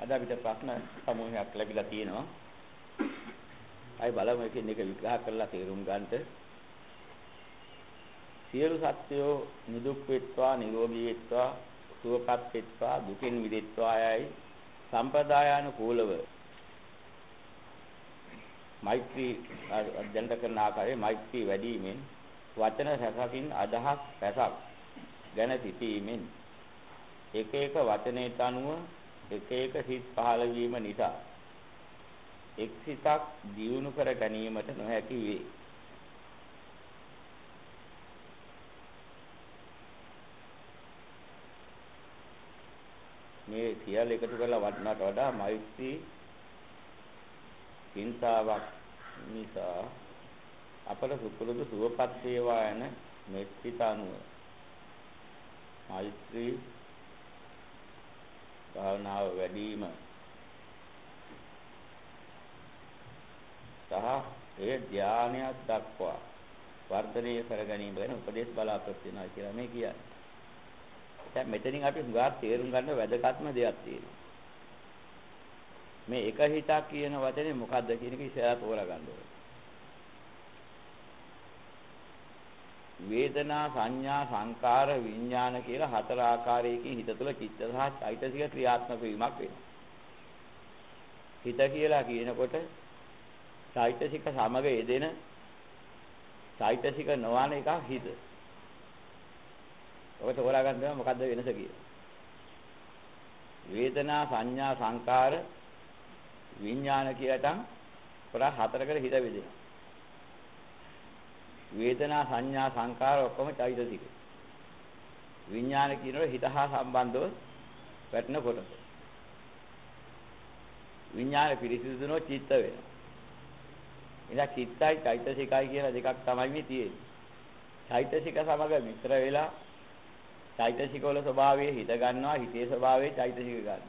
අද අපිට ප්‍රශ්න සමූහයක් ලැබිලා තියෙනවා. අය බලමු එකින් එක විග්‍රහ කරලා තේරුම් ගන්නට. සියලු සත්‍යෝ නිදුක් වෙත්වා නිරෝගී වෙත්වා සුවපත් වෙත්වා දුකින් මිදෙත්වා යයි සම්ප්‍රදායානුකූලව මෛත්‍රී අධ්‍යයන කරන ආකාරයේ මෛත්‍රී වැඩිවීමෙන් වචන රසකින් අදහස් රසක් ගැන සිටීමෙන් එක එක වචනයට අනුව එක එක සිත් පහළ වීම නිසා එක් සිතක් දියුණු කර ගැනීමට නොහැකි වේ. මේ සියල්ල එකතු කරලා වටනට වඩා මෛත්‍රී හිංසාවක් නිසා අපට සුපුරුදු සුවපත් වේවා යන මෙත්සිත අනුව මෛත්‍රී භාවනාව වැඩිම සහ ඒ ධානයක් දක්වා වර්ධනය කර ගැනීම ගැන උපදේශ බලාපොරොත්තු වෙනවා කියලා මේ කියන්නේ. දැන් මෙතනින් අපි හුඟා තේරුම් ගන්න වැදගත්ම දෙයක් තියෙනවා. මේ එක හිතක් කියන වචනේ මොකද්ද කියන එක ඉස්සරහ තෝරා ගන්න ඕනේ. වේදනා සංඥා සංකාර විඥාන කියලා හතර ආකාරයකින් හිත තුළ චිත්ත සහ චෛතසික ක්‍රියාත්මක වීමක් වෙනවා. හිත කියලා කියනකොට චෛතසික සමග යෙදෙන චෛතසික නොවන එක හිත. ඔබ තෝරා ගන්න මොකද්ද වෙනස කියලා. වේදනා සංඥා සංකාර විඥාන කියලටන් පොරා හතරකට හිත බෙදෙනවා. වේදනා සංඥා සංකාර ඔක්කොම චෛතසික. විඥාන කියනකොට හිත හා සම්බන්ධව වැටෙන කොටස. විඥාන පිරිසිදුනොත් චිත්ත වෙනවා. එදා චිත්තයි චෛතසිකයි කියලා දෙකක් තමයි මේ තියෙන්නේ. චෛතසික සමග මිත්‍ර වෙලා චෛතසික වල ස්වභාවය හිත ගන්නවා හිතේ ස්වභාවය චෛතසික ගන්නවා.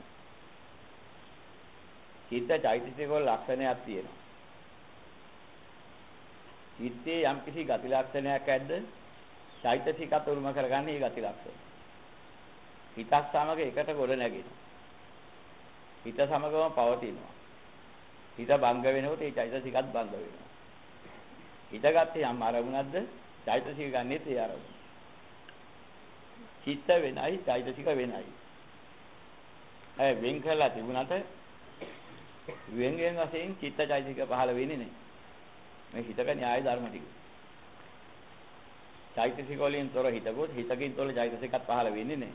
චිත්ත චෛතසික වල ලක්ෂණයක් තියෙනවා. චිත්තේ යම්කිසි ගති ලක්ෂණයක් ඇද්ද චෛතසිකත් උරුම කරගන්නේ මේ ගති ලක්ෂණ. හිතත් සමග එකට ගොඩ නැගෙනවා. හිත සමගම පවතිනවා. හිත බංග වෙනකොට ඒ චෛතසිකත් බංග වෙනවා. හිතගත්තේ යම් අරමුණක්ද චෛතසික ගන්නෙත් ඒ අරමුණ. චිත්ත වෙනයි චෛතසික වෙනයි. අය වෙන් කරලා තිබුණාට වෙන් වෙන වශයෙන් චිත්ත චෛතසික පහළ වෙන්නේ නැහැ. මේ හිතක න්‍යාය ධර්ම ටික. චෛතසික වලින් තොර හිතකොත් හිතකින් තොර චෛතසිකත් පහළ වෙන්නේ නැහැ.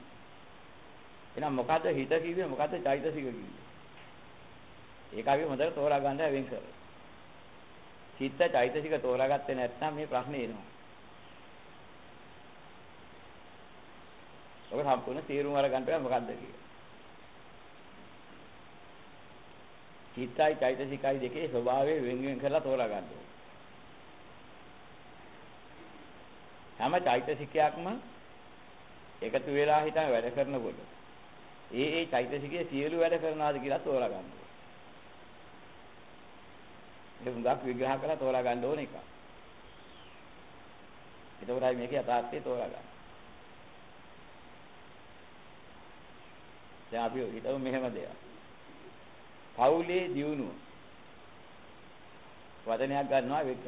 එහෙනම් මොකද්ද හිත කිව්වේ මොකද්ද චෛතසික කිව්වේ? ඒක අපි හොඳට තෝරා ගන්න වෙන් කරලා. චිත්ත චෛතසික තෝරාගත්තේ නැත්නම් මේ ප්‍රශ්නේ එනවා. ඔබ සම්පූර්ණ තීරුම් අරගන්න බෑ මොකද්ද කියලා. චිත්තයි චෛතසිකයි දෙකේ ස්වභාවය වෙන් වෙන් කරලා තෝරා ගන්න ඕනේ. හැම චෛතසිකයක්ම එකතු වෙලා හිටන් වැඩ කරනකොට ඒ ඒ චෛතසිකයේ සියලු වැඩ කරනවාද කියලා තෝරා ගන්න ඕනේ. ඒක හුඟක් විග්‍රහ කරලා තෝරා ගන්න ඕන එක. එතකොටයි මේකේ යථාර්ථය තෝරා ගන්න. දැන් අපි හිතමු මෙහෙම දෙයක්. පවුලේ දියුණුව වදනයක් ගන්නවා වෙක්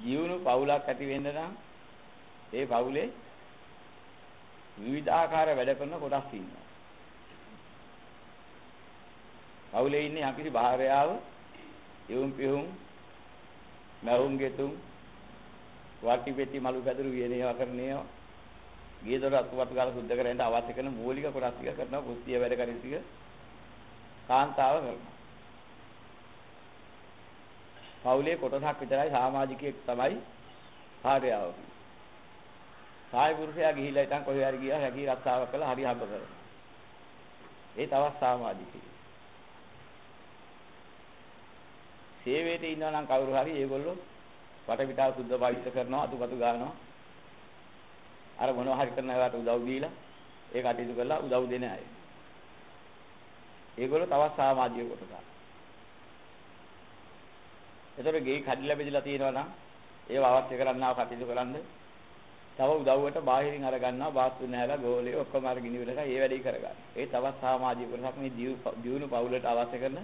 කරලා. දියුණු පවුලක් ඇති වෙන්න නම් ඒ පවුලේ විවිධාකාර වැඩ කරන කොටස් ඉන්නවා. පවුලේ ඉන්නේ යම්කිසි භාර්යාව, යොම් පිහුම්, මහුම් ගෙතුම්, වාටි පෙට්ටි මලු පැදුරු වියනේවා කරන්නේවා. ගියදොර අතුවතු ගාලා සුද්ධ කරගෙන අවශ්‍ය කරන මූලික කොටස් ටික කරනවා, කුස්තිය වැඩ කරින් ටික කාන්තාව කරනවා. පවුලේ කොටසක් විතරයි සමාජිකයෙක් තමයි භාර්යාව. සාය පුරුෂයා ගිහිල්ලා ඉතින් කොහේ හරි ගියා රැකී රක්ෂාව කළා හරි හම්බ කරනවා. ඒ තවත් සමාජිකයෙක්. සේවයට ඉන්නවා නම් කවුරු හරි ඒගොල්ලෝ වටපිටාව සුද්ධ පවිත්‍ර කරනවා අතුපතු ගන්නවා අර මොනවා හරි කරන ඒවාට උදව් දීලා ඒ කටයුතු කරලා උදව් දෙන අය ඒගොල්ලෝ තවත් සමාජීය කොටසක් එතකොට ගේ කඩිලා බෙදලා තියෙනවා නම් ඒව අවශ්‍ය කරන්නා කටයුතු කරන්න තව උදව්වට බාහිරින් අර ගන්නවා බාස්තු නැහැලා ගෝලිය ඔක්කොම අර ගිනි වෙලක ඒ වැඩේ කරගන්න. ඒ තවත් සමාජීය කොටසක් මේ ජීවුණු පවුලට අවශ්‍ය කරන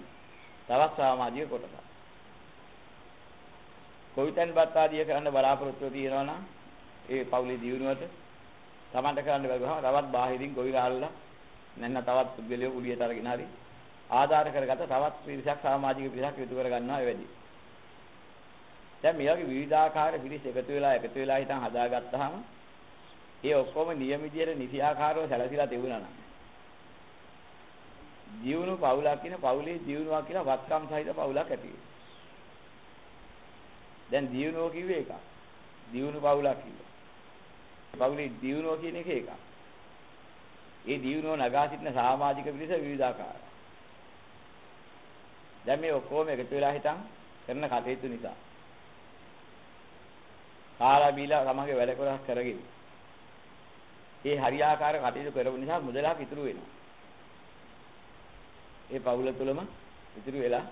තවත් සමාජීය කොටසක්. කොවිතැන් බත් ආදිය කරන්න බලාපොරොත්තු තියෙනවා නම් ඒ පවුලේ ජීවුණුවට Tamanට කරන්න බැලුවහම තවත් බාහිරින් ගොවි ගහලා නැත්නම් තවත් පුද්ගලයෝ කුලියට අරගෙන හරි ආධාර කරගත්ත තවත් පිරිසක් සමාජික පිරිසක් යොදු කර ගන්නවා ඒ වැඩි. දැන් මේ වගේ විවිධාකාර පිරිස් එකතු වෙලා එකතු වෙලා හිටන් හදාගත්තාම ඒ ඔක්කොම නියම විදියට නිසියාකාරව සැලසිලා තිබුණා නම් ජීවුණු පවුලක් කියන පවුලේ ජීවුණුවක් කියලා වත්කම් සහිත පවුලක් ඇති වෙනවා. දැන් ජීවුණුව කිව්වේ එකක්. ජීවුණු පවුලක් කිව්වා. පවුලේ ජීවුණුව කියන එක එකක්. ඒ ජීවුණුව නගා සිටින සමාජික පිරිස විවිධාකාරයි. දැන් මේ ඔක්කොම එකතු වෙලා හිටන් කරන කටයුතු නිසා කාලා බීලා තමගේ වැඩ කරස් කරගෙන ඒ හරියාකාර කටයුතු කරපු නිසා මුදලක් ඉතුරු වෙනවා. ඒ පවුල තුලම ඉතුරු වෙලා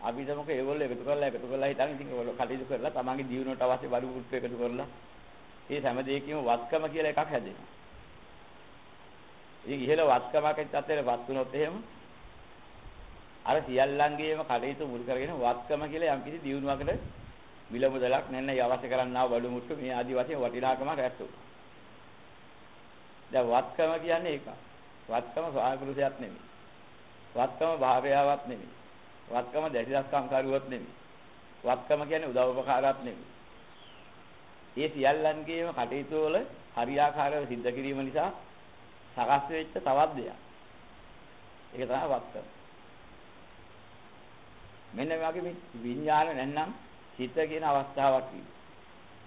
අපි තමක ඒගොල්ලෝ එකතු කරලා එකතු කරලා හිටන් ඉතින් ඒගොල්ලෝ කටයුතු කරලා තමන්ගේ ජීවනයට අවශ්‍ය බඩු මුට්ටු එකතු කරලා ඒ හැම දෙයකින්ම වත්කම කියලා එකක් හැදෙනවා. ඉතින් ඉහළ වත්කමක් ඇත්තට වත් වුණොත් එහෙම අර සියල්ලංගේම කටයුතු මුල් කරගෙන වත්කම කියලා යම්කිසි දියුණුවකට මිල මුදලක් නැන්න අවශ්‍ය කරන්නා බඩු මුට්ටු මේ ආදි වශයෙන් වටිනාකම රැස් වෙනවා. දැන් වත්කම කියන්නේ ඒක. වත්කම ස්වාමිපුරුෂයක් නෙමෙයි. වත්කම භාර්යාවක් නෙමෙයි. වත්කම දැසිදස්කම් කරුවක් නෙමෙයි. වත්කම කියන්නේ උදව් උපකාරයක් නෙමෙයි. මේ සියල්ලන්ගේම කටයුතු වල හරියාකාරව සිද්ධ කිරීම නිසා සකස් වෙච්ච තවත් දෙයක්. ඒක තමයි වත්කම. මෙන්න මේ වගේ මේ විඥාන නැත්නම් සිත කියන අවස්ථාවක් තියෙනවා.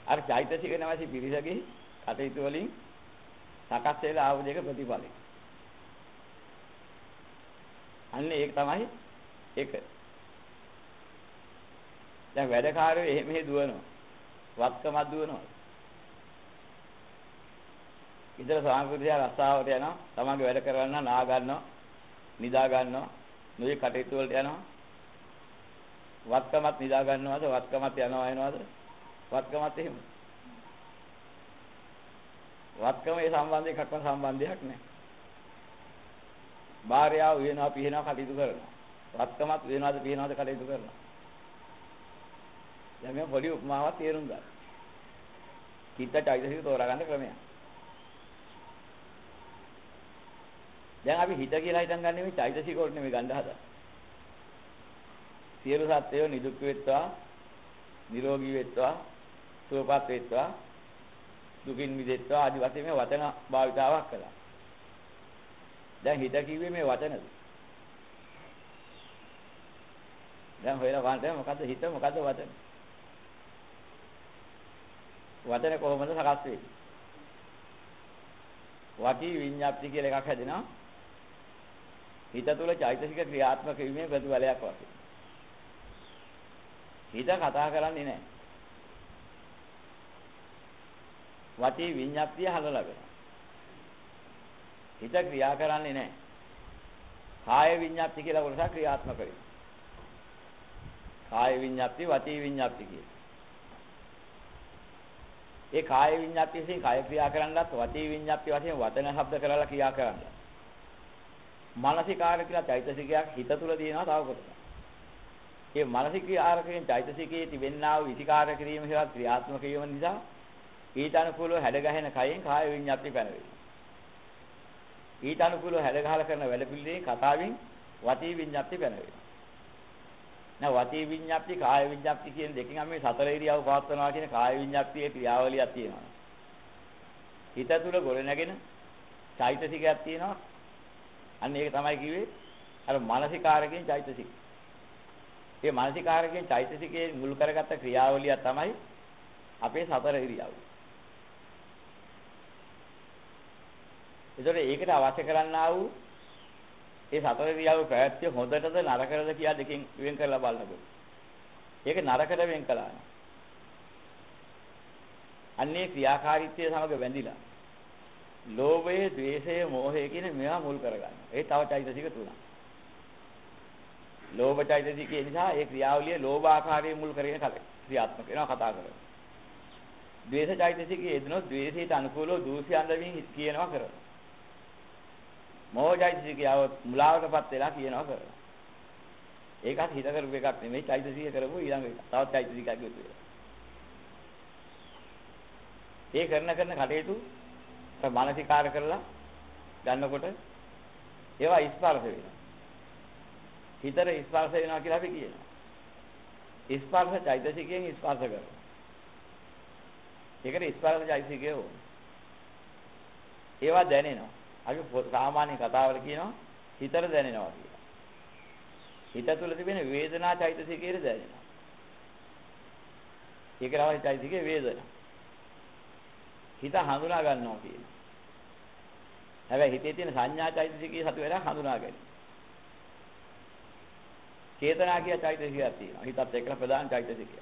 අර චෛතසික නැවසි පිරිසගේ කටයුතු වලින් සකස් වෙලා ආව දෙක ප්‍රතිඵලයි. අන්න ඒක තමයි ඒක. දැන් වැඩකාරයෝ එහෙ මෙහෙ දුවනවා. වත්කමක් දුවනවා. ඉතල සාමපුරුෂයා රස්සාවට යනවා. තමන්ගේ වැඩ කරගන්න නා ගන්නවා. නිදා ගන්නවා. නොයේ කටයුතු වලට යනවා. වත්කමත් නිදා ගන්නවද? වත්කමත් යනවා එනවද වත්කමත් එහෙම. වත්කම ඒ සම්බන්ධ එකක්ම සම්බන්ධයක් නැහැ භාර්යාව වෙනවා පිහිනවා කටයුතු කරනවා. වත්කමත් වෙනවද පිහිනවද කටයුතු කරනවා. දැන් මේ පොඩි උපමාවක් තේරුම් ගන්න. කිත්ත චෛතසික තෝරා ගන්න ක්‍රමයක්. දැන් අපි හිත කියලා හිතන් ගන්න මේ චෛතසික වලට නෙමෙයි ගන්න හදන්නේ සියලු සත්වයෝ නිදුක් වෙත්වා නිරෝගී වෙත්වා සුවපත් වෙත්වා දුකින් මිදෙත්වා ආදි වශයෙන් මේ වචන භාවිතාවක් කළා. දැන් හිත කිව්වේ මේ වචනද? දැන් හොයලා බලන්න මොකද්ද හිත මොකද්ද වචන? වචන කොහොමද සකස් වෙන්නේ? වටි විඤ්ඤාප්ති කියලා එකක් හැදෙනවා. හිත තුළ චෛතසික ක්‍රියාත්මක වීමේ ප්‍රතිඵලයක් වශයෙන්. හිත කතා කරන්නේ නැහැ. වචී විඤ්ඤාප්තිය හලලා කරනවා. හිත ක්‍රියා කරන්නේ නැහැ. කාය විඤ්ඤාප්ති කියලා කොටසක් ක්‍රියාත්මක වෙනවා. කාය විඤ්ඤාප්ති වචී විඤ්ඤාප්ති කියලා. ඒ කාය විඤ්ඤාප්ති විසින් කාය ක්‍රියා කරන්නත් වචී විඤ්ඤාප්ති වශයෙන් වචන ශබ්ද කරලා ක්‍රියා කරන්න. මානසිකාර කියලා චෛතසිකයක් හිත තුල තියෙනවා තව කොටසක්. ඒ මානසික ආරකයෙන් චෛතසිකයේ තිබෙන්නා වූ විචිකාර කිරීම හේවත් ක්‍රියාත්මක වීම නිසා ඊට අනුකූලව හැඩ ගැහෙන කයෙන් කාය විඤ්ඤාති පැනවෙයි. ඊට අනුකූලව හැඩ ගහලා කරන වැඩ පිළිවෙලේ කතාවෙන් වචී විඤ්ඤාති පැනවෙයි. නැ වචී විඤ්ඤාති කාය විඤ්ඤාති කියන දෙකෙන් අපි සතර ඉරියව් පවත්වනවා කියන කාය විඤ්ඤාතියේ ක්‍රියාවලියක් තියෙනවා. හිත තුල ගොඩ නැගෙන චෛතසිකයක් තියෙනවා. අන්න ඒක තමයි කිව්වේ අර මානසිකාරකයෙන් චෛතසික. මේ මානසිකාරකයෙන් චෛතසිකයේ මුල් කරගත්ත ක්‍රියාවලිය තමයි අපේ සතර ඉරියව්. ඒතකොට ඒකට අවශ්‍ය කරන්නා වූ ඒ සතර ඉරියව් ප්‍රයත්‍ය හොඳටද නරකටද කියලා දෙකෙන් වෙන් කරලා බලනකොට. ඒක නරකට වෙන් කළා. අන්නේ ක්‍රියාකාරීත්වය සමග බැඳිලා ලෝභය, ද්වේෂය, මෝහය කියන මේවා මුල් කරගන්න. ඒ තව චෛතසික තුනක්. ලෝභ චෛතසිකය නිසා ඒ ක්‍රියාවලිය ලෝභ ආකාරයේ මුල් කරගෙන කල ක්‍රියාත්මක වෙනවා කතා කරනවා. ද්වේෂ චෛතසිකයේ යෙදෙනොත් ද්වේෂයට අනුකූලව දූෂ්‍ය අන්දමින් කියනවා කරනවා. මෝහ චෛතසිකයව මුලාවටපත් වෙලා කියනවා කරනවා. ඒකත් හිත කරපු එකක් නෙමෙයි චෛතසික කරපු ඊළඟ එක. තවත් චෛතසිකයක් යුතු වෙනවා. ඒ කරන කරන කටයුතු මානසිකාර කරලා ගන්නකොට ඒවා ස්පර්ශ වෙනවා. හිතට ස්පර්ශ වෙනවා කියලා අපි කියනවා. ස්පර්ශ චෛතසිකයෙන් ස්පර්ශ කරනවා. ඒකට ස්පර්ශ චෛතසිකය ඕනේ. ඒවා දැනෙනවා. අපි සාමාන්‍ය කතාවල කියනවා හිතට දැනෙනවා කියලා. හිත තුළ තිබෙන වේදනා චෛතසිකයේ දැනෙනවා. ඒක තමයි චෛතසිකයේ වේදනා. හිත හඳුනා ගන්නවා කියනවා. හැබැයි හිතේ තියෙන සංඥා චෛතසිකයේ සතු වෙලා හඳුනා ගැනීම. චේතනා කිය චෛතසිකයක් තියෙනවා. හිතත් එක්කලා ප්‍රධාන චෛතසිකය.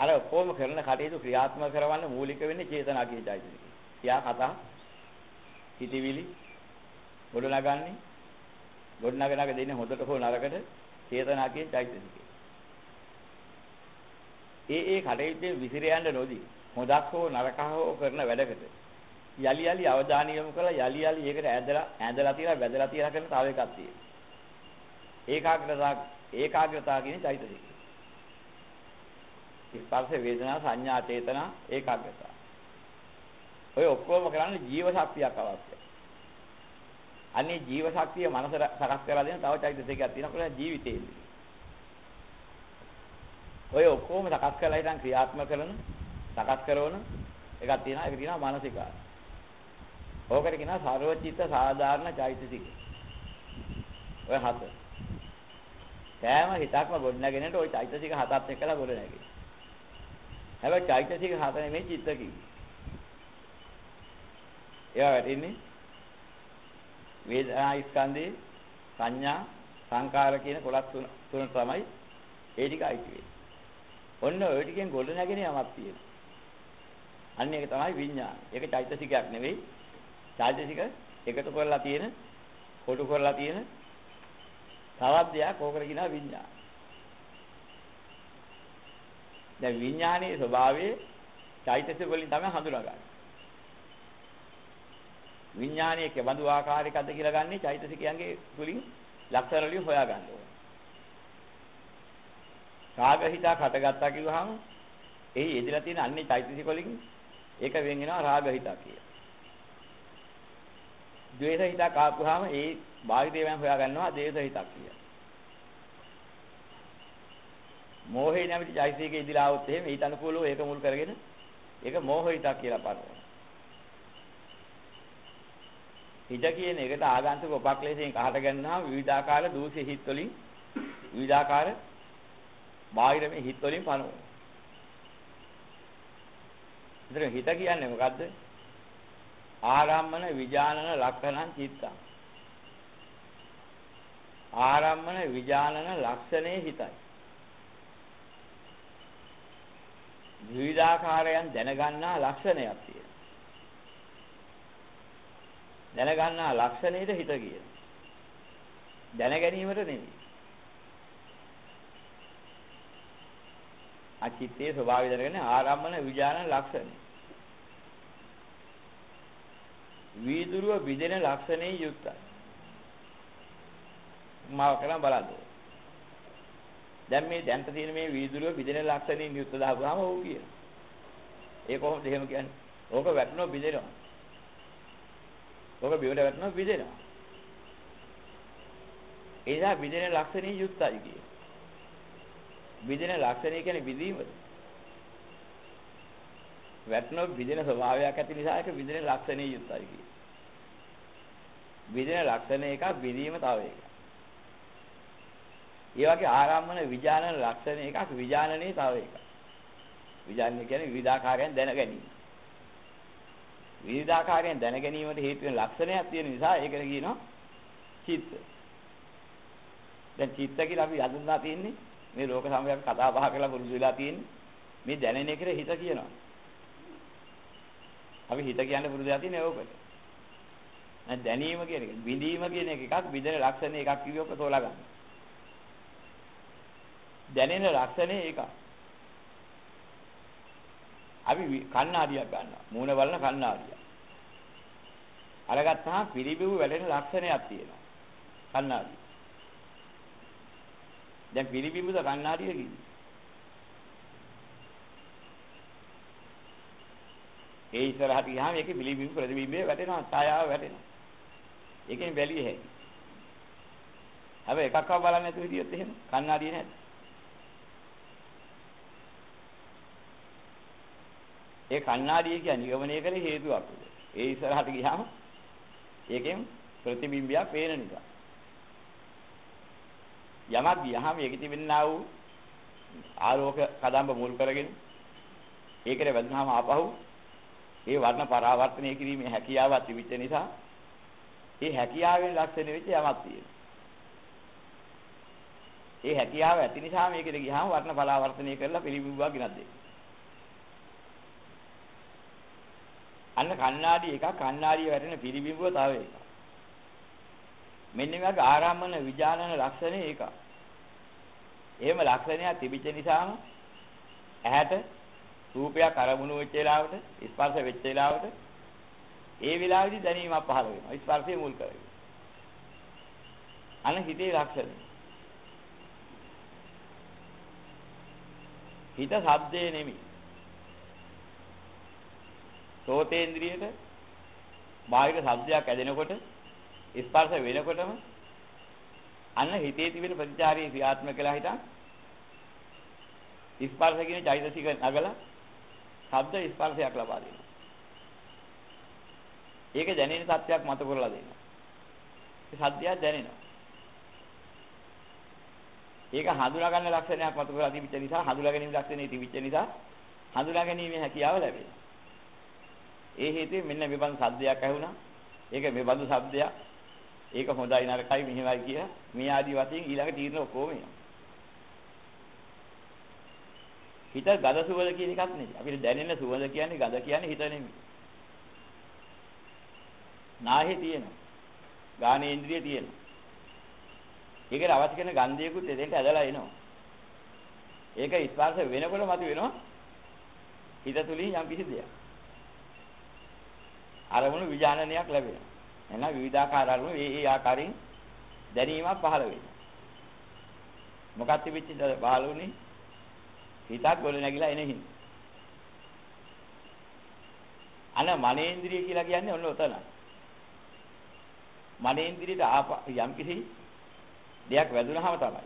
අර කොහොම කරන කටයුතු ක්‍රියාත්මක කරවන්න මූලික වෙන්නේ චේතනා කිය චෛතසිකය. කියා කතා හිතවිලි ගොඩනගන්නේ ගොඩනගනක දෙන්නේ හොඳට හෝ නරකට චේතනා කිය චෛතසිකය. ඒ ඒ කටයුත්තේ විසිර යන්න නොදී හොදක් හෝ නරක හෝ කරන වැඩකට යලි යලි අවධානය යොමු කරලා යලි යලි ඒකට ඇදලා ඇදලා තියලා වැදලා තියලා කරන තව එකක් තියෙනවා. ඒකාග්‍රතාව ඒකාග්‍රතාව කියන චෛතසිකය. ස්පර්ශ වේදනා සංඥා චේතනා ඒකාග්‍රතාව. ඔය ඔක්කොම කරන්නේ ජීව ශක්තියක් අවශ්‍යයි. අනේ ජීව ශක්තිය මනස සකස් කරලා දෙන තව චෛතසිකයක් තියෙනවා ජීවිතේදී. ඔය ඔක්කොම සකස් කරලා ඉතින් ක්‍රියාත්මක කරන සකස් කරන එකක් තියෙනවා ඒක කියනවා මානසිකාර. ඕකට කියනවා සර්වචිත්ත සාධාරණ චෛතසික. ඔය හත. සෑම හිතක්ම ගොඩනගෙනට ওই චෛතසික හතත් එක්කලා ගොඩනැගෙයි. හැබැයි චෛතසික හත නෙමෙයි චිත්ත කිව්වේ. ඒවා වැටෙන්නේ වේදනා ස්කන්ධේ සංඥා සංකාර කියන කොටස් තුන තුන තමයි ඒ ටික අයිති වෙන්නේ. ඔන්න ඔය ටිකෙන් ගොඩනැගෙන යමක් තියෙනවා. අන්න ඒක තමයි විඥාන. ඒක චෛතසිකයක් නෙවෙයි. චෛතසික එකතු කරලා තියෙන කොටු කරලා තියෙන තවත් දෙයක් ඕකට කියනවා විඥාන. දැන් විඥානයේ ස්වභාවය චෛතසික වලින් තමයි හඳුනාගන්නේ. විඥානයේ කෙබඳු ආකාරයකද කියලා ගන්නේ චෛතසිකයන්ගේ තුලින් ලක්ෂණ වලින් හොයා ගන්න ඕනේ. රාග හිතක් හටගත්තා කිව්වහම එහි යෙදලා තියෙන අන්නේ චෛතසික වලින් ඒක වෙන් වෙනවා රාග හිතක් කියලා. ද්වේෂ හිතක් ආපුවාම ඒ බාහිරයෙන් හොයා ගන්නවා දේශ හිතක් කියලා. මෝහේ නැමැති චෛතසිකයේ ඉදිලා આવොත් එහෙම ඊට අනුකූලව ඒක මුල් කරගෙන ඒක මෝහ හිතක් කියලා පනවනවා. හිත කියන එකට ආගන්තුක උපක්ලේශයෙන් කහට ගන්නවා විවිධාකාර දූෂ්‍ය හිත් වලින් විවිධාකාර බාහිරමේ හිත් වලින් පනවනවා. ඉතින් හිත කියන්නේ මොකද්ද? ආරම්මන විජානන ලක්ෂණං චිත්තං ආරම්මන විජානන ලක්ෂණේ හිතයි. විවිධාකාරයන් දැනගන්නා ලක්ෂණයක් තියෙනවා. දැනගන්නා ලක්ෂණයට හිත කියන දැන ගැනීමට නෙමෙයි. අචිත්තේ ස්වභාවය දැනගෙන ආරම්මන විජානන ලක්ෂණය. වීදුරුව බිදෙන ලක්ෂණේ යුක්තයි. මාව කරන් බලන්න. දැන් මේ දැන්ට තියෙන මේ වීදුරුව බිදෙන ලක්ෂණේ යුක්ත දාපුවාම ඔව් කියන. ඒ කොහොමද එහෙම කියන්නේ? ඕක වැටෙනවා බිදෙනවා. ඕක බිවට වැටෙනවා බිදෙනවා. ඒසා බිදෙන ලක්ෂණේ යුක්තයි කිය. බිදෙන ලක්ෂණේ කියන්නේ බිදීමද? වැටෙනො බිදෙන ස්වභාවයක් ඇති නිසා ඒක බිදෙන ලක්ෂණේ යුක්තයි කිය. බිදෙන ලක්ෂණ එකක් බිදීම තව එකක්. ඒ වගේ ආරම්මන විඥානන ලක්ෂණ එකක් විඥානනේ තව එකක්. විඥානය කියන්නේ විවිධාකාරයෙන් දැන ගැනීම. විවිධාකාරයෙන් දැන ගැනීමට හේතු වෙන ලක්ෂණයක් තියෙන නිසා ඒකට කියනවා චිත්ත. දැන් චිත්ත කියලා අපි හඳුන්වා තියන්නේ මේ ලෝක සමයක කතා බහ කරලා පුරුදු වෙලා තියෙන්නේ මේ දැනෙන එකට හිත කියනවා. අපි හිත කියන්නේ පුරුදු වෙලා තියෙන්නේ ඕකට. දැන් දැනීම කියන එක විඳීම කියන එක එකක් විඳින ලක්ෂණ එකක් කිව්වොත් තෝලා ගන්න. දැනෙන ලක්ෂණේ එකක්. අපි කණ්ණාඩියක් ගන්නවා. මූණ බලන කණ්ණාඩිය. අරගත්තාම පිළිබිඹු වැටෙන ලක්ෂණයක් තියෙනවා. කණ්ණාඩිය. දැන් පිළිබිඹුද කණ්ණාඩිය කිව්වේ. ඒ ඉස්සරහට ගියාම ඒකේ පිළිබිඹු ප්‍රතිබිම්බය වැටෙනවා, ඡායාව වැටෙනවා. ඒකෙන් බැලිය හැකියි. හැබැයි එකක්ව බලන්නේ නැතුව හිටියොත් එහෙම කණ්ණාඩිය නැද්ද? ඒ කණ්ණාඩිය කියන්නේ නිගමනය කළ හේතුවක්. ඒ ඉස්සරහට ගියාම ඒකෙන් ප්‍රතිබිම්බයක් පේන නිසා. යමක් ගියාම ඒකෙ තිබෙනා වූ ආලෝක කදම්බ මුල් කරගෙන ඒකට වැදුනහම ආපහු ඒ වර්ණ පරාවර්තනය කිරීමේ හැකියාවක් තිබෙච්ච නිසා ඒ හැකියාවෙන් ලක්ෂණ වෙච්ච යමක් තියෙනවා. ඒ හැකියාව ඇති නිසා මේකෙට ගියාම වර්ණ පරාවර්තනය කරලා පිළිබිඹුවක් ගෙනත් දෙනවා. අන්න කණ්ණාඩි එකක් කණ්ණාඩිය වැටෙන පිළිබිඹුව තව එකක්. මෙන්න මේ වගේ ආරම්මන විඥානන ලක්ෂණේ ඒක. එහෙම ලක්ෂණයක් තිබිච්ච නිසාම ඇහැට රූපයක් අරමුණු වෙච්ච වෙලාවට ස්පර්ශ වෙච්ච වෙලාවට ඒ වෙලාවේදී දැනීමක් පහළ වෙනවා. ස්පර්ශය මුල් කරගෙන. අන්න හිතේ ලක්ෂණය. හිත සද්දේ නෙමෙයි. සෝතේන්ද්‍රියට බාහිර ශබ්දයක් ඇදෙනකොට ස්පර්ශ වෙනකොටම අන්න හිතේ තිබෙන ප්‍රතිචාරයේ ක්‍රියාත්මක කළා හිටන් ස්පර්ශ කියන චෛතසික නගලා ශබ්ද ස්පර්ශයක් ලබා දෙනවා. ඒක දැනෙන සත්‍යයක් මත කරලා දෙනවා. ඒ සත්‍යය දැනෙනවා. ඒක හඳුනා ගන්න ලක්ෂණයක් මත කරලා තිබිච්ච නිසා හඳුනා ගැනීම ලක්ෂණේ තිබිච්ච නිසා හඳුනා ගැනීමේ හැකියාව ලැබෙනවා. ඒ හේතුවෙන් මෙන්න මේ බඳු සද්දයක් ඇහුණා. ඒක මේ බඳු සද්දයක්. ඒක හොඳයි නරකයි මෙහෙමයි කියලා මේ ආදි වශයෙන් ඊළඟ තීරණ ඔක්කොම එනවා. හිත ගඳ සුවඳ කියන එකක් නෙවෙයි. අපිට දැනෙන සුවඳ කියන්නේ ගඳ කියන්නේ හිත නෙමෙයි. නාහේ තියෙනවා. ගානේන්ද්‍රිය තියෙනවා. ඒකට අවශ්‍ය කරන ගන්ධයකුත් එතෙන්ට ඇදලා එනවා. ඒක ස්පර්ශ වෙනකොට මත වෙනවා. හිත තුලින් යම් කිසි දෙයක්. අරමුණු විඥානනයක් ලැබෙනවා. එහෙනම් විවිධාකාර අරමුණු ඒ ඒ ආකාරයෙන් දැනීමක් පහළ වෙනවා. මොකක්ද පිච්ච පහළ වුනේ? හිතක් ගොඩ නැගිලා එන හිඳ. අන මනේන්ද්‍රිය කියලා කියන්නේ ඔන්න ඔතන. මනේන්ද්‍රියට ආප යම් කිසි දෙයක් වැදුනහම තමයි.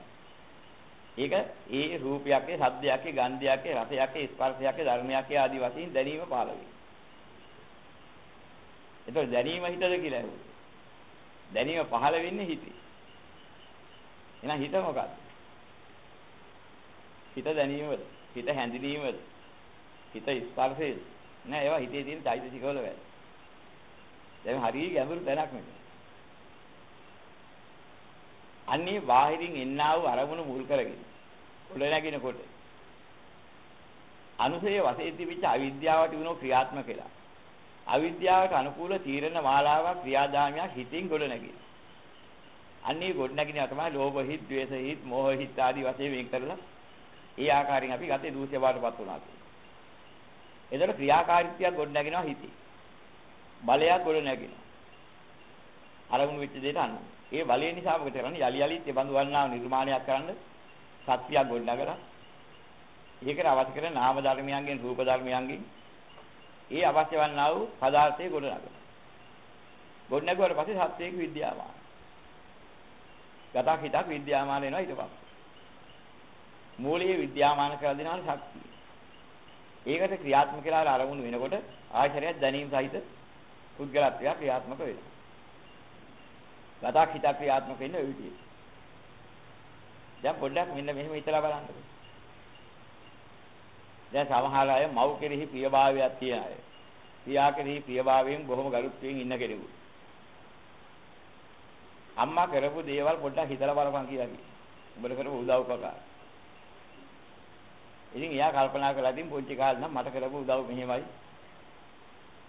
ඒක ඒ රූපයක්ේ, ශබ්දයක්ේ, ගන්ධයක්ේ, රසයක්ේ, ස්පර්ශයක්ේ, ධර්මයක්ේ ආදී වශයෙන් දැනීම පහළ වෙනවා. එතකොට දැනීම හිතද කියලා ඇහුවා. දැනීම පහළ වෙන්නේ හිතේ. එහෙනම් හිත මොකක්ද? හිත දැනීමද? හිත හැඳිනීමද? හිත ස්පර්ශයද? නෑ ඒවා හිතේ තියෙන চৈতසිකවල වැඩ. දැන් හරිය ගැඹුරු දැනක් නෙමෙයි. අන්නේ බාහිරින් එන්නා වූ අරමුණු මුල් කරගෙන උඩ නැගිනකොට අනුසය වශයෙන් තිබිච්ච අවිද්‍යාවට වුණෝ ක්‍රියාත්මක වෙලා අවිද්‍යාවට අනුකූල තීරණ මාලාවක් ක්‍රියාදාමයක් හිතින් ගොඩ නැගින. අන්නේ ගොඩ නැගිනවා තමයි ලෝභ හිත්, ද්වේෂ හිත්, මෝහ හිත් ආදී වශයෙන් වෙන් කරලා ඒ ආකාරයෙන් අපි ගතේ දූෂ්‍ය බාටපත් වුණා කියලා. එතකොට ක්‍රියාකාරීත්වයක් ගොඩ නැගිනවා හිතේ. බලයක් ගොඩ නැගිනවා. අරමුණු වෙච්ච දෙයට අනුව. ඒ බලය නිසා මොකද කරන්නේ? යලි යලිත් ඒ බඳු වන්නා නිර්මාණයක් කරන්න සත්‍යයක් ගොඩ නගලා ඒකට අවශ්‍ය කරන නාම ධර්මයන්ගෙන් රූප ධර්මයන්ගෙන් ඒ අවශ්‍ය වන්නා වූ පදාර්ථයේ ගොඩනගනවා. ගොඩනගුවාට පස්සේ සත්‍යයක විද්‍යාමාන. ගතක් හිතක් විද්‍යාමාන වෙනවා ඊට පස්සේ. මූලයේ විද්‍යාමාන කරලා දෙනවා ශක්තිය. ඒකට ක්‍රියාත්මක කරලා අරමුණු වෙනකොට ආශ්‍රයයක් දැනීම සහිත පුද්ගලත්වයක් ක්‍රියාත්මක වෙනවා. ගතක් හිතක් ක්‍රියාත්මක වෙන්නේ ඔය විදිහට. දැන් පොඩ්ඩක් මෙන්න මෙහෙම හිතලා බලන්නකෝ. දැන් සමහර අය මව් කෙරෙහි ප්‍රියභාවයක් තියන අය. පියා කෙරෙහි ප්‍රියභාවයෙන් බොහොම ගරුත්වයෙන් ඉන්න කෙනෙකු. අම්මා කරපු දේවල් පොඩ්ඩක් හිතලා බලපන් කියලා කිව්වා. උඹට කරපු උදව් උපකාර. ඉතින් එයා කල්පනා කළා ඉතින් පොඩි කාලේ නම් මට කරපු උදව් මෙහෙමයි.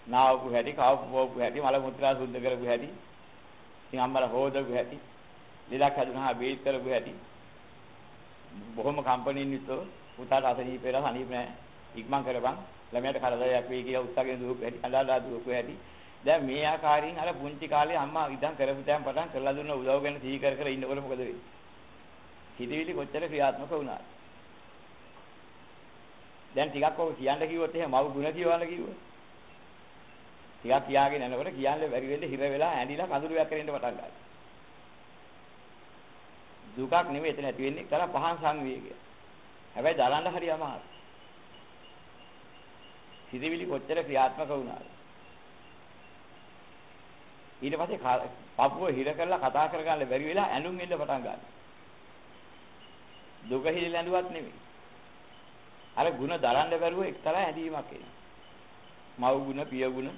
නාවපු හැටි, කාවපු පොවපු හැටි, මල මුත්‍රා සුද්ධ කරපු හැටි. ඉතින් අම්මලා හොදපු හැටි. ලෙඩක් හැදුනහම බේත් කරපු හැටි. බොහොම කම්පණින් යුතුව පුතාට අසනීප වෙලා සනීප නැහැ. ඉක්මන් කරපන්. ළමයාට කරදරයක් වෙයි කියලා උත්සාහගෙන දුවපු හැටි අඬලා දුවපු හැටි. දැන් මේ ආකාරයෙන් අර පුංචි කාලේ අම්මා ඉඳන් කරපු තැන් පටන් කරලා දුන්න උදව් ගැන සිහි කර කර ඉන්නකොට මොකද වෙන්නේ? හිතවිලි කොච්චර ක්‍රියාත්මක වුණාද? දැන් ටිකක් ඔක කියන්න කිව්වොත් එහෙම මව ගුණ කියවන්න කිව්වොත්. ටිකක් කියාගෙන යනකොට කියන්නේ බැරි වෙන්නේ හිර වෙලා ඇඬිලා කඳුළුවක් කරෙන්න පටන් ගන්නවා. දුකක් නෙමෙයි එතන ඇති වෙන්නේ. තර පහන් සංවේගය හැබැයි දරන්න හරි අමාරුයි. සිතවිලි කොච්චර ක්‍රියාත්මක වුණාද? ඊට පස්සේ පපුව හිර කරලා කතා කරගන්න බැරි වෙලා ඇඳුම් එන්න පටන් ගන්නවා. දුක හිරිලා ඇඬුවත් නෙමෙයි. අර ಗುಣ දරන්න බැරුව එක්තරා ඇඳීමක් එනවා. මව් ගුණ පිය ගුණ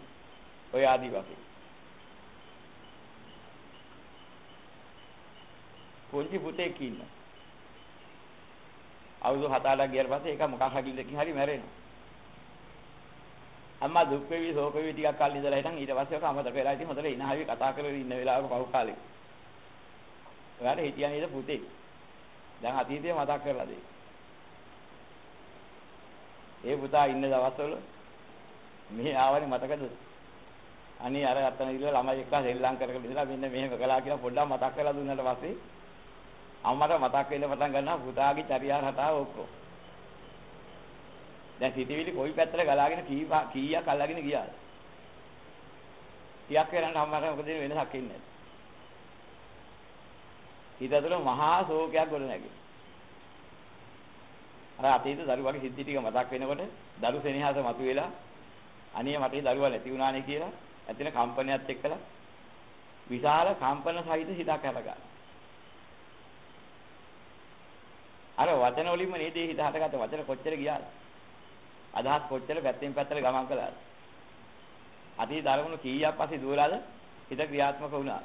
ඔය ආදි වශයෙන් පොන්චි පුතෙක් ඉන්නවා. අවුරුදු 7-8ක් ගියාට පස්සේ ඒක මොකක් හකිලකින් හරි මැරෙනවා අම්මා දුක් වෙවි ශෝක වෙවි ටිකක් කල් ඉඳලා හිටන් ඊට පස්සේ ඔක අමතක වෙලා ඉතින් හොඳට ඉනහවි කතා කරගෙන ඉන්න වෙලාවක පහු කාලේ. ඔයාලා හිටියා නේද පුතේ? දැන් අතීතය මතක් කරලා දෙන්න. ඒ පුතා ඉන්න දවස්වල මෙහි ආවනේ මතකද? අනේ අර අතන ඉල්ල ළමයි එක්ක සෙල්ලම් කර කර ඉඳලා මෙන්න මෙහෙම කළා කියලා පොඩ්ඩක් මතක් කරලා දුන්නාට පස්සේ අම්මට මතක් වෙන්න පටන් ගන්නවා පුතාගේ චර්යා රටාව ඔක්කොම. දැන් සිටිවිලි කොයි පැත්තට ගලාගෙන කීයක් අල්ලගෙන ගියාද? ටිකක් වෙනනම් අම්මට මොකද වෙනසක් ඉන්නේ හිත ඇතුළ මහා ශෝකයක් ගොඩ නැගෙයි. අර අතීත දරුවාගේ සිද්ධි ටික මතක් වෙනකොට දරු සෙනෙහස මතුවෙලා අනිය මට දරුවා නැති වුණානේ කියලා ඇතින කම්පනයත් එක්කලා විශාල කම්පන සහිත හිතක් හටගන්නවා. අර වචන වලින්ම නේද හිත හටගත්ත වචන කොච්චර ගියාද? අදහස් කොච්චර පැත්තෙන් පැත්තට ගමන් කළාද? අතීත අරමුණු කීයක් පස්සේ දුවලාද හිත ක්‍රියාත්මක වුණා.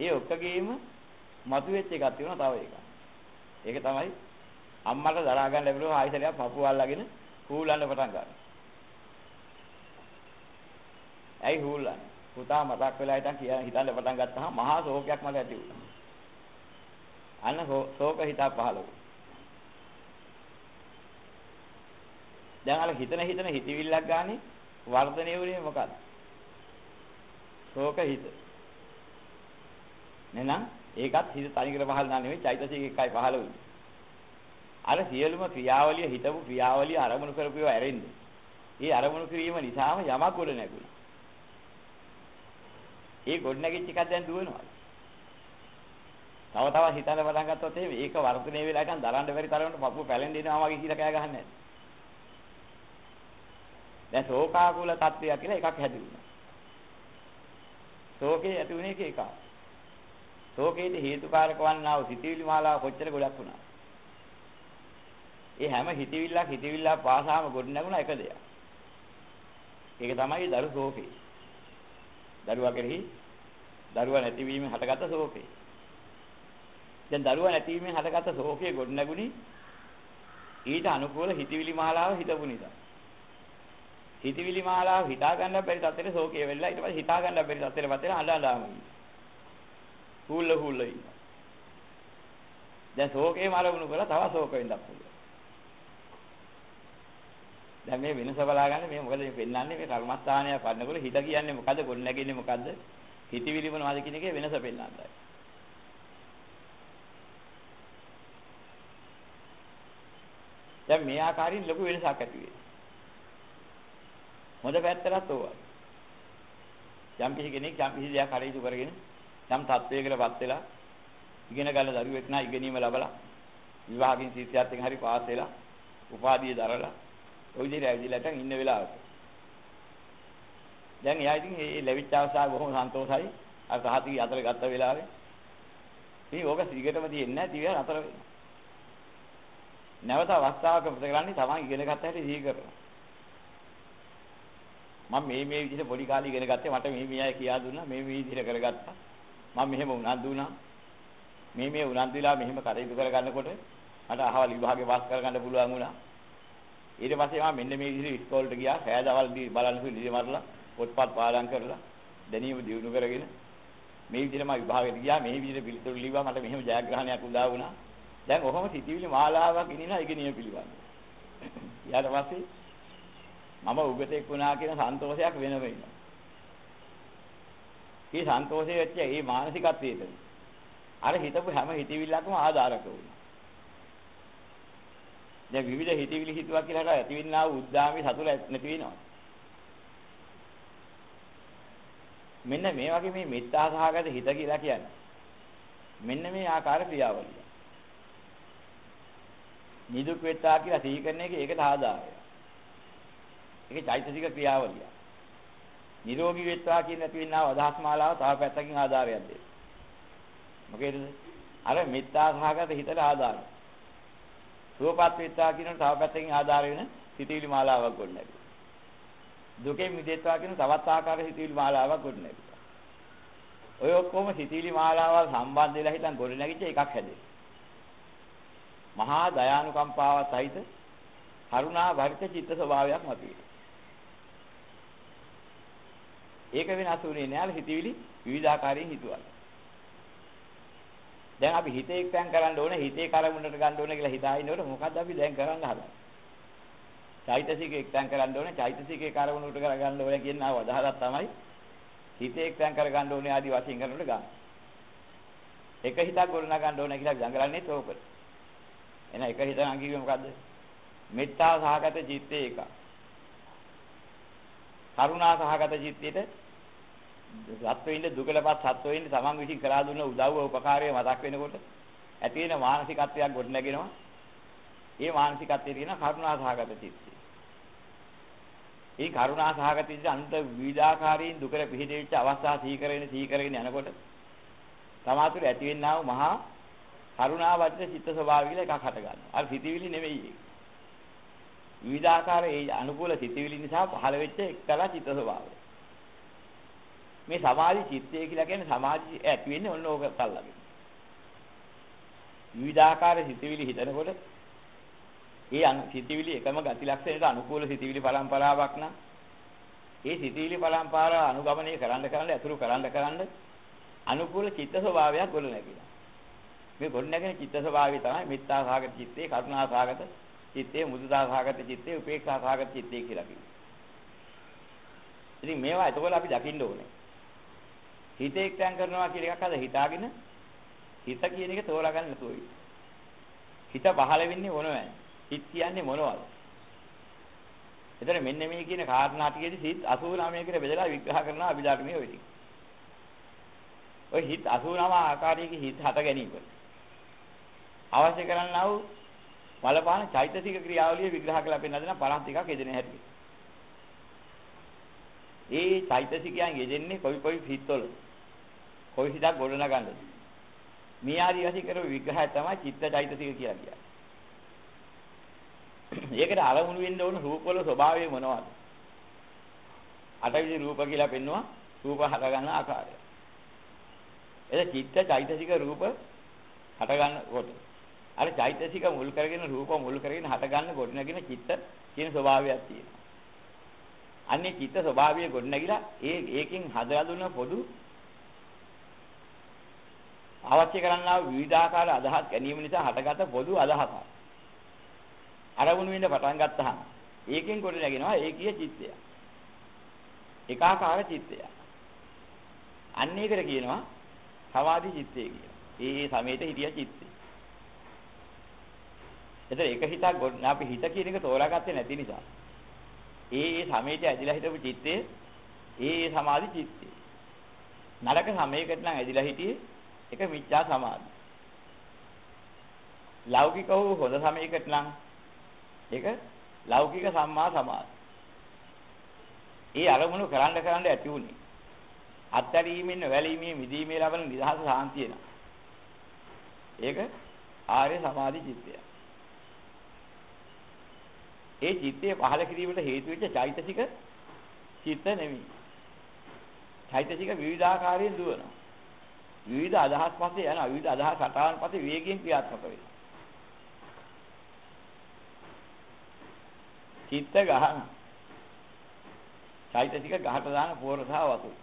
ඒ ඔක්කොගේම මතුවෙච්ච එකක් තියෙනවා තව එකක්. ඒක තමයි අම්මට දරා ගන්න ලැබුණු ආයිසලයක් පපුව අල්ලගෙන හූලන්න පටන් ගන්නවා. ඇයි හූලන්නේ? පුතා මතක් වෙලා හිටන් කියන හිතන්න පටන් ගත්තාම මහා ශෝකයක් මට ඇති වුණා. අන්න ශෝක හිතක් පහළ වුණා. දැන් අර හිතන හිතන හිතවිල්ලක් ගානේ වර්ධනය වුණේ මොකද්ද? ශෝක හිත. නේනම් ඒකත් හිත තනිකර පහළ නා නෙවෙයි චෛතසික එකයි පහළ වුනේ. අර සියලුම ක්‍රියාවලිය හිතපු ක්‍රියාවලිය අරමුණු කරපුව ඇරෙන්නේ. ඒ අරමුණු කිරීම නිසාම යමක් ගොඩ නැගුණා. ඒ ගොඩ නැගිච්ච එකක් දැන් දුවනවා. තව තව හිතන්න පටන් ගත්තොත් එහෙම ඒක වර්ධනය වෙලා ඉතින් දරන්න බැරි තරමට පපුව පැලෙන්න එනවා වගේ කියලා කෑ ගහන්නේ නැහැ. දැන් ශෝකාකුල තත්ත්වය කියලා එකක් හැදුණා. ශෝකේ ඇති වුණේ ඒක. ශෝකේට හේතුකාරක වන්නා වූ සිතිවිලි මාලාව කොච්චර ගොඩක් වුණා. ඒ හැම හිතවිල්ලක් හිතවිල්ලක් පාසාම ගොඩ නැගුණා එක දෙයක්. ඒක තමයි දරු ශෝකේ. දරුවා කෙරෙහි දරුවා නැතිවීමෙන් හටගත්ත ශෝකේ. දැන් දරුවා නැතිවීමෙන් හටගත්ත ශෝකයේ ගොඩ නැගුණි ඊට අනුකූල හිතවිලි මාලාව හිතපු නිසා. හිතවිලි මාලාව හිතා ගන්න බැරි තත්ත්වෙට ශෝකය වෙලා ඊට පස්සේ හිතා ගන්න බැරි තත්ත්වෙට පත් වෙලා අඬ අඬාම ඉන්නවා. හුල්ල හුල්ල ඉන්නවා. දැන් ශෝකේ මරවුණු කරලා තව ශෝක වෙන්නත් පුළුවන්. දැන් මේ වෙනස බලා ගන්න මේ මොකද මේ පෙන්වන්නේ මේ කර්මස්ථානය පන්නකොට හිත කියන්නේ මොකද්ද ගොඩ නැගෙන්නේ මොකද්ද හිතවිලි මොනවද කියන එකේ වෙනස පෙන්වන්නයි. දැන් මේ ආකාරයෙන් ලොකු වෙනසක් ඇති වෙනවා. හොඳ පැත්තටත් ඕවා. යම් කිසි කෙනෙක් යම් කිසි දෙයක් හරියටු කරගෙන යම් තත්වයකටපත් වෙලා ඉගෙන ගන්න දරුවෙක් නා ඉගෙනීම ලැබලා විවාහකින් සීතියත් එක්ක හරි පාස් වෙලා උපාධිය දරලා ওই විදිහට ඇවිදලා ඉන්න වෙලාවක දැන් එයා ඉතින් මේ ලැබිච්ච අවස්ථාව බොහොම සන්තෝෂයි අර සහතික අතර ගත්ත වෙලාවේ ඉතින් ඕක සිගටම තියෙන්නේ නැහැ තියලා අතර වෙනවා නැවත අවස්ථාවක මොකද කරන්නේ තමන් ඉගෙන ගත්ත හැටි සිහි කරනවා මම මේ මේ විදිහට පොඩි කාලේ ඉගෙන ගත්තේ මට මේ මේ අය කියා දුන්නා මේ මේ විදිහට කරගත්තා. මම මෙහෙම උනන්දු වුණා. මේ මේ උනන්දු වෙලා මෙහෙම කටයුතු කරගන්නකොට මට අහවල් විභාගේ පාස් කරගන්න පුළුවන් වුණා. ඊට පස්සේ මම මෙන්න මේ විදිහට ඉස්කෝලේට ගියා සෑදවල් බලන්න සුළු මරලා පොත්පත් පාඩම් කරලා දැනීම දියුණු කරගෙන මේ විදිහට මම විභාගෙට ගියා මේ විදිහට පිළිතුරු ලිව්වා මට මෙහෙම ජයග්‍රහණයක් උදා වුණා. දැන් ඔහොම සිතිවිලි මාලාවක් ඉනිනා ඉගෙනීම පිළිබඳව ඊට පස්සේ මම උගතෙක් වුණා කියන සන්තෝෂයක් වෙනම ඉන්නවා. මේ සන්තෝෂයේ වෙච්ච මේ මානසිකත්වයට අර හිතපු හැම හිතවිල්ලක්ම ආධාරක වුණා. දැන් විවිධ හිතවිලි හිතුවා කියලා ඇතිවෙනා උද්දාමි සතුට නැති වෙනවා. මෙන්න මේ වගේ මේ මෙත්තා සහගත හිත කියලා කියන්නේ. මෙන්න මේ ආකාර ක්‍රියාවලිය. නිදුක් වෙත්තා කියලා සිහි කරන එක ඒකට ආදායය. ඒකේ චෛතසික ක්‍රියාවලිය. නිරෝගී වෙත්තා කියන නැතිවෙනා අදහස් මාලාව තව පැත්තකින් ආධාරයක් දෙන්න. මොකේද? අර මෙත්තා සහගත හිතට ආධාරය. සුවපත් වෙත්තා කියන තව පැත්තකින් ආධාර වෙන සිතවිලි මාලාවක් ගොඩනැගෙනවා. දුකෙන් මිදෙත්වා කියන තවත් ආකාර සිතවිලි මාලාවක් ගොඩනැගෙනවා. ඔය ඔක්කොම සිතවිලි මාලාවල් සම්බන්ධ වෙලා හිටන් ගොඩනැගිච්ච එකක් හැදෙනවා. මහා දයානුකම්පාව සහිත කරුණා වර්ග චිත්ත ස්වභාවයක් මතුවේ. ඒක වෙනස් වුණේ නෑ හිතවිලි විවිධාකාරයෙන් හිතුවා. දැන් අපි හිතේ එක්තෙන් කරන්න ඕනේ හිතේ කරමුණට ගන්න ඕනේ කියලා හිතා ඉන්නකොට මොකද්ද අපි දැන් කරන්න හදන්නේ? චෛතසික එක්තෙන් කරන්න ඕනේ චෛතසිකේ කරමුණට කරගන්න ඕනේ කියන අවදාහක් තමයි හිතේ එක්තෙන් කරගන්න ඕනේ ආදි වශයෙන් කරනකොට ගන්න. එක හිතක් ගොඩනගා ගන්න ඕනේ කියලා දඟලන්නේ තෝකට. එහෙනම් එක හිතක් අංගිවේ මොකද්ද? මෙත්තා සහගත චිත්තේ එක. කරුණා සහගත චිත්තේට සත්වෙින්න දුකලපත් සත්වෙින්න තමන් විසින් කළා දුන්න උදව්ව උපකාරය මතක් වෙනකොට ඇති වෙන මානසිකත්වයක් ගොඩනගෙනවා. ඒ මානසිකත්වයේ තියෙන කරුණා සහගත චිත්තය. ඒ කරුණා සහගත චිත්ත අන්ත විවිධාකාරයෙන් දුකට පිහිටෙච්ච අවස්ථා සීකරගෙන සීකරගෙන යනකොට තමාතුර ඇති වෙන්නා වූ මහා කරුණාවද්ද චිත්ත ස්වභාවය කියලා එකක් හට ගන්නවා. අර සිතිවිලි නෙමෙයි ඒක. විවිධාකාර ඒ අනුකූල සිතිවිලි නිසා පහළ වෙච්ච එක්තරා චිත්ත ස්වභාවය. මේ සමාධි චිත්තය කියලා කියන්නේ සමාධි ඇති වෙන්නේ ඔන්න ඕක තල්ලාගෙන. විවිධාකාර සිතිවිලි හිතනකොට ඒ සිතිවිලි එකම ගති ලක්ෂණයට අනුකූල සිතිවිලි පරම්පරාවක් නම් ඒ සිතිවිලි පරම්පරාව අනුගමනය කරන්න කරන්න අතුරු කරන්න කරන්න අනුකූල චිත්ත ස්වභාවයක් ගොඩ නැගිලා. මේ ගොඩ නැගෙන චිත්ත ස්වභාවය තමයි මිත්‍යා සාගත චිත්තේ, කරුණා සාගත චිත්තේ, මුදිතා සාගත චිත්තේ, උපේක්ෂා සාගත චිත්තේ කියලා කිව්වා. ඉතින් මේවා එතකොට අපි දකින්න ඕනේ. හිත එක්තෙන් කරනවා කියන එකක් අද හිතාගෙන හිත කියන එක තෝරාගන්න නැතුව හිත පහළ වෙන්නේ මොනවද? හිත කියන්නේ මොනවද? එතන මෙන්න මේ කියන කාරණා ටිකේදී සිත් 89 කට බෙදලා විග්‍රහ කරනවා අභිධර්මයේ ඔය ටික. ඔය හිත 89 ආකාරයක හිත හට ගැනීම. අවශ්‍ය කරන්නා වූ බලපාන චෛතසික ක්‍රියාවලිය විග්‍රහ කරලා පෙන්නන පරක් ටිකක් එදෙන හැටි. ඒ චෛතසිකයන් යෙදෙන්නේ කොයි කොයි හිත්වල කොයි හිතක් ගොඩනගන්නද මේ ආදී වශයෙන් කරපු විග්‍රහය තමයි චිත්ත චෛතසික කියලා කියන්නේ. ඒකට අරමුණු වෙන්න ඕන රූපවල ස්වභාවය මොනවද? අටවිධ රූප කියලා පෙන්නවා රූප හට ගන්න ආකාරය. එද චිත්ත චෛතසික රූප හට ගන්නකොට අර චෛතසික මුල් කරගෙන රූප මුල් කරගෙන හට ගන්න ගොඩනගෙන චිත්ත කියන ස්වභාවයක් තියෙනවා. අන්නේ චිත්ත ස්වභාවය ගොඩනැගිලා ඒ ඒකෙන් හදලා දුන්න පොදු අවශ්‍ය කරන්නා වූ විවිධාකාර අදහස් ගැනීම නිසා හටගත පොදු අදහසක්. අරමුණු වෙන්න පටන් ගත්තාම ඒකෙන් කොට නැගෙනවා ඒකීය චිත්තය. එකාකාර චිත්තය. අන්න ඒකට කියනවා සමාධි චිත්තය කියලා. ඒ සමේත හිටිය චිත්තය. එතන එක හිතක් අපි හිත කියන එක තෝරාගත්තේ නැති නිසා ඒ ඒ සමේත ඇදිලා හිටපු චිත්තේ ඒ ඒ සමාධි චිත්තේ. නරක සමයකට නම් ඇදිලා හිටියේ ඒක මිච්ඡා සමාධි. ලෞකික වූ හොඳ සමයකට නම් ඒක ලෞකික සම්මා සමාධි. ඒ අරමුණු කරන්න කරන්න ඇති උනේ. අත්හැරීමෙන් වැළීමේ මිදීමේ ලබන නිදහස සාන්තිය න ะ. ඒක ආර්ය සමාධි චිත්තය. ඒ චිත්තය පහළ කිරීමට හේතු වෙච්ච චෛතසික චිත්ත නෙමෙයි. චෛතසික විවිධාකාරයෙන් දුවනවා. විවිධ අදහස් පස්සේ යනවා. විවිධ අදහස් සටහන් පස්සේ වේගයෙන් ක්‍රියාත්මක වෙනවා. චිත්ත ගහන. චෛතසික ගහට දාන පෝර සහ වතුර.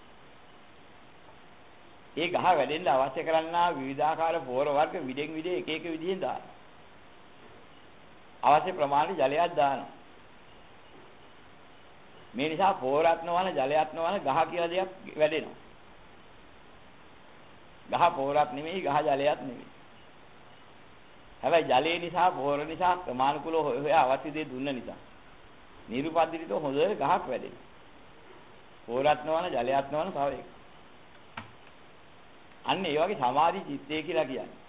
ඒ ගහ වැඩෙන්න අවශ්‍ය කරන්නා විවිධාකාර පෝර වර්ග විදෙන් විදේ එක එක විදිහෙන් දානවා. අවශ්‍ය ප්‍රමාණය ජලයක් දානවා. මේ නිසා පෝරත් නොවන ජලයක් නොවන ගහ කියලා දෙයක් වැඩෙනවා. ගහ පෝරත් නෙමෙයි ගහ ජලයක් නෙමෙයි. හැබැයි ජලයේ නිසා පෝර නිසා ප්‍රමාණිකුලව හොය හොය අවශ්‍ය දේ දුන්න නිසා නිරුපද්දිතව හොඳ ගහක් වැඩෙනවා. පෝරත් නොවන ජලයක් නොවන තව එකක්. අන්න ඒ වගේ සමාධි චිත්තය කියලා කියන්නේ.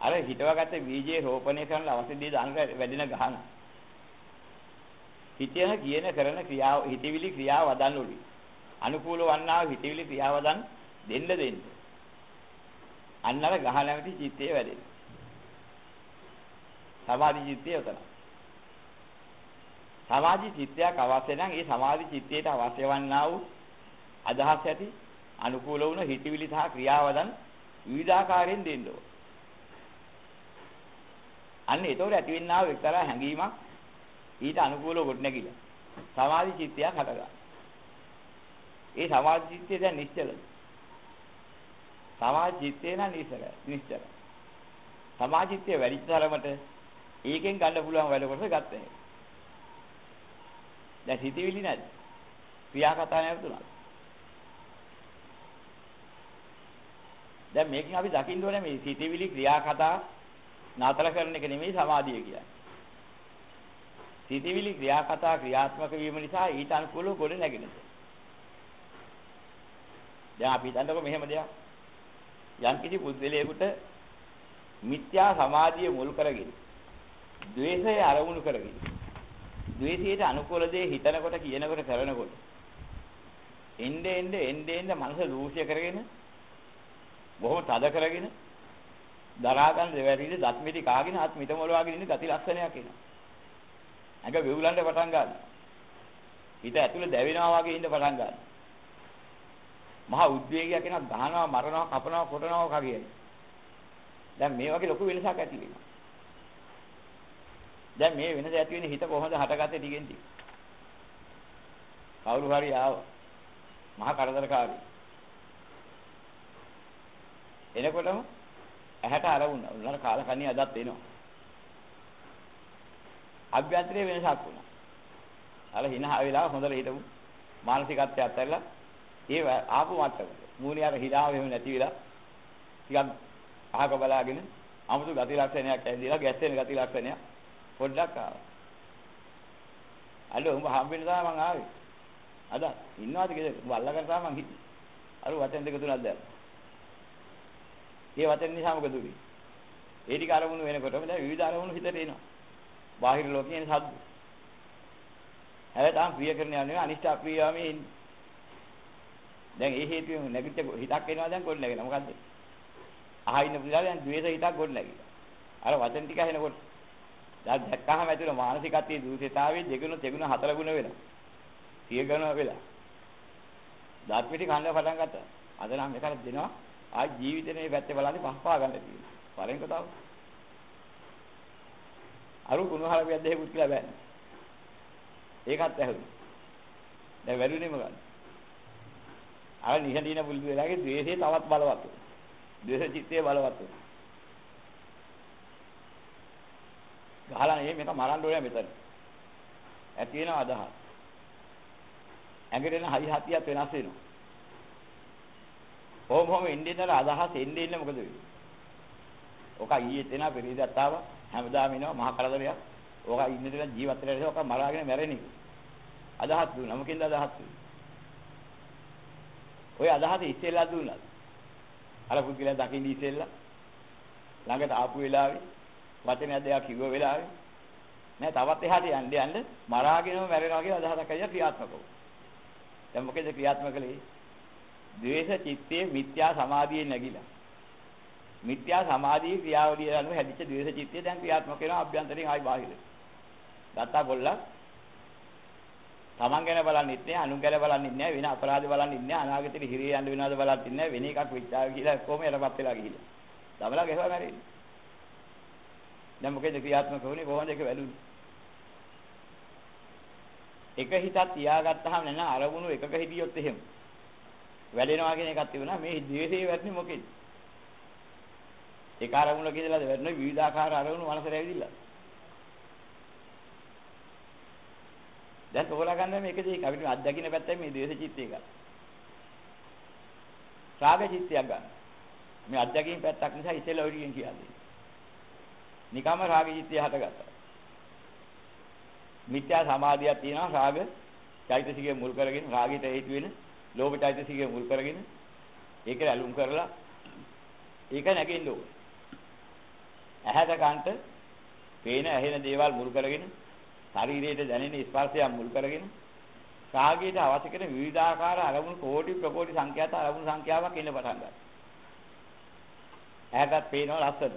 අර හිතවගත්ත බීජේ රෝපණය කරන අවශ්‍ය දේ දාන වැඩෙන ගහන. හිතේන කියන කරන ක්‍රියාව හිතවිලි ක්‍රියාව වදන් උලි. අනුකූල වන්නා හිතවිලි ක්‍රියාව වදන් දෙන්න දෙන්න. අන්නර ගහ නැමැති චිත්තේ වැඩෙන. සමාධි චිත්තය උතන. සමාධි චිත්තයක් අවශ්‍ය නම් ඒ සමාධි චිත්තයට අවශ්‍ය වන්නා වූ අදහස් ඇති අනුකූල වුණ හිතවිලි සහ ක්‍රියාවදන් විවිධාකාරයෙන් දෙන්න ඕන. අන්න ඒතකොට ඇතිවෙනා වූ එක්තරා හැඟීමක් ඊට අනුකූලව ගොඩනැගිලා සමාධි චිත්තයක් හටගන්නවා. ඒ සමාධි චිත්තය දැන් නිශ්චලයි. සමාධි චිත්තේ නම් නිශ්චල නිශ්චල. සමාධි චිත්තය වැඩිච්ච තරමට ඒකෙන් ගන්න පුළුවන් වැඩ කොටස ගත්තා. දැන් හිතවිලි නැද්ද? ක්‍රියාකතා නැවතුණාද? දැන් මේකෙන් අපි දකින්න ඕනේ මේ සිතවිලි ක්‍රියාකතා නතර කරන එක නෙමෙයි සමාධිය කියන්නේ. සිතවිලි ක්‍රියාකතා ක්‍රියාත්මක වීම නිසා ඊට අනුකූලව ගොඩ නැගෙනද. දැන් අපි හිතන්නකො මෙහෙම දෙයක්. යම් කිසි පුද්ගලයෙකුට මිත්‍යා සමාධිය මුල් කරගෙන ද්වේෂය අරමුණු කරගෙන ද්වේෂයට අනුකූල දේ හිතනකොට කියනකොට කරනකොට එnde ende ende ende මනස දූෂ්‍ය කරගෙන බොහොම තද කරගෙන දරා ගන්න දෙවැරිලි දත් මිටි කාගෙන ආත් මිට මොලවාගෙන ඉන්න ගති ලක්ෂණයක් එනවා. අඟ වෙවුලන්න පටන් ගන්නවා. හිත ඇතුලේ දැවෙනවා වගේ ඉන්න පටන් ගන්නවා. මහා උද්වේගයක් එනවා ගහනවා මරනවා කපනවා කොටනවා වගේ. දැන් මේ වගේ ලොකු වෙනසක් ඇති වෙනවා. දැන් මේ වෙනස ඇති වෙන්නේ හිත කොහොමද හටගත්තේ ටිකෙන් ටික. කවුරු හරි ආව. මහා කරදරකාරී. එනකොටම ඇහැට අරමුණ උනර කාල කණිය අදත් එනවා. අභ්‍යන්තරයේ වෙනසක් වුණා. අර හිනහ වෙලා හොඳට හිටමු මානසිකත්වයට ඇත්තලා ඒ ආපු මට්ටමට මූණේ අර හිලාව එහෙම නැති වෙලා ටිකක් අහක බලාගෙන 아무තු ගති ලක්ෂණයක් ඇඳිලා ගැස්සෙන ගති ලක්ෂණයක් පොඩ්ඩක් ආවා. අල්ලෝ උඹ හම්බෙන්න තමයි මං ආවේ. අද ඉන්නවාද කියලා උඹ අල්ලගෙන තමයි මං හිටියේ. අර වචන දෙක තුනක් දැම්මා. ඒ වචන නිසා මොකද උනේ? ඒ ටික අරමුණු වෙනකොටම දැන් විවිධ අරමුණු හිතට එනවා. බාහිර ලෝකයේ එන සද්ද. හැබැයි තාම ප්‍රිය කරන යන්නේ අනිෂ්ට අප්‍රියවමේ ඉන්නේ. දැන් ඒ හේතුවෙන් නැගිට හිතක් එනවා දැන් ගොඩ නැගෙන. මොකද්ද? අහා ඉන්න පුදුලා දැන් ද්වේෂ හිතක් ගොඩ නැගිලා. අර වචන ටික ඇහෙනකොට දැන් දැක්කහම ඇතුළේ මානසිකත්වයේ දූෂිතාවේ දෙගුණ දෙගුණ හතර ගුණ වෙනවා. සිය ගුණ වෙලා. දාත් පිටි කන්න පටන් ගත්තා. අද නම් එකක් දෙනවා. ආ ජීවිතේ මේ පැත්තේ බලන්නේ පහපා ගන්න තියෙනවා. පළවෙනි කතාව. අරු කුණුහලපියක් දෙහෙකුත් කියලා බෑනේ. ඒකත් ඇහුනේ. දැන් වැරුනේ මොකද්ද? අර නිහඬින පුරුදු වෙලාගේ ද්වේෂය තවත් බලවත් වෙනවා. ද්වේෂ චිත්තය බලවත් වෙනවා. ගහලා නේ මේක මරන්න ඕනේ මෙතන. ඇති වෙන අදහස්. ඇඟට එන හයි හතියත් වෙනස් වෙනවා. කොහොම හොම එන්නේ ඉඳලා අදහස් එන්නේ ඉන්නේ මොකද වෙන්නේ? ඔක ඊයේ තේන පෙරේදත් ආවා හැමදාම එනවා මහා කරදරයක්. ඔක ඉන්න දෙන ජීවත් වෙලා ඔක මරාගෙන මැරෙන එක. අදහස් දුන්නා. මොකෙන්ද අදහස් දුන්නේ? ඔය අදහස ඉස්සෙල්ලා දුන්නා. අර පුද්ගලයා දකින්න ඉස්සෙල්ලා ළඟට ආපු වෙලාවේ වචනයක් දෙයක් කිව්ව වෙලාවේ නෑ තවත් එහාට යන්න යන්න මරාගෙනම මැරෙනවා කියලා අදහසක් ඇවිල්ලා ක්‍රියාත්මක වුණා. දැන් මොකද ක්‍රියාත්මක කළේ? ද්වේෂ චිත්තයේ මිත්‍යා සමාධියේ නැగిලා. මිත්‍යා සමාධියේ ක්‍රියාවලිය අනුව හැදිච්ච ද්වේෂ චිත්තය දැන් ක්‍රියාත්මක වෙනවා අභ්‍යන්තරින් ආයි බාහිර. ගත්තා පොල්ලා තමන් ගැන බලන්නෙත් නෑ අනුන් ගැන බලන්නෙත් නෑ වෙන අපරාධ බලන්නෙත් නෑ අනාගතේ හිරේ යන්න වෙනවද බලන්නෙත් නෑ වෙන එකක් වෙච්චා කියලා කොහොම යටපත් වෙලා ගිහිල්ලා. දමලා ගහවා මැරෙන්නේ. දැන් මොකේද ක්‍රියාත්මක වුනේ කොහොමද ඒක වැළුනේ? එක හිතක් තියාගත්තාම නේන අරමුණු එකක හිටියොත් එහෙම වැඩෙනවා කියන එකක් තිබුණා මේ ද්වේෂයේ වැටෙන්නේ මොකෙද? ඒක ආරමුණක ඉඳලාද වැටෙන්නේ විවිධාකාර ආරමුණු මනසට ඇවිදilla. දැන් තෝරා ගන්න මේක දෙක අපිට අත්දකින්න පැත්තෙන් මේ ද්වේෂ චිත්තය ගන්න. රාග චිත්තය ගන්න. මේ අත්දකින්න පැත්තක් නිසා ඉතල ඔරියෙන් කියන්නේ. නිකම්ම රාග චිත්තය හටගත්තා. මිත්‍යා සමාධියක් තියෙනවා රාග චෛතසිකය මුල් කරගෙන රාගයට හේතු වෙන ලෝභ චෛතසිකය මුල් කරගෙන ඒක ඇලුම් කරලා ඒක නැගෙන්න ඕන. ඇහැට කන්ට පේන ඇහෙන දේවල් මුල් කරගෙන ශරීරයට දැනෙන ස්පර්ශයන් මුල් කරගෙන රාගයට අවශ්‍ය කරන විවිධාකාර අරමුණු කෝටි ප්‍රකෝටි සංඛ්‍යාත අරමුණු සංඛ්‍යාවක් එන්න පටන් ගන්නවා. ඇහැටත් පේනවා ලස්සන.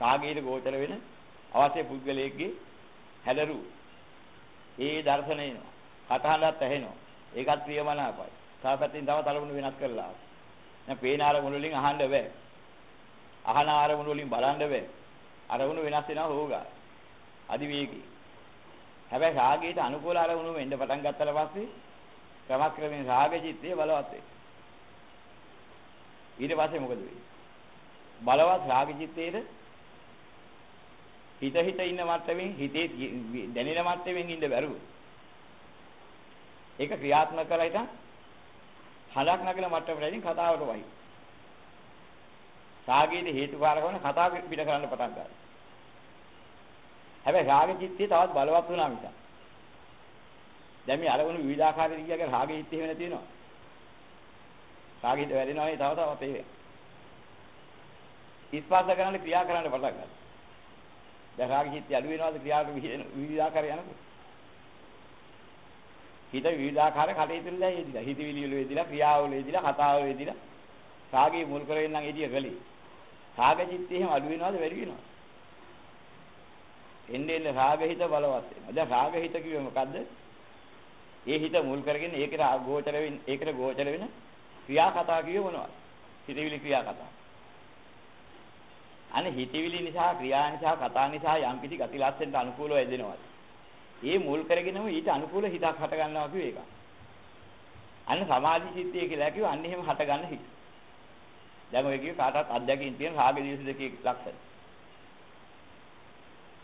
රාගයට ගෝචර වෙන අවශ්‍ය පුද්ගලයෙක්ගේ හැලරු ඒ දර්ශන එනවා. කටහඬත් ඇහෙනවා. ඒකත් ප්‍රියමනාපයි. තාපැත්තෙන් තව තලමුණු වෙනස් කරලා. දැන් පේන අරමුණු වලින් අහන්න බෑ. අහන අරමුණු වලින් බලන්න බෑ. අරමුණු වෙනස් වෙනවා හොගා. අදිවේගී. හැබැයි රාගයට අනුකූල අරමුණු වෙන්න පටන් ගත්තට පස්සේ ක්‍රමක්‍රමයෙන් රාග චිත්තය බලවත් වෙනවා. ඊට පස්සේ මොකද වෙන්නේ? බලවත් රාග චිත්තයේද හිත හිත ඉන්න මට්ටමින් හිතේ දැනෙන මට්ටමින් ඉන්න බැරුව. ඒක ක්‍රියාත්මක කරලා ඉතින් හලක් නගල මට්ටමට කතාවට වයි. රාගයේ හේතුකාරක වන කතාව පිට කරන්න පටන් ගන්නවා. හැබැයි රාග චිත්තය තවත් බලවත් වුණා මිස. දැන් මේ අරමුණු විවිධාකාර විදිහක රාග චිත්තය වෙන තියෙනවා. රාගෙට වැඩෙනවා නේ තව තවත් ඒක. ඉස්පස්ස කරන්න ක්‍රියා කරන්න පටන් ගන්නවා. දැන් රාග චිත්තය අඩු වෙනවද ක්‍රියාවට විවිධාකාර යනකොට? හිත විවිධාකාර කටයුතු වල යෙදිලා හිතවිලි වල යෙදිලා ක්‍රියාවල යෙදිලා කතාවල යෙදිලා රාගේ මුල් කරගෙන නම් එදිය ගලී. රාග චිත්තය එහෙම අඩු වෙනවද වැඩි වෙනවද? එන්නේ එන්නේ රාග හිත බලවත් වෙනවා. දැන් රාග හිත කිව්වේ මොකද්ද? ඒ හිත මුල් කරගෙන ඒකට ගෝචර වෙන ඒකට ගෝචර වෙන ක්‍රියා කතා කිව්වේ මොනවද? හිතවිලි ක්‍රියා කතා. අනේ හිතවිලි නිසා ක්‍රියා නිසා කතා නිසා යම් කිසි ගති ලක්ෂණට අනුකූලව යෙදෙනවා. ඒ මුල් කරගෙනම ඊට අනුකූල හිතක් හට ගන්නවා කිව්ව එක. අන්න සමාධි සිද්ධිය කියලා කිව්ව අන්න එහෙම හට ගන්න හිත. දැන් ඔය කිව්ව කාටවත් අධ්‍යක්ෂින් තියෙන රාග දිවස දෙකේ ලක්ෂණ.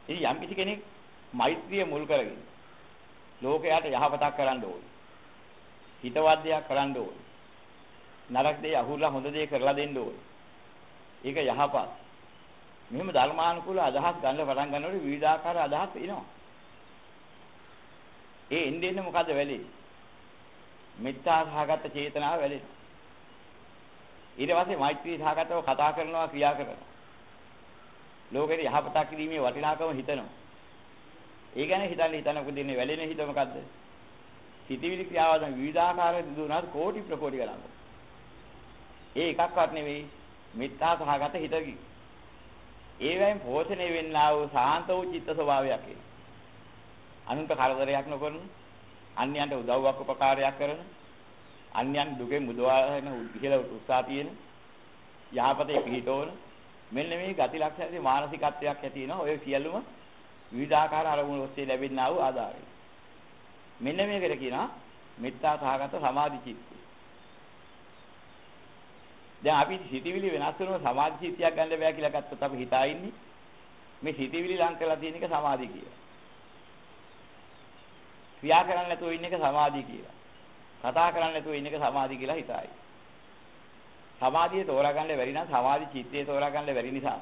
ඉතින් යම් කිසි කෙනෙක් මෛත්‍රිය මුල් කරගෙන ලෝකයට යහපතක් කරන්න ඕනේ. හිතවත් දෙයක් කරන්න ඕනේ. නරක දේ අහුලා හොඳ දේ කරලා දෙන්න ඕනේ. ඒක යහපත්. මෙහෙම ධර්මානුකූල අදහස් ගන්න පටන් ගන්නකොට විවිධාකාර අදහස් එනවා. ඒ එන්නේ එන්නේ මොකද වෙලෙන්නේ? මෙත්තා සහගත චේතනාව වෙලෙනවා. ඊට පස්සේ මෛත්‍රී සහගතව කතා කරනවා ක්‍රියා කරනවා. ලෝකෙට යහපතක් කිරීමේ වටිනාකම හිතනවා. ඒ ගැන හිතන්න හිතනකොට දෙන්නේ වැළෙන හිත මොකද්ද? සිතවිලි ක්‍රියාවන් විවිධාකාර දුනාත් කෝටි ප්‍රකෝටි ගණන්. ඒ එකක්වත් නෙවෙයි මෙත්තා සහගත හිතකි. ඒ වයින් පෝෂණය වෙන්නා වූ සාන්ත වූ චිත්ත ස්වභාවයක් එනවා. අනුන්ට කරදරයක් නොකරන, අන්‍යයන්ට උදව්වක් උපකාරයක් කරන, අන්‍යයන් දුකෙන් මුදවාගෙන ඉහළ උත්සාහ තියෙන, යහපතේ පිහිටවන මෙන්න මේ ගති ලක්ෂණයේ මානසිකත්වයක් ඇති වෙනවා. ඔය සියලුම විවිධාකාර අරමුණු ඔස්සේ ලැබෙනා වූ ආධාරය. මෙන්න මේකට කියනවා මෙත්තා සහගත සමාධි චිත්තය. දැන් අපි සිතිවිලි වෙනස් කරන සමාධි චිත්තයක් ගන්න බෑ කියලා ගත්තොත් අපි හිතා ඉන්නේ මේ සිතිවිලි ලං කරලා තියෙන එක සමාධි කියලා. ක්‍රියා කරන්නේ නැතුව ඉන්න එක සමාධිය කියලා. කතා කරන්නේ නැතුව ඉන්න එක සමාධිය කියලා හිතයි. සමාධිය තෝරාගන්න බැරි නම් සමාධි චිත්තය තෝරාගන්න බැරි නිසා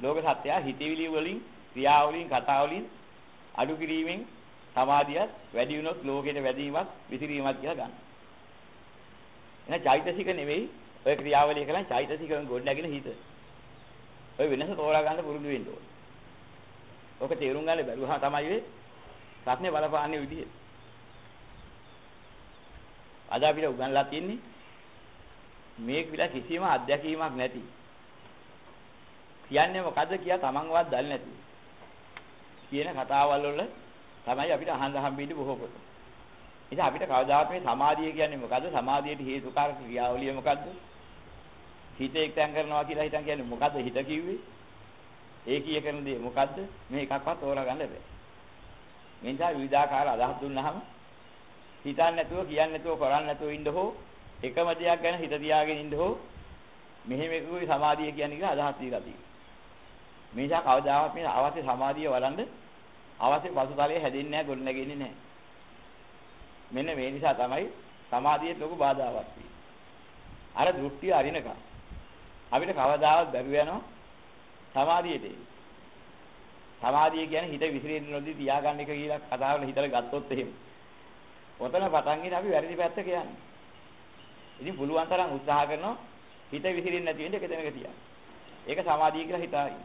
ලෝක සත්‍යය හිතවිලි වලින් ක්‍රියා වලින් කතා වලින් අඩු කිරීමෙන් සමාධියත් වැඩි වුණොත් ලෝකෙට වැඩිවීමක් විසිරීමක් කියලා ගන්න. එහෙනම් චෛතසික නෙවෙයි ඔය ක්‍රියාවලිය කරන්නේ චෛතසිකෙන් ගොඩ නැගෙන හිත. ඔය වෙනස තෝරා ගන්න පුරුදු වෙන්න ඕනේ. ඔක තේරුම් ගන්න බැරුවා තමයි වෙන්නේ ප්‍රශ්නේ බලපාන්නේ විදිහ. අද අපිට උගන්ලා තියෙන්නේ මේක විලා කිසිම අත්දැකීමක් නැති. කියන්නේ මොකද්ද කියලා තමන්වත් දන්නේ නැති. කියන කතාවල් වල තමයි අපිට අහන්න හම්බෙන්නේ බොහෝ කොට. ඉතින් අපිට කවදාවත් මේ සමාධිය කියන්නේ මොකද්ද? සමාධියට හේතුකාරක ක්‍රියාවලිය මොකද්ද? හිත එක්තෙන් කරනවා කියලා හිතන් කියන්නේ මොකද්ද හිත කිව්වේ? ඒ කිය කරන දේ මොකද්ද? මේ එකක්වත් තෝරා ගන්න බෑ. මේ නිසා විවිධාකාර අදහස් දුන්නාම හිතන්නේ නැතුව කියන්නේ නැතුව කරන්නේ නැතුව ඉන්න හෝ එකම දෙයක් ගැන හිත තියාගෙන ඉන්න හෝ මෙහෙම එකකුයි සමාධිය කියන්නේ කියලා අදහස් දීලා තියෙනවා. මේ නිසා කවදාවත් මේ අවශ්‍ය සමාධිය වඩන්න අවශ්‍ය පසුතලයේ හැදෙන්නේ නැහැ ගොඩ නැගෙන්නේ නැහැ. මෙන්න මේ නිසා තමයි සමාධියට ලොකු බාධාවක් තියෙන්නේ. අර දෘෂ්ටිය අරිනකම් අපිට කවදාවත් බැරි වෙනවා සමාධියට එන්න. සමාධිය කියන්නේ හිත විසිරෙන්න නොදී තියාගන්න එක කියලා කතාවල හිතලා ගත්තොත් එහෙම. ඔතන පටන් ගෙන අපි වැරදි පැත්ත කියන්නේ. ඉතින් පුළුවන් තරම් උත්සාහ කරනවා හිත විසිරෙන්නේ නැති වෙන්න එක තැනක තියන්න. ඒක සමාධිය කියලා හිතාගෙන.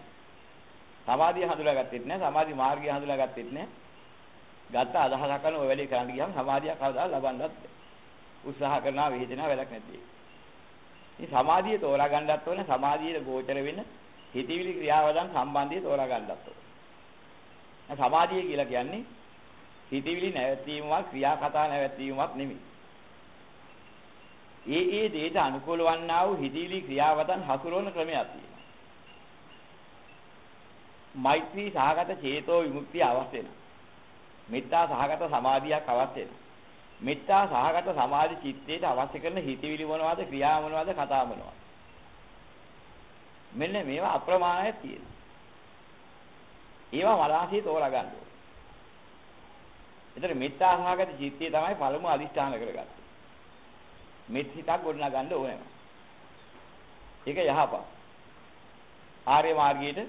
සමාධිය හඳුනාගත්තෙත් නැහැ සමාධි මාර්ගය හඳුනාගත්තෙත් නැහැ. ගත්ත අදහසක් කරන ඔය වැඩේ කරන්න ගියාම සමාධිය කවදා ලබන්නත් උත්සාහ කරනවා වේදනාවක් වැඩක් නැති. මේ සමාධිය තෝරා ගන්නත් ඕනේ සමාධියේ ගෝචර වෙන හිතවිලි ක්‍රියාවදන් සම්බන්ධය තෝරා ගන්නත් ඕනේ. සමාධිය කියලා කියන්නේ හිතවිලි නැවැත්වීමක් ක්‍රියා කතා නැවැත්වීමක් නෙමෙයි. ඒ ඒ දෙයට අනුකූල වන්නා වූ හිතවිලි ක්‍රියාවදන් හසුරවන ක්‍රමයක් තියෙනවා. මෛත්‍රී සහගත චේතෝ විමුක්තිය අවශ්‍ය වෙනවා. මෙත්තා සහගත සමාධියක් අවශ්‍ය වෙනවා. මෙත්තා සහගත සමාධි චිත්තයට අවශ්‍ය කරන හිතවිලි මොනවද ක්‍රියා මොනවද කතා මොනවද මෙන්න මේවා අප්‍රමාණයි තියෙනවා. ඒවා මලාසිය තෝරා ගන්න ඕනේ. ඒතර මෙත්තා සහගත චිත්තය තමයි පළමු අදිෂ්ඨාන කරගත්තේ. මෙත් හිතක් ගොඩනගා ගන්න ඕනේ. ඒක යහපත්. ආර්ය මාර්ගයට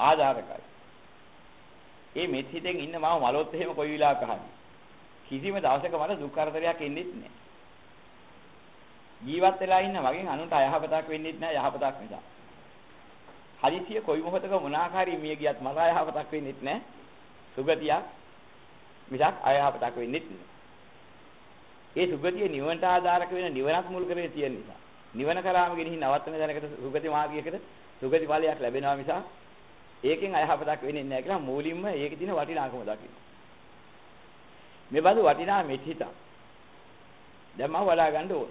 ආධාරකයි. ඒ මෙත් හිතෙන් ඉන්න මම මලොත් එහෙම කොයි විලාක හරි. කිසිම දවසක මට දුක් කරදරයක් එන්නේ නැහැ. ජීවත් වෙලා ඉන්න වගේ අනුන්ට අයහපතක් වෙන්නේ නැහැ යහපතක් නිසා. හදිසිය කොයි මොහොතක මොනාකාරී මිය ගියත් මට අයහපතක් වෙන්නේ නැහැ. සුගතියක් මිසක් අයහපතක් වෙන්නේ නැහැ. ඒ සුගතිය නිවනට ආධාරක වෙන නිවනක් මුල් කරගෙන තියෙන නිසා. නිවන කරාම ගෙනිහින් නවත්තන දැනකට සුගති මාර්ගයකට සුගති ඵලයක් ලැබෙනවා මිසක් ඒකෙන් අයහපතක් වෙන්නේ නැහැ කියලා මූලින්ම ඒකේ තියෙන වටිනාකම දකින්න. මේ බඳු වටිනා මෙත් හිත. දැන් මම වඩා ගන්න ඕන.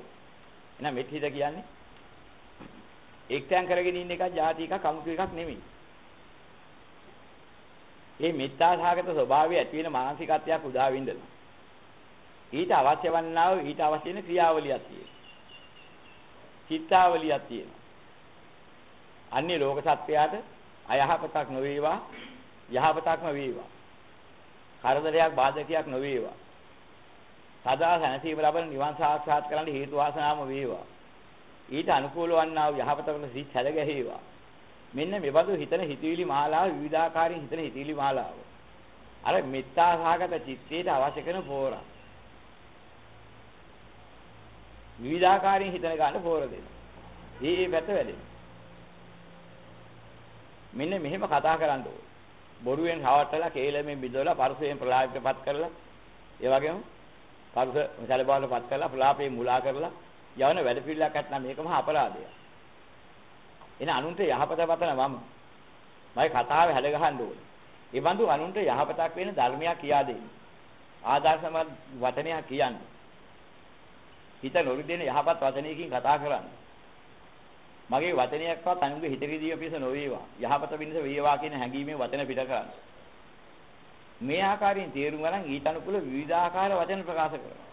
එහෙනම් මෙත් හිත කියන්නේ එක්තෙන් කරගෙන ඉන්න එක ಜಾති එකක් අමුතු එකක් නෙමෙයි. මේ මෙත්තා සහගත ස්වභාවය ඇති වෙන මානසිකත්වයක් උදා විඳලා. ඊට අවශ්‍ය වන්නා වූ ඊට අවශ්‍ය වෙන ක්‍රියාවලියක් තියෙනවා. චිත්තාවලියක් තියෙනවා. අන්‍ය ලෝක සත්‍යයට අයහපතක් නොවේවා යහපතක්ම වේවා. කරදරයක් බාධකයක් නොවේවා. සදා සැනසීම ලබන නිවන් සාක්ෂාත් කරන්න හේතු වාසනාම වේවා. ඊට අනුකූල වන්නා වූ යහපතකට සිත් හැදගැහේවා. මෙන්න මෙබඳු හිතන හිතවිලි මාලාව විවිධාකාරයෙන් හිතන හිතවිලි මාලාව. අර මෙත්තා සහගත චිත්තයට අවශ්‍ය කරන පෝරා. විවිධාකාරයෙන් හිතන ගන්න පෝර දෙනවා. ඒ ඒ පැත්ත වැඩෙනවා. මෙන්න මෙහෙම කතා කරන්න ඕනේ. බොරුවෙන් හවට්ටලා කේලමෙන් බිඳවලා පරිසයෙන් ප්‍රලාපයටපත් කරලා ඒ වගේම පරිස සැලබාවටපත් කරලා ප්‍රලාපේ මුලා කරලා යවන වැඩ පිළිලක් නැත්නම් මේකම අපරාධයක්. එන අනුන්ට යහපත පතන මම මයි කතාවේ හැඩ ගහන්න ඕනේ. ඒ බඳු අනුන්ට යහපතක් වෙන ධර්මයක් කියා දෙන්නේ. ආදර්ශමත් වචනයක් කියන්නේ. හිත නොරිදෙන යහපත් වචනයකින් කතා කරන්නේ. මගේ වචනයක්වත් අනුන්ගේ හිතේදී පිස නොවේවා. යහපත පිණිස වේවා කියන හැඟීමෙන් වචන පිට කරන්න. මේ ආකාරයෙන් තේරුම් ගන්න ඊට අනුකූල විවිධාකාර වචන ප්‍රකාශ කරනවා.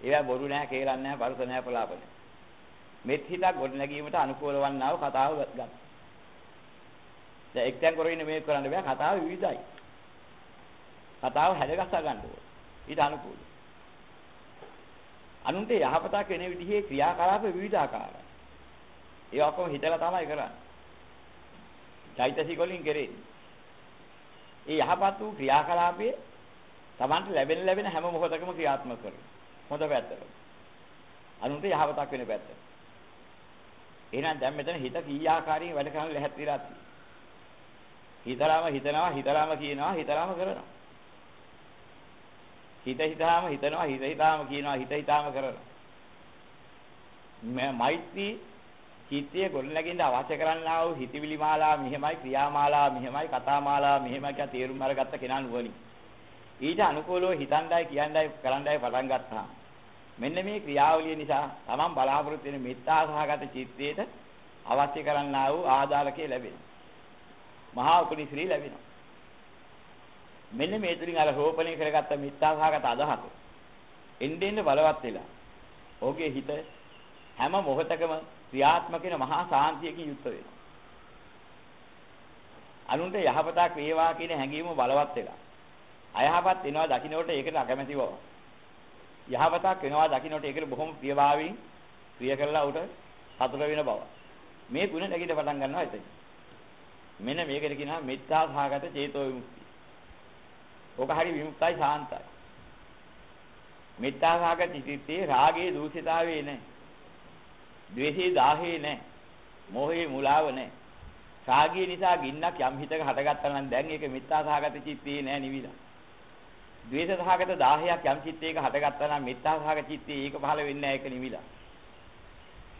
ඒවා බොරු නෑ, කේලම් නෑ, පරුස නෑ, පලාප නෑ. මෙත් හිතක් ගොඩ නැගීමට අනුකූල වන්නා වූ කතාව ගන්න. දැන් එක්තෙන් කරගෙන මේක කරන්න බෑ කතාව විවිධයි. කතාව හැදගස්සා ගන්න ඕනේ. ඊට අනුකූල. අනුන්ට යහපතක් වෙන විදිහේ ක්‍රියාකලාප විවිධාකාරයි. ඒ ඔක්කොම හිතලා තමයි කරන්නේ. චෛතසික වලින් කෙරෙන්නේ. ඒ යහපත් වූ ක්‍රියාකලාපයේ Tamanට ලැබෙන ලැබෙන හැම මොහොතකම ක්‍රියාත්මක කරනවා. හොඳ පැත්තට. අනුන්ට යහපතක් වෙන පැත්තට. එහෙනම් දැන් මෙතන හිත කී ආකාරයෙන් වැඩ කරන්න ලැහැත්තිලා තියෙනවා. හිතලාම හිතනවා හිතලාම කියනවා හිතලාම කරනවා. හිත හිතාම හිතනවා හිත හිතාම කියනවා හිත හිතාම කරනවා. මෛත්‍රී චිත්තය ගොඩනැගින්න අවශ්‍ය කරන්නා වූ හිතවිලි මාලා මෙහෙමයි ක්‍රියා මාලා මෙහෙමයි කතා මාලා මෙහෙමයි කියලා තේරුම් අරගත්ත කෙනා නුවණි. ඊට අනුකූලව හිතණ්ඩයි කියණ්ඩයි කරණ්ඩයි පටන් ගත්තා. මෙන්න මේ ක්‍රියාවලිය නිසා තමන් බලාපොරොත්තු වෙන මෙත්තා සහගත චිත්තයට අවශ්‍ය කරන්නා වූ ආදාලකේ ලැබෙනවා. මහා උපනිශ්‍රී ලැබෙනවා. මෙන්න මේ තුලින් අර රෝපණය කරගත්ත මෙත්තා සහගත අදහස එන්නේ එන්නේ බලවත් වෙලා. ඔහුගේ හිත හැම මොහොතකම ක්‍රියාත්මක වෙන මහා සාන්තියකින් යුක්ත වෙනවා. අනුන්ට යහපතක් වේවා කියන හැඟීම බලවත් වෙලා. අයහපත් වෙනවා දකින්නට ඒකට අකමැති බව. යහපතක් වෙනවා දකින්නට ඒකට බොහොම ප්‍රියභාවයෙන් ප්‍රිය කරලා උට සතුට වෙන බව. මේ ගුණ නැගිට පටන් ගන්නවා එතන. මෙන්න මේකට කියනවා මෙත්තා සහගත චේතෝ විමුක්තිය. ඕක හරි විමුක්තයි සාන්තයි. මෙත්තා සහගත චිත්තේ රාගයේ දූෂිතාවේ නැහැ. ද්වේෂයේ දාහේ නැහැ. මෝහයේ මුලාව නැහැ. රාගය නිසා ගින්නක් යම් හිතක හටගත්තා නම් දැන් ඒක මෙත්තා සහගත චිත්තේ නැහැ නිවිලා. ද්වේෂ සහගත 10ක් යම් චිත්තයක හටගත්තා නම් මෙත්තා සහගත චිත්තේ ඒක පහළ වෙන්නේ නැහැ ඒක නිවිලා.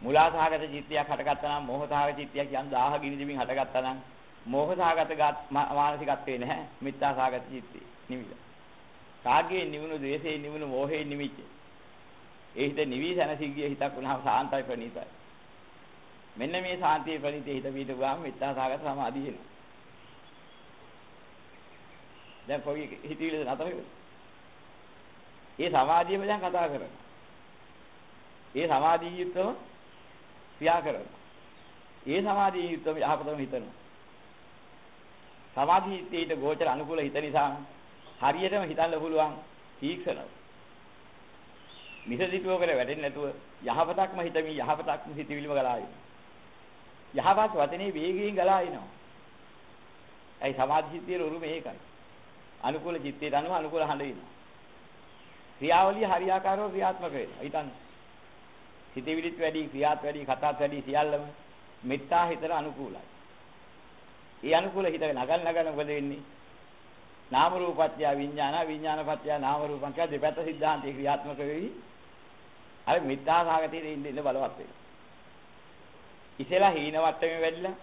මුලා සහගත චිත්තයක් හටගත්තා නම් මෝහ සහගත චිත්තයක් යම් 1000 ගිනි දෙමින් හටගත්තා නම් මෝහ සහගත මානසිකත්වේ නැහැ මෙත්තා සහගත චිත්තේ නිවිලා. රාගයේ නිවුණු ද්වේෂයේ නිවුණු මෝහයේ නිමිච්ච. ඒ හිත නිවි සැනසීගිය හිතක් වුණාම සාන්තයි ප්‍රණීතයි. මෙන්න මේ සාන්තිය ප්‍රණීතේ හිත පිට ගාම මෙත්තා සහගත සමාධිය එනවා. දැන් කොයි හිතවිලිද නතර වෙන්නේ? ඒ සමාධියම දැන් කතා කරනවා. ඒ සමාධිය යුක්තව ක්‍රියා කරනවා. ඒ සමාධිය යුක්තව යහපතම හිතනවා. සමාධියට ගෝචර අනුකූල හිත නිසා හරියටම හිතන්න පුළුවන් තීක්ෂණව. මිසදිටුව කර වැටෙන්නේ නැතුව යහපතක්ම හිතමි යහපතක්ම හිතවිලිම ගලා එනවා. යහපත් වචනේ වේගයෙන් ගලා එනවා. ඒ සමාධි සිද්ධියේ උරුම ඒකයි. අනුකූල චිත්තයට අනුව අනුකූල හඬ වෙනවා. ක්‍රියාවලිය හරියාකාරව ක්‍රියාත්මක වෙනවා. හිතන්න. හිතවිලිත් වැඩි, ක්‍රියාත් වැඩි, කතාත් වැඩි සියල්ලම මෙත්තා හිතට අනුකූලයි. ඒ අනුකූල හිත නගල් නගන මොකද වෙන්නේ? නාම රූපත්‍ය විඥාන විඥානපත්‍ය නාම රූපං කියලා දෙපැත්ත සිද්ධාන්තේ ක්‍රියාත්මක වෙවි. අර මිත්‍යා භාගතයේ ඉන්න ඉන්න බලවත් වෙනවා. ඉතලා හීන වට්ටමේ වැඩිලා,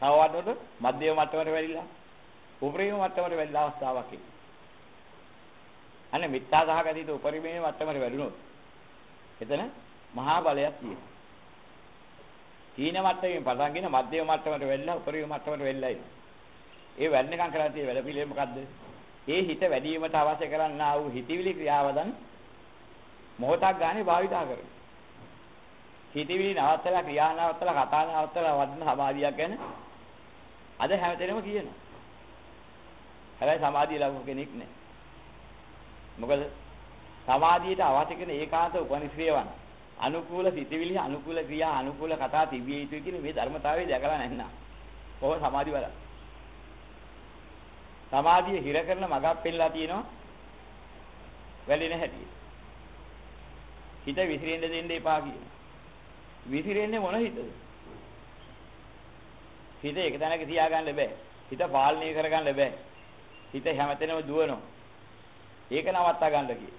තව වටට මධ්‍යම මට්ටමට වැඩිලා, උපරිම මට්ටමට වැඩිලා අවස්ථාවක් එනවා. අනේ මිත්‍යා සහගතිත උපරිමයේ මට්ටමට වැඩුණොත් එතන මහා බලයක් තියෙනවා. හීන මට්ටමින් පටන්ගෙන මධ්‍යම මට්ටමට වෙල්ලා උපරිම මට්ටමට වෙල්ලා ඉන්නේ. ඒ වැඩනකම් කරලා තියෙන වැඩ පිළිවෙල මොකද්ද? ඒ හිත වැඩි වීමට අවශ්‍ය කරන්නා වූ හිතවිලි ක්‍රියාවදන් මොහොතක් ගානේ භාවිතා කරනවා. හිතවිලි නවත්තලා ක්‍රියා නවත්තලා කතා නවත්තලා වඩන සමාධියක් ගැන අද හැමතැනම කියනවා. හැබැයි සමාධිය ලබපු කෙනෙක් නෑ. මොකද සමාධියට අවශ්‍ය කරන ඒකාන්ත උපනිශ්‍රේවන් අනුකූල සිතවිලි අනුකූල ක්‍රියා අනුකූල කතා තිබිය යුතුයි කියන මේ ධර්මතාවය දැකලා නැන්නා. කොහොම සමාධි වල. සමාධිය හිර කරන මගක් පෙන්නලා තියෙනවා. වැළෙන හැටි. හිත විසිරෙන්න දෙන්න එපා කියන. විසිරෙන්නේ මොන හිතද? හිත එක තැනක තියාගන්න බෑ. හිත පාලනය කරගන්න බෑ. හිත හැමතැනම දුවනවා. ඒක නවත්තා ගන්න කියේ.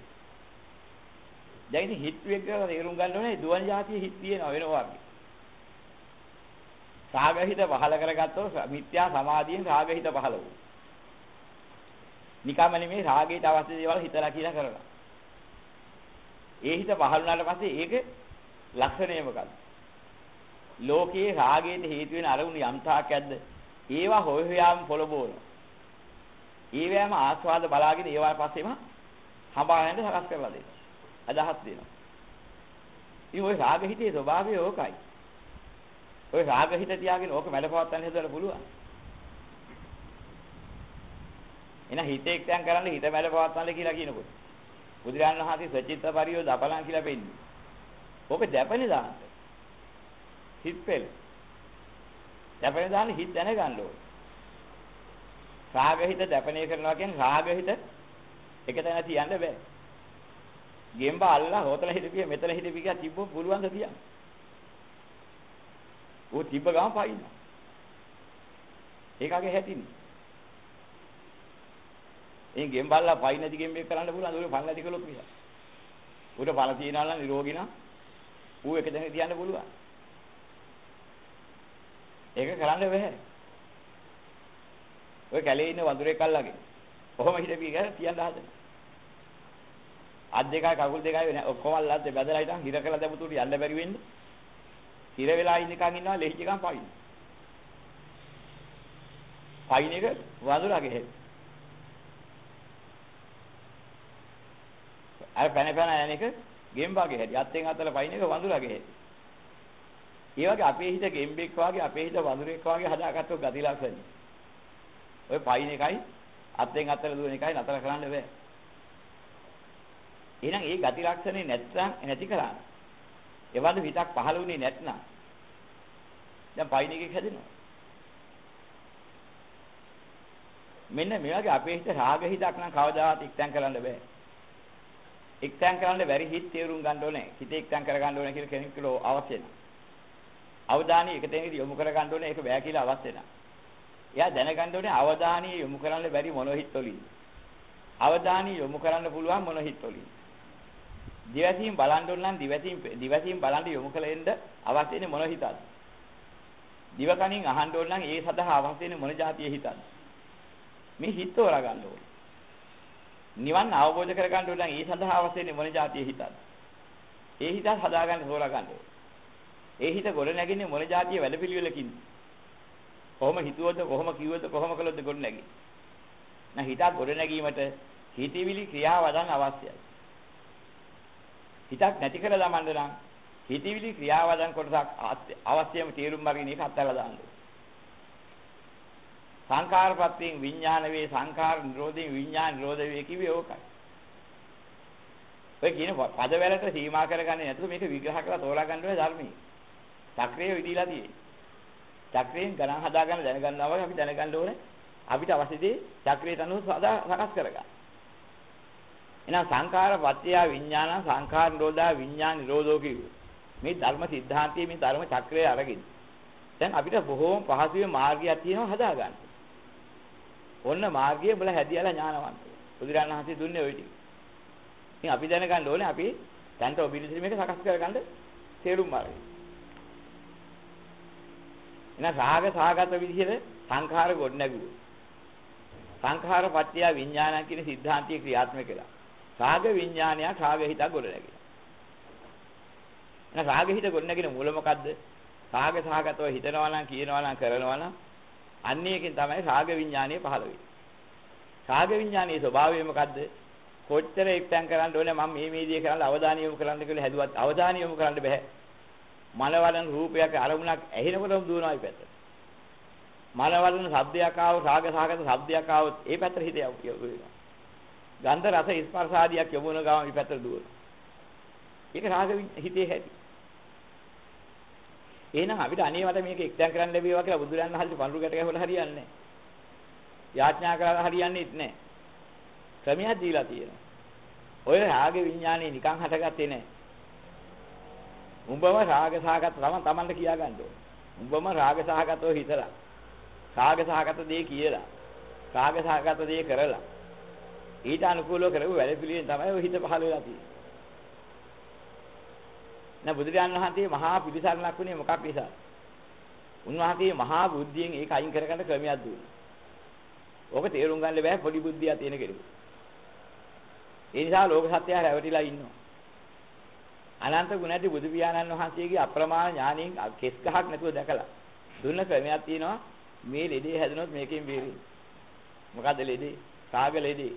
දැන් ඉතින් හිත වෙග්ගව තේරුම් ගන්න ඕනේ දුවන જાතිය හිත තියෙනවා වෙනවා වගේ. රාගහිත පහල කරගත්තොත් මිත්‍යා සමාධියෙන් රාගහිත පහල වුණා. නිකම්ම නෙමෙයි රාගයට අවශ්‍ය දේවල් හිතලා කියලා කරනවා. ඒ හිත පහළ වුණාට පස්සේ ඒක ලක්ෂණය මොකක්ද? ලෝකයේ රාගයට හේතු වෙන අරමුණු යම් තාක් ඇද්ද? ඒවා හොය හොයාම පොළබෝන. ඒවැම ආස්වාද බලාගෙන ඒවා පස්සේම හඹාගෙන සකස් කරලා දෙනවා. අදහස් දෙනවා. ඉතින් ওই රාග හිතේ ස්වභාවය ඕකයි. ওই රාග හිත තියාගෙන ඕක මැඩපවත්තන්න හදන්න පුළුවන්. එන හිතේ එක්තෙන් කරන්න හිත මැඩපවත්තන්න කියලා කියනකොට. බුදුරජාණන් වහන්සේ සචිත්ත පරියෝ දපලන් කියලා පෙන්නන්නේ. ඕක දැපනේ දාන්න. හිත පෙළ. දැපනේ දාන්න හිත දැනගන්න ඕනේ. රාග හිත දැපනේ කරනවා කියන්නේ රාග හිත එක තැන තියන්න බෑ. ගෙම්බ අල්ලලා හොතල හිටපිය මෙතන හිටපිය කියලා තිබ්බොත් පුළුවන් ද තියන්න. ਉਹ තිබ්බ ගම පයින්න. ඒකගේ හැටිනේ. ඒ ගෙම්බ අල්ලලා පයින් නැති ගෙම්බෙක් කරන්න පුළුවන් ඒක පල් නැති කළොත් මිස. උඩ පල තියනවා නම් නිරෝගී නම් ඌ එක දැන තියන්න පුළුවන්. ඒක කරන්න බැහැ. ඔය කැලේ ඉන්න වඳුරෙක් අල්ලගෙන. කොහොම හිටපිය කියලා තියන්න හදනවා. අත් දෙකයි කකුල් දෙකයි ඔක්කොම අල්ලද්ද බැදලා හිටන් හිර කළ දැමුතුට යන්න බැරි වෙන්නේ. හිර වෙලා ඉන්නකන් ඉන්නවා ලෙහිච්ච එකන් පයින්. පයින් එක වඳුරාගේ හෙත්. අර පැන පැන යන එක ගෙම්බාගේ හැටි. අත්ෙන් අතල පයින් එක වඳුරාගේ හැටි. ඒ වගේ අපේ හිත ගෙම්බෙක් වාගේ අපේ හිත වඳුරෙක් වාගේ හදාගත්තොත් ගති ලක්ෂණ. ඔය පයින් එකයි අත්ෙන් අතට දුවන එකයි නතර කරන්න බෑ. එහෙනම් ඒ ගති ලක්ෂණේ නැත්නම් නැති කරා. එවඳු හිතක් පහළ වුණේ නැත්නම් දැන් පයින් එකක් හැදෙනවා. මෙන්න මේ වගේ අපේ හිත රාග හිතක් නම් කවදාවත් එක්තැන් කරන්න බෑ. එක්තැන් කරන්න බැරි හිත තේරුම් ගන්න ඕනේ. හිත එක්තැන් කර ගන්න ඕනේ කියලා කෙනෙකුට අවශ්‍ය නැහැ. අවධානය එක තැනකට යොමු කර ගන්න ඕනේ ඒක බෑ කියලා අවශ්‍ය නැහැ. එයා දැනගන්න ඕනේ අවධානය යොමු කරන්න බැරි මොන හිත් වලින්. අවධානය යොමු කරන්න පුළුවන් මොන හිත් වලින්. දිවැසින් බලන්න ඕන නම් දිවැසින් දිවැසින් බලන්න යොමු කලෙන්ද අවශ්‍ය වෙන්නේ මොන හිතද? දිවකණින් අහන්න ඕන නම් ඒ සඳහා අවශ්‍ය වෙන්නේ මොන જાතිය හිතද? මේ හිත හොරා ගන්න ඕනේ. නිවන් අවබෝධ කර ගන්න ඕන නම් ඒ සඳහා අවශ්‍ය වෙන්නේ මොන જાතිය හිතද? ඒ හිතත් හදා ගන්න හොරා ගන්න ඕනේ. ඒ හිත ගොඩ නැගින්නේ මොන જાතිය වැඩපිළිවෙලකින්ද? කොහොම හිතුවද කොහොම කිව්වද කොහොම කළොත්ද ගොඩ නැගී? නැහ හිතක් ගොඩ නැගීමට හිතවිලි ක්‍රියාවදන් අවශ්‍යයි. හිතක් නැති කරලා දාමන්න නම් හිතවිලි ක්‍රියාවදන් කොටසක් අවශ්‍යම තේරුම් අරගෙන ඒක අත්හැරලා දාන්න ඕනේ. සංඛාරපත්තියෙන් විඥාන වේ සංඛාර නිරෝධයෙන් විඥාන නිරෝධ වේ කිව්වේ ඕකයි. ඔය කියන පදවලට සීමා කරගන්නේ නැතුව මේක විග්‍රහ කරලා තෝරා ගන්න ඕනේ ධර්මයේ. චක්‍රයේ විදිලා තියෙන්නේ. චක්‍රයෙන් ගණන් හදා ගන්න දැනගන්නවා වගේ අපි දැනගන්න ඕනේ අපිට අවශ්‍යදී චක්‍රයට අනුව සදා සකස් කරගන්න. එහෙනම් සංඛාර පත්‍ය විඥාන සංඛාර නිරෝධා විඥාන නිරෝධෝ කිව්වේ. මේ ධර්ම સિદ્ધාන්තයේ මේ ධර්ම චක්‍රය අරගෙන. දැන් අපිට බොහෝම පහසුවේ මාර්ගයක් තියෙනවා හදා ගන්න. ඔන්න මාර්ගය බල හැදියාලා ඥානවන්තය. බුදුරණන් වහන්සේ දුන්නේ ওই ටික. ඉතින් අපි දැනගන්න ඕනේ අපි දැන්ට ඔබිරිසිරි මේක සකස් කරගන්න තේරුම් මාර්ගය. එහෙනම් රාග සාගත විදිහට සංඛාර ගොඩ නැගුවා. සංඛාර පත්‍ය විඥානං කියන સિદ્ધාන්තය ක්‍රියාත්මක කළා. රාග විඥානයක් රාග හිත ගොඩ නැගිලා. එහෙනම් රාග හිත ගොඩ නැගින මූල මොකද්ද? රාග සාගතව හිතනවා නම් කියනවා නම් කරනවා නම් අන්න එකෙන් තමයි රාග විඥානය පහළ වෙන්නේ. රාග විඥානයේ ස්වභාවය මොකද්ද? කොච්චර එක්තෙන් කරන්න ඕනේ මම මේ මේ දේ කරන්න අවධානය යොමු කරන්න කියලා හැදුවත් අවධානය යොමු කරන්න බෑ. මනවලන රූපයක් අරමුණක් ඇහෙනකොටම දුවනවා මේ පැත්තට. මනවලන ශබ්දයක් ආව රාග සහගත ශබ්දයක් ආවොත් ඒ පැත්තට හිත යවෙනවා. ගන්ධ රස ස්පර්ශ ආදියක් යොමුන ගාම මේ පැත්තට දුවනවා. ඒක රාග හිතේ හැටි. එහෙනම් අපිට අනේවට මේක එක්තෙන් කරන්න ලැබේවා කියලා බුදුරයන් වහන්සේ පඳුරු ගැට ගැහුවලා හරියන්නේ නැහැ. යාඥා කරලා හරියන්නේ නැහැ. ක්‍රමයක් දීලා තියෙනවා. ඔය රාග විඥානේ නිකන් හටගත්තේ නැහැ. උඹම රාග සහගත තම තමන්ට කියා ගන්න ඕනේ. උඹම රාග සහගතව හිතලා. රාග සහගත දේ කියලා. රාග සහගත දේ කරලා. ඊට අනුකූලව කරපු වැඩ පිළිවෙල තමයි ඔය හිත පහළ වෙලා තියෙන්නේ. නැ බුදුරජාණන් වහන්සේ මහා පිළිසරණක් වුණේ මොකක් නිසාද? උන්වහන්සේ මහා බුද්ධියෙන් ඒක අයින් කරගන්න ක්‍රමයක් දුන්නා. ඕක තේරුම් ගන්න බෑ පොඩි බුද්ධියක් තියෙන කෙනෙකුට. ඒ නිසා ලෝක සත්‍යය රැවටිලා ඉන්නවා. අනන්ත ගුණ ඇති බුදු පියාණන් වහන්සේගේ අප්‍රමාණ ඥාණයෙන් කෙස් ගහක් නැතුව දැකලා දුන්න ක්‍රමයක් තියෙනවා මේ ලෙඩේ හැදුනොත් මේකෙන් බේරෙන්න. මොකද්ද ලෙඩේ? රාග ලෙඩේ.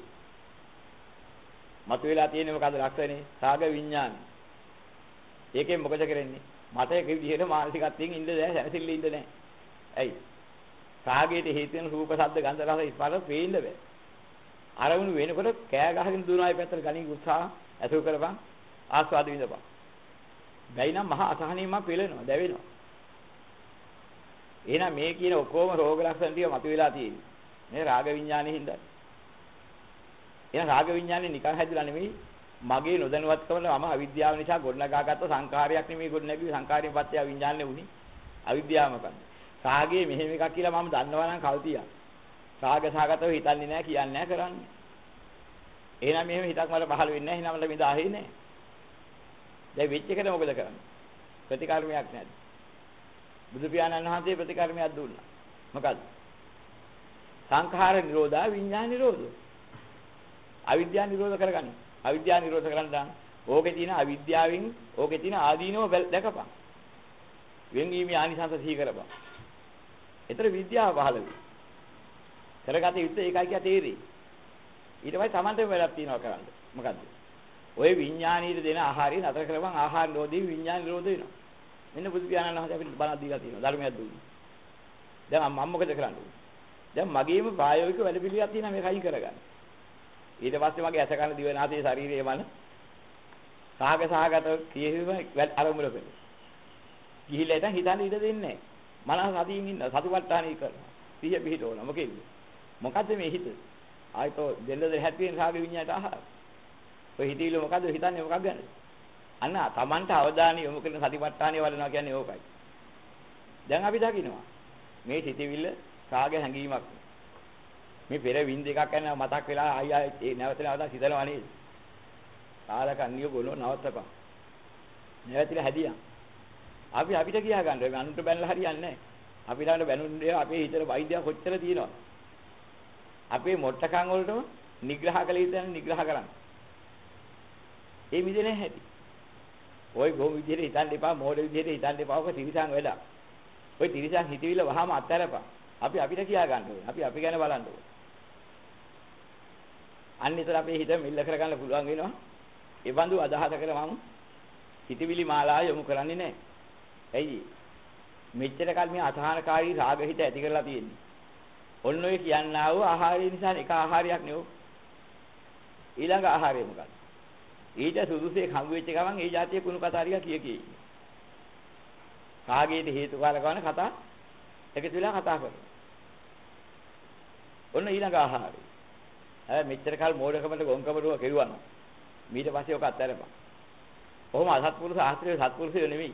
මතුවලා තියෙන්නේ මොකද්ද ලක්ෂණේ? රාග විඥානයි. ඒකෙන් මොකද කරන්නේ? මට ඒක විදිහට මානසිකත්වයෙන් ඉන්න බෑ, සැනසෙල්ල ඉන්න නෑ. ඇයි? රාගයට හේතු වෙන රූප, ශබ්ද, ගන්ධ, රස, ස්පර්ශ පේන්න බෑ. අරමුණු වෙනකොට කෑ ගහගෙන දුවන අය පැත්තට ගණන් උත්සාහ ඇතුල් කරපන් ආස්වාද විඳපන්. බැයි නම් මහා අසහනීයමක් වෙලෙනවා, දැවෙනවා. එහෙනම් මේ කියන ඔක්කොම රෝග ලක්ෂණ ටික මතුවලා තියෙන්නේ. මේ රාග විඥානේ හින්දා. එහෙනම් රාග විඥානේ නිකන් හැදිලා නෙමෙයි මගේ නොදැනුවත්කම මම අවිද්‍යාව නිසා ගොඩනගාගත්ත සංකාරයක් නෙමෙයි ගොඩනැගි සංකාරයෙන් පත්‍ය විඥානේ උනේ. අවිද්‍යාව මොකද්ද? රාගයේ මෙහෙම එකක් කියලා මම දන්නවා නම් කල්තියක්. රාග සාගතව හිතන්නේ නැහැ කියන්නේ නැහැ කරන්නේ. එහෙනම් මෙහෙම හිතක් මට පහළ වෙන්නේ නැහැ. එහෙනම් මට මේ දාහේ නැහැ. දැන් වෙච්ච එකට මොකද කරන්නේ? ප්‍රතිකර්මයක් නැද්ද? බුදු පියාණන් වහන්සේ ප්‍රතිකර්මයක් දුන්නා. මොකද්ද? සංඛාර නිරෝධා විඥාන නිරෝධෝ. අවිද්‍යාව නිරෝධ කරගන්න. අවිද්‍යාව නිරෝධ කරන්න දාන්න. ඕකේ තියෙන අවිද්‍යාවෙන් ඕකේ තියෙන ආදීනව දැකපන්. වෙන්වීමේ ආනිසංස සිහි කරපන්. ඒතර විද්‍යාව පහළ වෙයි. කරගත යුත්තේ ඒකයි කියලා තේරෙයි. ඊට පස්සේ Tamanටම වැඩක් තියනවා කරන්න. මොකද්ද? ওই විඥානීය දෙන ආහාරය නතර කරපන් ආහාර නිරෝධී විඥාන නිරෝධ වෙනවා. මෙන්න බුදු පියාණන් වහන්සේ අපිට බණක් දීලා තියෙනවා ධර්මයක් දුන්නා. දැන් මම මොකද කරන්නේ? දැන් මගේම ප්‍රායෝගික වැඩ පිළිවෙලක් තියෙනවා මේක අයින් කරගන්න. ඊට පස්සේ මගේ ඇස කන දිව නාසය ශරීරය මන සාග සාගත කියෙහිම අරමුණ කරනවා. ගිහිල්ලා ඉතින් හිතන්න ඉඩ දෙන්නේ නැහැ. මනස සතියින් ඉන්න සතිපට්ඨානයි කරනවා. සිහිය පිහිටවන මොකෙද? මොකද්ද මේ හිත? ආයතෝ දෙන්න දෙන්න හැටියෙන් සාග විඤ්ඤාණයට ආහාර. ඔය හිතවිල්ල මොකද්ද හිතන්නේ මොකක් ගැනද? අන්න තමන්ට අවධානය යොමු කරන සතිපට්ඨානය වඩනවා කියන්නේ ඕකයි. දැන් අපි දකිනවා මේ හිතවිල්ල සාග හැඟීමක්. මේ පෙර වින්ද එකක් යන මතක් වෙලා ආයි ආයි නැවත නැවත හිතනවා නේද? කාලකන්ණිය ගොනෝ නවත්තපන්. නැවතිලා හැදියා. අපි අපිට කියා ගන්න මේ අනුන්ට බැනලා හරියන්නේ නැහැ. අපි ළඟට බැනුන්නේ අපේ හිතේ වෛද්‍යය කොච්චර තියෙනවද? අපේ මොට්ටකම් වලටම නිග්‍රහ කළ යුතුන නිග්‍රහ කරන්න. ඒ මිදෙන්නේ හැටි. ওই ගොම් විදිහට හිතන්න එපා, මෝඩ විදිහට හිතන්න එපා. ඔක තිරිසන් වැඩක්. ওই තිරිසන් හිතවිල්ල වහම අත්හැරපන්. අපි අපිට කියා ගන්න ඕනේ. අපි අපි ගැන බලන්න ඕනේ. අනිතර අපේ හිත මිල්ල කරගන්න පුළුවන් වෙනවා. ඒ බඳු අදහස කර මම හිතවිලි මාලා යොමු කරන්නේ නැහැ. ඇයි? මෙච්චර කල් මේ අසහනකාරී රාග හිත ඇති කරලා තියෙන්නේ. ඔන්න ඔය කියන්නා වූ ආහාරය නිසා එක ආහාරයක් නෙවෙයි. ඊළඟ ආහාරය මොකක්ද? ඊට සුදුසේ හම්බ වෙච්ච ගමන් ඒ જાතිය කුණු කතා ටික කිය කී. රාගයට හේතු කාලකවන කතා එකතු වෙලා කතා කරනවා. ඔන්න ඊළඟ ආහාරය. හැබැයි මෙච්චර කල් මෝඩකමට ගොංකමරුව කෙරුවා නම් ඊට පස්සේ ඔක අත්හැරපන්. කොහොම අසත්පුරුෂ ආශ්‍රය සත්පුරුෂය නෙමෙයි.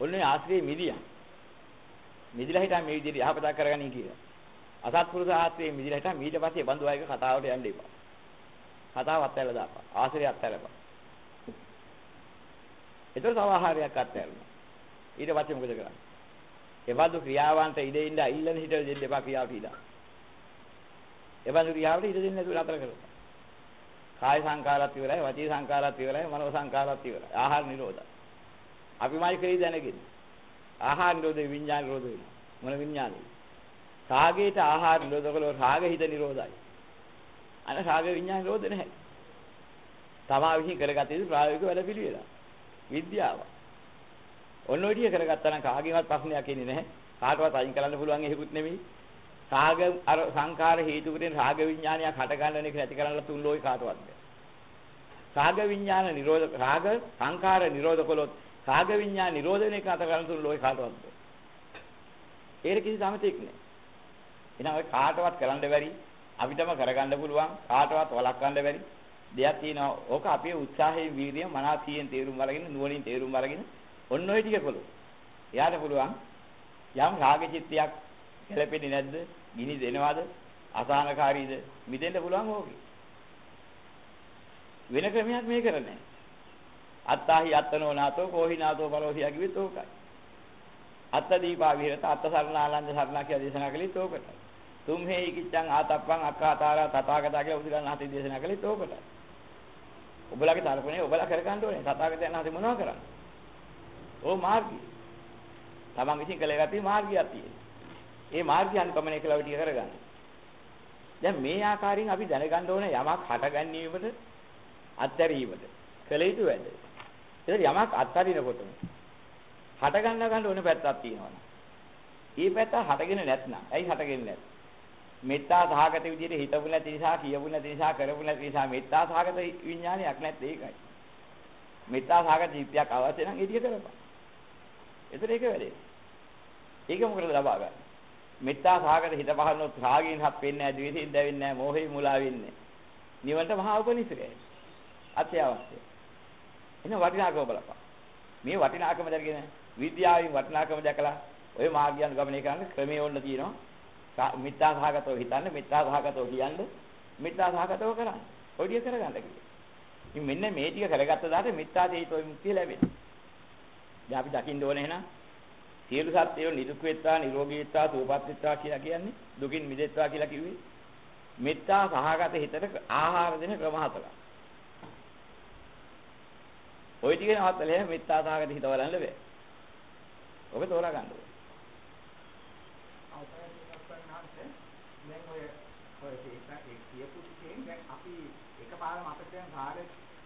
ඔන්නේ ආශ්‍රේ මිදියා. මිදිලා හිටා මේ විදිහට යහපතක් කරගන්නයි කියලා. අසත්පුරුෂ ආශ්‍රේ මිදිලා හිටා ඊට පස්සේ බඳු අයක කතාවට යන්න එපා. කතාව අත්හැරලා දාපන්. ආශ්‍රය අත්හැරපන්. ඒතර සමහරයක් අත්හැරනවා. ඊට පස්සේ මොකද කරන්නේ? එවදු ක්‍රියාවන්ට ඉඩෙන්න ඉල්ලන හිත දෙන්න එපා ක්‍රියාව කියලා. එවදු ක්‍රියාවට ඉඩ දෙන්න නැතුව නතර කරපන්. කාය සංකාරات ඉවරයි, වචී සංකාරات ඉවරයි, මනෝ සංකාරات ඉවරයි. ආහාර නිරෝධය. අපිමයි කේ දැනගෙන. ආහාර නිරෝධේ විඥාන නිරෝධේ. මොන විඥානේ? රාගයට ආහාර නිරෝධ කළොත් රාග හිත නිරෝධයි. අන රාග විඥාන නිරෝධ නැහැ. තමා විසින් කරගත යුතු ප්‍රායෝගික වැඩ පිළිවෙල. විද්‍යාව. ඔන්න ඔය ටික කරගත්තා නම් කාගේවත් ප්‍රශ්නයක් එන්නේ නැහැ. කාටවත් අයින් කරන්න පුළුවන් එහෙකුත් නෙමෙයි. රාග අර සංඛාර හේතු කරගෙන රාග විඥානයක් හට ගන්න එක නැති කරන්න තුන් ලෝයි කාටවත් බෑ. රාග විඥාන නිරෝධ රාග සංඛාර නිරෝධ කළොත් රාග විඤ්ඤා නිරෝධන එක අත කරන තුරු ලෝකේ කාටවත් බෑ. ඒක කිසි සමතෙක් නෑ. එහෙනම් ඔය කාටවත් කරන්න බැරි අපිටම කරගන්න පුළුවන් කාටවත් වළක්වන්න බැරි දෙයක් තියෙනවා. ඕක අපේ උත්සාහයේ වීර්යය මනසියෙන් තේරුම් අරගෙන නුවණින් තේරුම් අරගෙන ඔන්න ඔය ටික කළොත් එයාට පුළුවන් යම් රාග චිත්තයක් ගැලපෙන්නේ නැද්ද? ගිනි දෙනවද? අසහනකාරීද? මිදෙන්න පුළුවන් ඕකේ. වෙන ක්‍රමයක් මේ කරන්නේ නැහැ. අත්තාහි අත්තනෝ නාතෝ කෝහි නාතෝ පරෝසියා කිව්වෙත් ඕකයි. අත්ත දීපා විහෙරත අත්ත සරණානන්ද සරණා කියලා දේශනා කළේත් ඕකටයි. තුම් හේයි කිච්ඡං ආතප්පං අක්ඛාතාරා තථාගතා කියලා උදිරන් හතේ දේශනා කළේත් ඕකටයි. ඔබලගේ තරපනේ ඔබලා කරගන්න ඕනේ. තථාගතයන් හතේ මොනව කරන්නේ? ඕ මාර්ගය. තමන් විසින් කළ යුතු මාර්ගයක් තියෙනවා. ඒ මාර්ගය අනුගමනය කළා විදිහ කරගන්න. දැන් මේ ආකාරයෙන් අපි දැනගන්න ඕනේ යමක් හටගැනීමට අත්හැරීමට කළ යුතු වැඩ. ඒතර යමක් අත්හරිනකොටම හට ගන්න ගන්න ඕන පැත්තක් තියෙනවා. ඊ පැත්ත හටගෙන නැත්නම් ඇයි හටගෙන නැත්තේ? මෙත්තා සහගත විදිහට හිතපු නැති නිසා කියපු නැති නිසා කරපු නැති නිසා මෙත්තා සහගත විඥානයක් නැත්තේ ඒකයි. මෙත්තා සහගත ජීවිතයක් අවශ්‍ය නම් ඒ ටික කරපන්. ඒතර ඒක වැඩේ. ඒක මොකටද ලබා ගන්න? මෙත්තා සහගත හිත පහළනොත් රාගයෙන් හත් වෙන්නේ නැහැ, ද්වේෂයෙන් දැවෙන්නේ නැහැ, මෝහයෙන් මුලා වෙන්නේ. නිවන්ට මහා උපනිශ්‍රයයි. අත්‍යවශ්‍යයි. එන වටිනාකම බලපන්. මේ වටිනාකම දැනගෙන විද්‍යාවෙන් වටිනාකම දැකලා ওই මාර්ගය අනුගමනය කරන්න ක්‍රමයේ ඕන්න තියෙනවා. මිත්‍යා සහගතව හිතන්න, මිත්‍යා සහගතව කියන්න, මිත්‍යා සහගතව කරන්න. ඔය ටික කරගන්න කිව්වේ. ඉතින් මෙන්න මේ ටික කරගත්ත දාට මිත්‍යා චේතෝ විමුක්තිය ලැබෙනවා. දැන් අපි දකින්න ඕනේ එහෙනම් සියලු සත්‍යෝ නිදුක් වෙත්වා, නිරෝගී වෙත්වා, සුවපත් වෙත්වා කියලා කියන්නේ දුකින් මිදෙත්වා කියලා කිව්වේ. මෙත්තා සහගත හිතට ආහාර දෙන ක්‍රම හතරක්. ওই ටික නවත්තලා මෙත්තාසහගත හිත බලන්න බෑ. ඔබ තෝරා ගන්න ඕනේ. දැන් ඔය ඔය ඒක කියපු ටිකෙන් දැන් අපි එකපාර මතකයෙන් රාග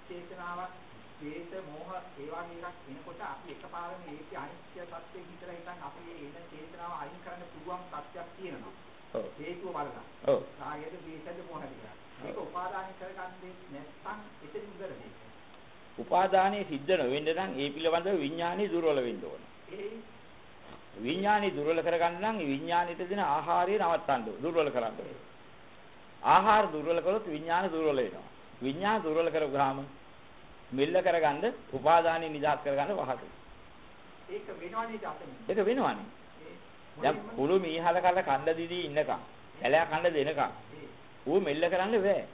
චේතනාවක් ද්වේෂ මෝහ ඒ වගේ එනකොට අපි එකපාරම ඒකේ අනිත්‍ය සත්‍ය විතර හිතන් අපේ එන චේතනාව අයින් කරන්න පුළුවන් සත්‍යක් තියෙනවා. ඔව්. හේතුව බලලා. ඔව්. රාගයද ද්වේෂයද මොහොතද කියලා. මේක උපාදාන කරගන්නේ නැත්නම් එතන ඉවරනේ. උපාදානයේ සිද්ධ නොවෙන්න නම් ඒ පිළිබඳව විඥානය දුර්වල වෙන්න ඕන. විඥානය දුර්වල කරගන්න නම් විඥානයට දෙන ආහාරය නවත්තන්න. දුර්වල කරන්න ඕන. ආහාර දුර්වල කළොත් විඥාන දුර්වල වෙනවා. විඥාන දුර්වල කරගාම මෙල්ල කරගන්න උපාදානෙ නිදහස් කරගන්න වහසුයි. ඒක වෙනවනේ අපෙන්. ඒක වෙනවනේ. දැන් කුළු මීහල කරලා කණ්ඩ දිදී ඉන්නකම් කැලෑ කණ්ඩ දෙනකම් ඌ මෙල්ල කරන්න බෑ.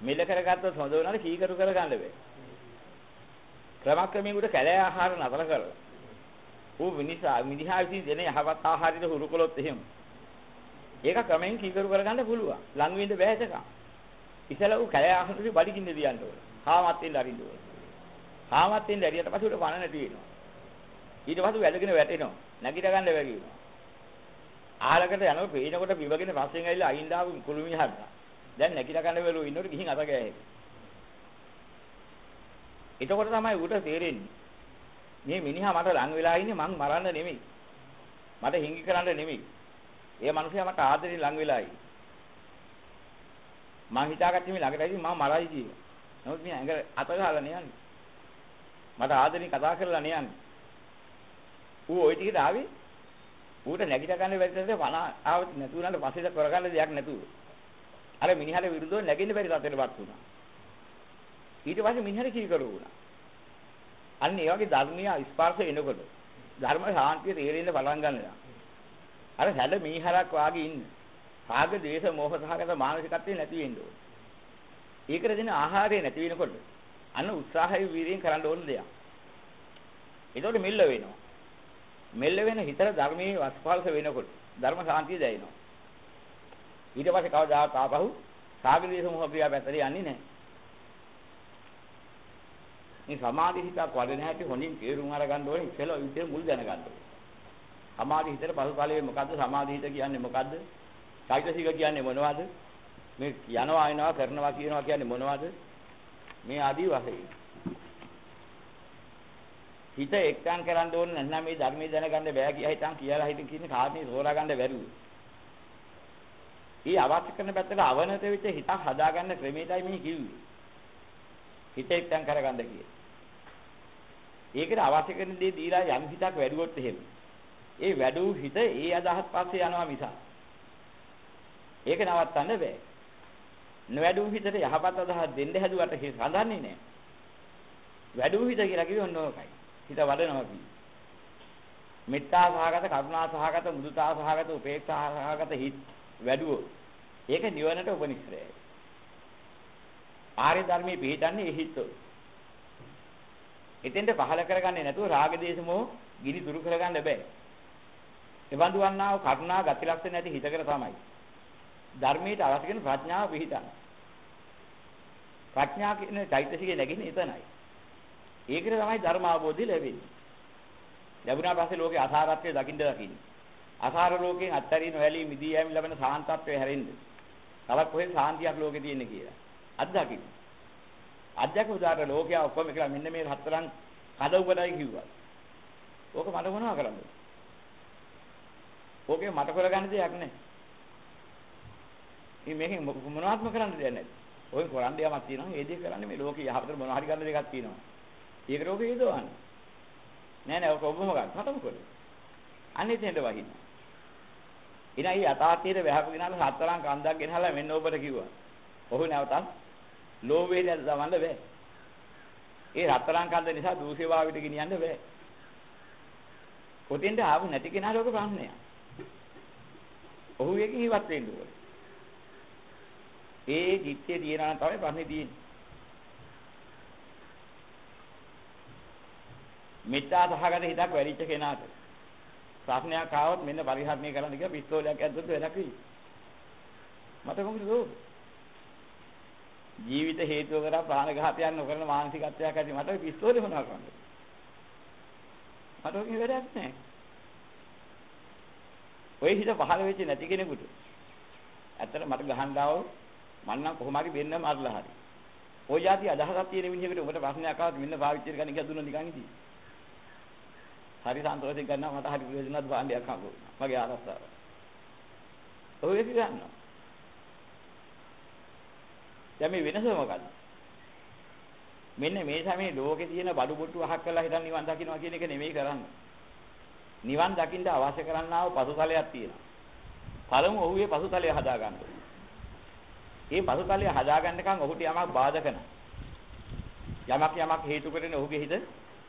මෙල්ල කරගත්තොත් හොඳ වුණාට කීකරු කරගන්න බෑ. ක්‍රමක්‍රමයෙන් උඩ කැලෑ ආහාර නතර කරලා ඌ මිනිසා මිනිහා විසින් දෙන යහපත් ආහාරයට හුරු කළොත් එහෙම ඒක ක්‍රමයෙන් කීකරු කරගන්න පුළුවන්. ලඟ වෙන්න බෑ එතකම්. ඉතලා ඌ කැලෑ ආහාරෙ බඩගින්න දියන්න ඕන. කාමත් වෙන්න අරින්න ඕන. කාමත් වෙන්න ඇරියට පස්සේ උඩ පණ නැති වෙනවා. ඊට පස්සේ වැලගෙන වැටෙනවා. නැගිට ගන්න බැරි වෙනවා. ආලකට යනකොට පේනකොට පිවගෙන පස්සෙන් ඇවිල්ලා අයින් දාපු කුළුමිය හදලා. දැන් නැගිට ගන්න බැරුව ඉන්නකොට ගිහින් අත ගෑහෙයි. එතකොට තමයි ඌට තේරෙන්නේ. මේ මිනිහා මට ලං වෙලා ඉන්නේ මං මරන්න නෙමෙයි. මට හිඟි කරන්න නෙමෙයි. ඒ මිනිහා මට ආදරේ ලං වෙලා ඉන්නේ. මං හිතාගත්තේ මේ ළඟට ඇවිත් මම මරයි කියලා. නමුත් මේ ඇඟ අත ගහලා නේ යන්නේ. මට ආදරෙන් කතා කරලා නේ යන්නේ. ඌ ওই ටිකට ආවේ ඌට නැගිට ගන්න බැරි තත්ත්වෙ වන ආවත් නැතුණාට පස්සේ කරගන්න දෙයක් නැතුව. අර මිනිහට විරුද්ධව නැගින්න බැරි තත්ත්වෙටපත් වුණා. ඊට පස්සේ මිනිහට කීකරු වුණා. අන්න ඒ වගේ ධර්මීය ස්පර්ශ එනකොට ධර්ම ශාන්තිය තේරෙන්න පටන් ගන්නවා. අර හැඩ මීහරක් වාගේ ඉන්න. රාග, ද්වේෂ, මෝහ සහගත මානසිකත්වය නැති වෙන්න ඕනේ. ඒකට දෙන ආහාරය නැති වෙනකොට අන්න උත්සාහය වීර්යයෙන් කරන්න ඕන දෙයක්. ඒතකොට මෙල්ල වෙනවා. මෙල්ල වෙන හිතට ධර්මයේ වස්පල්ස වෙනකොට ධර්ම ශාන්තිය දැනෙනවා. ඊට පස්සේ කවදාවත් ආපහු රාග, ද්වේෂ, මෝහ ක්‍රියා පැත්තට යන්නේ නැහැ. මේ සමාධි හිතක් වඩන හැටි හොඳින් තේරුම් අරගන්න ඕනේ ඉතල විතර මුල් දැනගන්න ඕනේ. සමාධි හිතේ පසුකාලයේ මොකද්ද සමාධි හිත කියන්නේ මොකද්ද? චෛතසික කියන්නේ මොනවද? මේ යනවා එනවා කරනවා කියනවා කියන්නේ මොනවද? මේ ආදී වශයෙන්. හිත එක්තන් කරන්න ඕනේ නැත්නම් මේ ධර්මයේ දැනගන්න බෑ කියලා හිතන් කියලා හිත කියන කාරණේ සෝරා ගන්න බැරුව. ඊ අවශ්‍ය කරන පැත්තට අවනත වෙච්ච හිතක් හදාගන්න ක්‍රමයටයි මේ කිව්වේ. හිත එක්තන් කරගන්න කියලා. ඒකට අවශ්‍ය කරන දේ දීලා යම් හිතක් වැඩුවොත් එහෙම. ඒ වැඩූ හිත ඒ අදහස් පස්සේ යනවා මිසක්. ඒක නවත්තන්න බෑ. නොවැඩූ හිතට යහපත් අදහස් දෙන්න හැදුවට හිත සඳහන්නේ නෑ. වැඩූ හිත කියලා කිව්වොත් නෝකයි. හිත වඩනවා කිව්වේ. මෙත්තා සහගත කරුණා සහගත මුදුතා සහගත උපේක්ෂා සහගත හිත වැඩුවෝ. ඒක නිවනට උපනිශ්‍රයයි. ආර්ය ධර්මයේ පිළිටන්නේ ඒ හිතෝ. එතෙන්ට පහල කරගන්නේ නැතුව රාග දේශ මොහ ගිනි දුරු කරගන්න බෑ. එවන්දු වන්නා වූ කරුණා ගති ලක්ෂණ නැති හිතකර තමයි. ධර්මයට අවශ්‍ය කරන ප්‍රඥාව පිහිටන්න. ප්‍රඥා කියන චෛතසිකේ නැගින්නේ එතනයි. ඒකට තමයි ධර්ම අවබෝධය ලැබෙන්නේ. ලැබුණා පස්සේ ලෝකේ අසාරත්වය දකින්න දකින්න. අසාර ලෝකයෙන් අත්තරින් නොඇලී මිදී යෑම ලැබෙන සාන්තත්වය හැරෙන්න. තවත් කොහෙද සාන්තියක් ලෝකේ තියෙන්නේ කියලා. අත්දකින්න. අධ්‍යක් උදාහරණ ලෝකයා ඔක්කොම කියලා මෙන්න මේ හතරන් කඩ උපදයි කිව්වා. ඕක මට මොනවා කරන්නද? ඕකේ මට කරගන්න දෙයක් නැහැ. ඉතින් මේකෙන් මොනවත්ම කරන්න දෙයක් නැහැ. ඔය කරන්න යමක් තියෙනවා. ඒ දේ කරන්නේ මේ ලෝකේ යහපතට මොනවා හරි ගන්න දෙයක් තියෙනවා. ඒක ලෝකේ හේතුවන්නේ. නෑ නෑ ඔක ඔබ මොකක්ද? මට මොකද? අන්නේ තෙන්ද වහින්න. ඉතින් අයි යථාර්ථයේ වැහපු ගෙනාලා හතරන් කන්දක් ගෙනහලා මෙන්න ඔබට කිව්වා. ඔහු නැවතත් ලෝභයේ දවන්න බෑ. ඒ රත්තරන් කන්ද නිසා දූෂ්‍ය භාවයට ගෙනියන්න බෑ. කොතෙන්ද ආපු නැති කෙනාට ඔක ප්‍රශ්නයක්. ඔහු එකකින් ඉවත් වෙන්න ඕනේ. ඒ චිත්තේ තියනවා නම් තමයි ප්‍රශ්නේ තියෙන්නේ. මෙත්තා සහගත හිතක් වැඩිච්ච කෙනාට ප්‍රශ්නයක් ආවොත් මෙන්න පරිහරණය කරන්න කියලා පිස්තෝලයක් ඇද්දොත් වැඩක් වෙයි. මට කොහොමද ඕක? ජීවිත හේතුව කරා ප්‍රාණඝාතයක් නොකරන මානසිකත්වයක් ඇති මට පිස්තෝලේ මොනවා කරන්නද? මට ඔක වැඩක් නැහැ. ඔය හිත පහළ වෙච්ච නැති කෙනෙකුට ඇත්තට මට ගහන්න ආව මම නම් කොහොම හරි වෙන්න මරලා හරි. ඔය જાති අදහසක් තියෙන මිනිහෙකුට උඹට ප්‍රශ්නයක් ආවත් මෙන්න පාවිච්චි කරගන්න කියලා දුන්න නිකන් ඉතියි. හරි සන්තෝෂයෙන් ගන්නවා මට හරි ප්‍රයෝජනවත් භාණ්ඩයක් හම්බුනා. මගේ ආරස්සාව. ඔය ඒක ගන්නවා. දැන් මේ වෙනස මොකද්ද? මෙන්න මේ සමේ ලෝකේ තියෙන බඩු බොට්ටු අහක් කරලා හිටන් නිවන් දකින්නවා කියන එක නෙමෙයි කරන්නේ. නිවන් දකින්න අවශ්‍ය කරන්නා වූ පසුතලයක් තියෙනවා. පළමු ඔහුගේ පසුතලය හදා ගන්න ඕනේ. මේ පසුතලය හදා ගන්නකම් ඔහුට යමක් බාධක යමක් යමක් හේතු කරගෙන ඔහුගේ හිත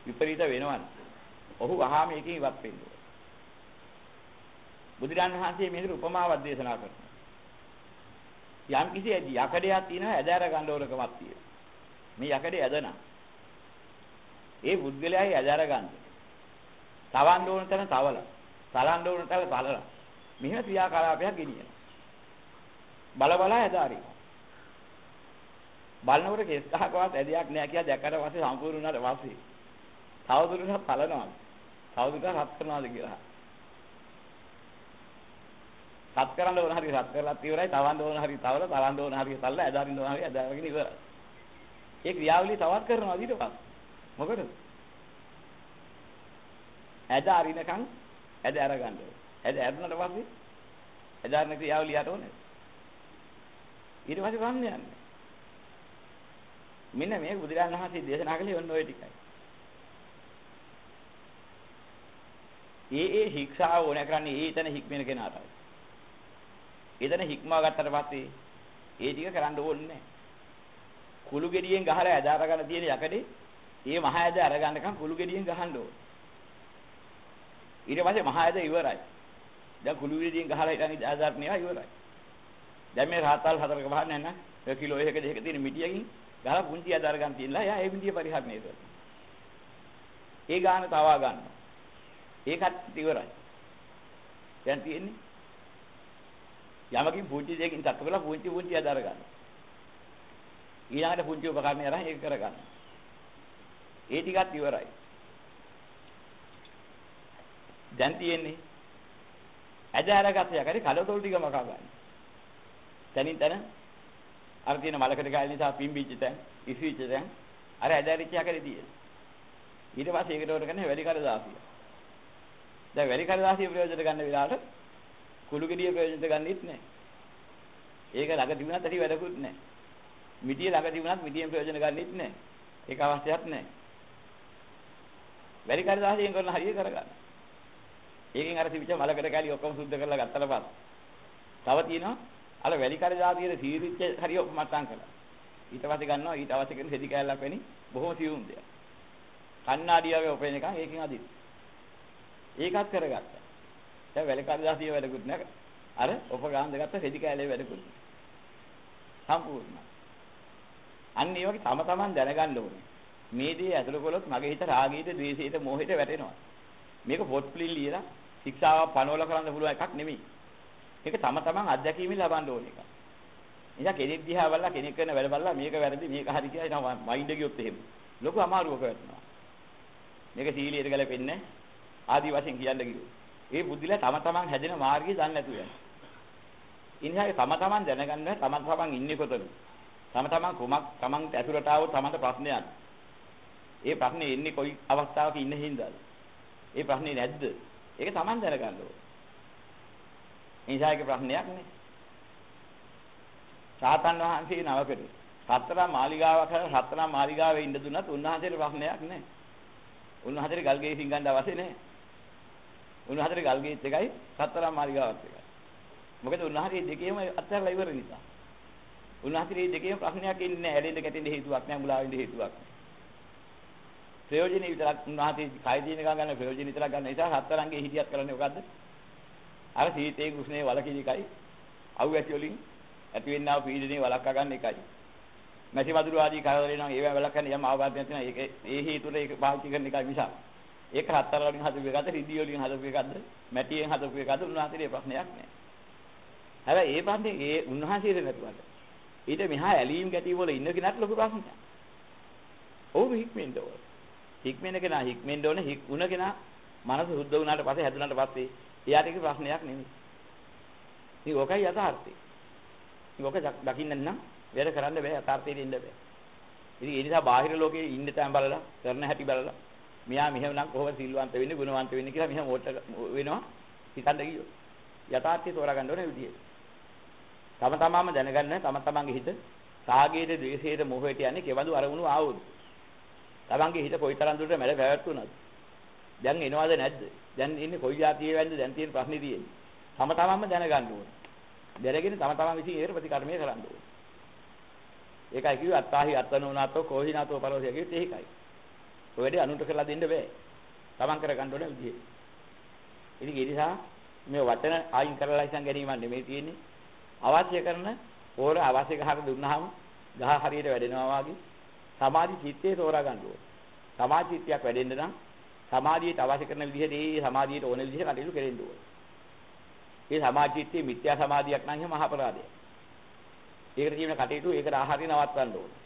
විපරීත වෙනවනේ. ඔහු වහා මේකෙන් ඉවත් වෙන්න ඕනේ. බුදුරන් වහන්සේ මේකට උපමාවක් දේශනා කරනවා. යම් කිසි යකඩයක් තියෙනවා ඇදෑර ගන්න ඕනකමක් තියෙනවා. මේ යකඩේ ඇදනා. ඒ පුද්ගලයායි ඇදෑර ගන්න. තවන්න ඕන තැන තවලා. තලන්න ඕන තැන තලලා. මෙහෙම ක්‍රියාකලාපයක් ගෙනියනවා. බල බල ඇදාරි. බලනකොට කෙස් ගහකවත් ඇදයක් නෑ කියලා දැක්කට පස්සේ සම්පූර්ණ වුණාට පස්සේ තවදුරටත් තලනවා. තවදුරටත් රත් කරනවාද කියලා. රත් කරන්න ඕන හරිය රත් කරලත් ඉවරයි. තවන්න ඕන හරිය තවල, තලන්න ඕන හරිය තල්ලා, ඇදාරින්න ඕන හරිය ඇදාගෙන ඉවරයි. ඒ ක්‍රියාවලිය තවත් කරනවා ඊට පස්සේ. මොකටද? ඇද අරිනකන් ඇද අරගන්න ඕනේ. ඇද අරුණාට පස්සේ ඇද අරන ක්‍රියාවලියට ඕනේ. ඊට පස්සේ වන්න යන්නේ. මෙන්න මේ බුදුරජාණන් වහන්සේ දේශනා කළේ ඔන්න ඔය ටිකයි. ඒ ඒ ශික්ෂාව ඕන කරන්නේ ඒ එතන හික්මෙන කෙනාටයි. එතන හික්මවා ගත්තට පස්සේ ඒ ටික කරන්න ඕනේ නැහැ. කුළු ගෙඩියෙන් ගහලා ඇද අරගෙන තියෙන යකඩේ ඒ මහ ඇද අරගන්නකම් කුළු ගෙඩියෙන් ගහන්න ඕනේ. ඊට පස්සේ මහ ඇද ඉවරයි. දැන් කුළු ගෙඩියෙන් ගහලා ඉතින් ආධාරණේවා ඉවරයි. දැන් මේ රාතල් හතරක වහන්නේ නැහැ කිලෝ එකක දෙක තියෙන මිටියකින් ගහලා පුංචි ඇද අරගන්න තියෙනවා. එයා ඒ මිටිය පරිහරණය කරනවා. ඒ ගාන තවා ගන්නවා. ඒකත් ඉවරයි. දැන් තියෙන්නේ යමකින් පුංචි දෙයකින් තත්තු කරලා පුංචි පුංචි ඇද අරගන්න. ඊළඟට පුංචි උපකරණ අරන් ඒක කරගන්න. ඒ ටිකත් ඉවරයි. දැන් තියෙන්නේ ඇද අරගත්ත යකඩේ කලතොල් ටික මකා ගන්න. තනින් තන අර තියෙන මලකට ගාල නිසා පිම්බිච්ච තැන්, ඉසිච්ච තැන් අර ඇද ඇරිච්ච යකඩේ තියෙන. ඊට පස්සේ ඒකට උඩ කරන්නේ වැඩි කඩදාසිය. දැන් වැඩි කඩදාසිය ප්‍රයෝජන ගන්න වෙලාවට කුළු ගෙඩිය ප්‍රයෝජන ගන්නෙත් නැහැ. ඒක ළඟ තිබුණත් ඇති වැඩකුත් නැහැ. මිටිය ළඟ තිබුණත් මිටියෙන් ප්‍රයෝජන ගන්නෙත් නැහැ. ඒක අවශ්‍යයක් නැහැ. වැඩි කඩදාසියෙන් කරන හරිය කරගන්න. ඒකෙන් අර තිබිච්ච මලකඩ කැලි ඔක්කොම සුද්ධ කරලා ගත්තට පස්සේ තව තියෙනවා අර වැලි කඩදාසියේ සීරිච්ච හරිය මට්ටම් කළා. ඊට පස්සේ ගන්නවා ඊට අවශ්‍ය කරන හෙදි කැලලක් වෙනි බොහොම සියුම් දෙයක්. කන්නාඩිය වගේ ඔපෙන එකක් ඒකෙන් අදින්න. ඒකත් කරගත්තා. දැන් වැලි කඩදාසිය වැඩකුත් නැහැ. අර ඔප ගාන දෙගත්ත හෙදි කැලේ වැඩකුත්. සම්පූර්ණ. අන්න ඒ වගේ තම තමන් දැනගන්න ඕනේ. මේ දේ ඇතුළු කළොත් මගේ හිත රාගීට, ද්වේෂීට, මෝහයට වැටෙනවා. මේක පොත් පිළින් ලියලා ශික්ෂාවක් පනවල කරන්න පුළුවන් එකක් නෙමෙයි. මේක තම තමන් අත්දැකීමෙන් ලබන්න ඕන එකක්. නිසා කෙනෙක් දිහා බලලා කෙනෙක් කරන වැඩ බලලා මේක වැරදි මේක හරි කියලා හිතන මයින්ඩ් එක ගියොත් එහෙම. ලොකු අමාරුවක වැටෙනවා. මේක සීලියට ගැලපෙන්නේ ආදි වශයෙන් කියන්න ගියොත්. ඒ බුද්ධිලා තම තමන් හැදෙන මාර්ගය දන්නේ නැතුව යනවා. ඉන්හාගේ තම තමන් දැනගන්න තම තමන් ඉන්නේ කොතනද? තම තමන් කොමක් තමන් ඇතුළට ආවොත් තමන්ට ප්‍රශ්නයක්. ඒ ප්‍රශ්නේ එන්නේ කොයි අවස්ථාවක ඉන්න හින්දාද? ඒ ප්‍රශ්නේ නැද්ද? ඒක තමන් දැනගන්න ඕනේ. එනිසා ඒක ප්‍රශ්නයක් නේ. සාතන් වහන්සේ නවකට සතරා මාලිගාවක් හරි සතරා මාලිගාවේ ඉඳ දුන්නත් උන්වහන්සේට ප්‍රශ්නයක් නැහැ. උන්වහන්සේට ගල්ගේ සිංගන්න අවශ්‍ය නැහැ. උන්වහන්සේට ගල්ගේත් එකයි සතරා මාලිගාවත් එකයි. මොකද උන්වහන්සේ දෙකේම අත්හැරලා ඉවර නිසා. උන්වහන්සේ මේ දෙකේම ප්‍රශ්නයක් ඉන්නේ නැහැ. ඇලෙන්න ගැටෙන්න හේතුවක් නැහැ. මුලාවෙන්න හේතුවක් නැහැ. ප්‍රයෝජනෙ විතරක් උන්වහන්සේ කය දින ගන්න ප්‍රයෝජනෙ විතරක් ගන්න නිසා හතරංගේ හිතියත් කරන්නේ මොකද්ද? අර සීතේ කුස්නේ වලකිලි එකයි. අවු ඇති වලින් ඇති වෙන්නා වූ පීඩනේ වළක්වා ගන්න එකයි. මැසි වදුරු ආදී කරදරේ නම් ඒවා වළක්වන්න යම් ආවාදයක් තියෙනවා. ඒක ඒ හේතුවට ඒක පාවිච්චි කරන එකයි මිසක්. ඒක හතර වලින් හදපු එකද, රිදී වලින් හදපු එකද, මැටියෙන් හදපු එකද උන්වහන්සේගේ ප්‍රශ්නයක් නෑ. හැබැයි ඒ පන්නේ ඒ උන්වහන්සේට නැතුවට. ඊට මෙහා ඇලීම් ගැටීම් වල ඉන්න කෙනාට ලොකු ප්‍රශ්නයක්. ඔව් හික්මෙන්න ඕන. හික්මෙන කෙනා හික්මෙන්න ඕන හික්ුණ කෙනා මනස සුද්ධ වුණාට පස්සේ හැදුනාට පස්සේ එයාට ඒක ප්‍රශ්නයක් නෙමෙයි. ඉතින් ඕකයි යථාර්ථය. ඉතින් ඕක දකින්න නම් වැඩ කරන්න බෑ යථාර්ථයට ඉන්න බෑ. ඉතින් ඒ නිසා බාහිර ලෝකයේ ඉන්න තැන් බලලා කරන හැටි බලලා මෙයා මෙහෙම නම් කොහොමද සිල්වන්ත වෙන්නේ ගුණවන්ත වෙන්නේ කියලා මෙහෙම ඕට වෙනවා හිතන්න ගියෝ. යථාර්ථය තෝරගන්න ඕනේ විදියට. තම තමාම දැනගන්න තම තමන්ගේ හිත රාගයේ ද්වේෂයේ මොහොතේ යන්නේ කෙවඳු අරමුණු ආවොත්. තමන්ගේ හිත කොයිතරම් දුරට මැඩ පැවැත්වුණාද? දැන් එනවද නැද්ද? දැන් ඉන්නේ කොයි જાතියේ වෙන්ද දැන් තියෙන ප්‍රශ්නේ තියෙන්නේ. තම තමන්ම දැනගන්න ඕනේ. දැනගෙන තම තමන් විසින් ඒකට ප්‍රතිකර්මය කරන්න ඕනේ. ඒකයි කිව්වේ අත්තාහි අත්තනෝනාතෝ කෝහිනාතෝ පරෝසිය කිව්වෙත් ඒකයි. ඔය වැඩේ අනුන්ට කරලා දෙන්න බෑ. තමන් කරගන්න ඕනේ විදිය. ඉතින් ඒ නිසා මේ වචන ආයින් කරලා ඉස්සන් ගැනීමක් නෙමෙයි තියෙන්නේ. අවශ්‍ය කරන ඕර අවශ්‍ය ගහකට දුන්නාම ගහ හරියට වැඩෙනවා වගේ සමාධි චිත්තේ තෝරා ගන්න ඕනේ. සමාධි චිත්තයක් වැඩෙන්න නම් සමාධියට අවශ්‍ය කරන විදිහට ඒ සමාධියට ඕන විදිහට කටයුතු කෙරෙන්න ඕනේ. ඒ සමාධි චිත්තේ මිත්‍යා සමාධියක් නම් එහෙම මහ අපරාධයක්. ඒකට කියන කටයුතු ඒකට ආහාරය නවත්තන්න ඕනේ.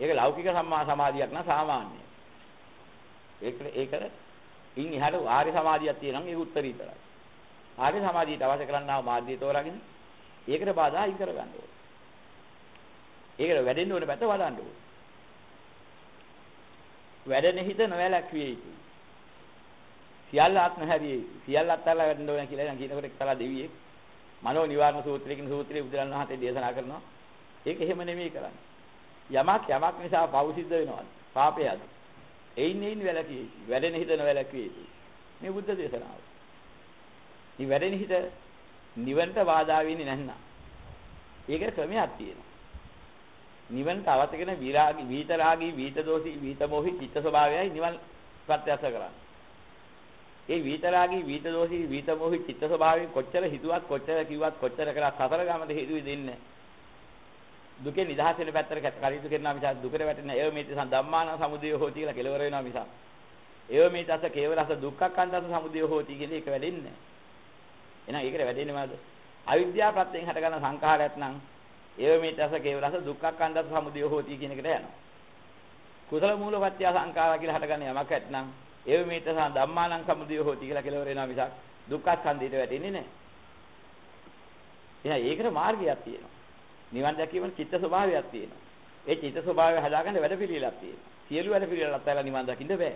ඒක ලෞකික සම්මා සමාධියක් නම් සාමාන්‍යයි. ඒක ඒකට ඉන් එහාට ආර්ය සමාධියක් තියෙනවා ඒක උත්තරීතරයි. ආර්ය සමාධියට අවශ්‍ය කරන්නා මාර්ගය තෝරාගෙන ඒකට බාධා අයින් කරගන්න ඕනේ. ඒකට වැඩෙන්න ඕනේ පැත්ත වඩන්න ඕනේ. වැඩෙන හිත නොවැළැක්විය යුතුයි. සියල්ල අත් නැහැරිය යුතුයි. සියල්ල අත්හැරලා වැඩෙන්න ඕනේ කියලා නම් කියනකොට එක්තරා දෙවියෙක් මනෝ නිවාරණ සූත්‍රයේ කියන සූත්‍රයේ බුදුරණන් වහන්සේ දේශනා කරනවා. ඒක එහෙම නෙමෙයි කරන්නේ. යමක් යමක් නිසා පව් සිද්ධ වෙනවා. පාපයද. එයින් එයින් වැළකී යුතුයි. වැඩෙන හිත නොවැළකී යුතුයි. මේ බුද්ධ දේශනාව. මේ වැඩෙන හිත නිවන්ට බාධා වෙන්නේ නැත්නම් ඒකට ක්‍රමයක් තියෙනවා. නිවන්ට අවශ්‍ය කරන විරාගී, විතරාගී, විතදෝෂී, විතමෝහි චිත්ත ස්වභාවයයි නිවන් ප්‍රත්‍යක්ෂ කරන්නේ. ඒ විතරාගී, විතදෝෂී, විතමෝහි චිත්ත ස්වභාවයෙන් කොච්චර හිතුවත්, කොච්චර කිව්වත්, කොච්චර කරත් සතර ගමන හේතු දෙන්නේ දුකේ නිදහස් වෙන පැත්තට කටයුතු කරනවා මිසක් දුකට වැටෙන ඒව මේ තසන් ධම්මාන සමුදය හෝති කියලා කෙලවර වෙනවා මිසක් ඒව මේ තස කේවලස දුක්ඛක් අන්දස සමුදය හෝති කියලා ඒක වැඩෙන්නේ නැහැ එහෙනම් ඒකට වැඩෙන්නේ මොකද? අවිද්‍යාව ප්‍රත්‍යයෙන් හටගන්න සංඛාරයක් නම් ඒව මේ තස කේවලස දුක්ඛක්ඛන්දස සමුදය හෝති කියන එකට යනවා. කුසල මූලපත්‍ය සංඛාරා කියලා හටගන්න යමක් ඇත්නම් ඒව මේ තස ධම්මානං සමුදය හෝති කියලා කෙලවර වෙනවා මිසක් දුක්ඛස්කන්ධයට වැටෙන්නේ නැහැ. එහෙනම් ඒකට මාර්ගයක් තියෙනවා. නිවන් දැකීමේ චිත්ත ස්වභාවයක් තියෙනවා. ඒ චිත්ත ස්වභාවය හදාගන්න වැඩ පිළිවෙලක් තියෙනවා. සියලු වැඩ පිළිවෙලක් අත්හැරලා නිවන් දකින්න බෑ.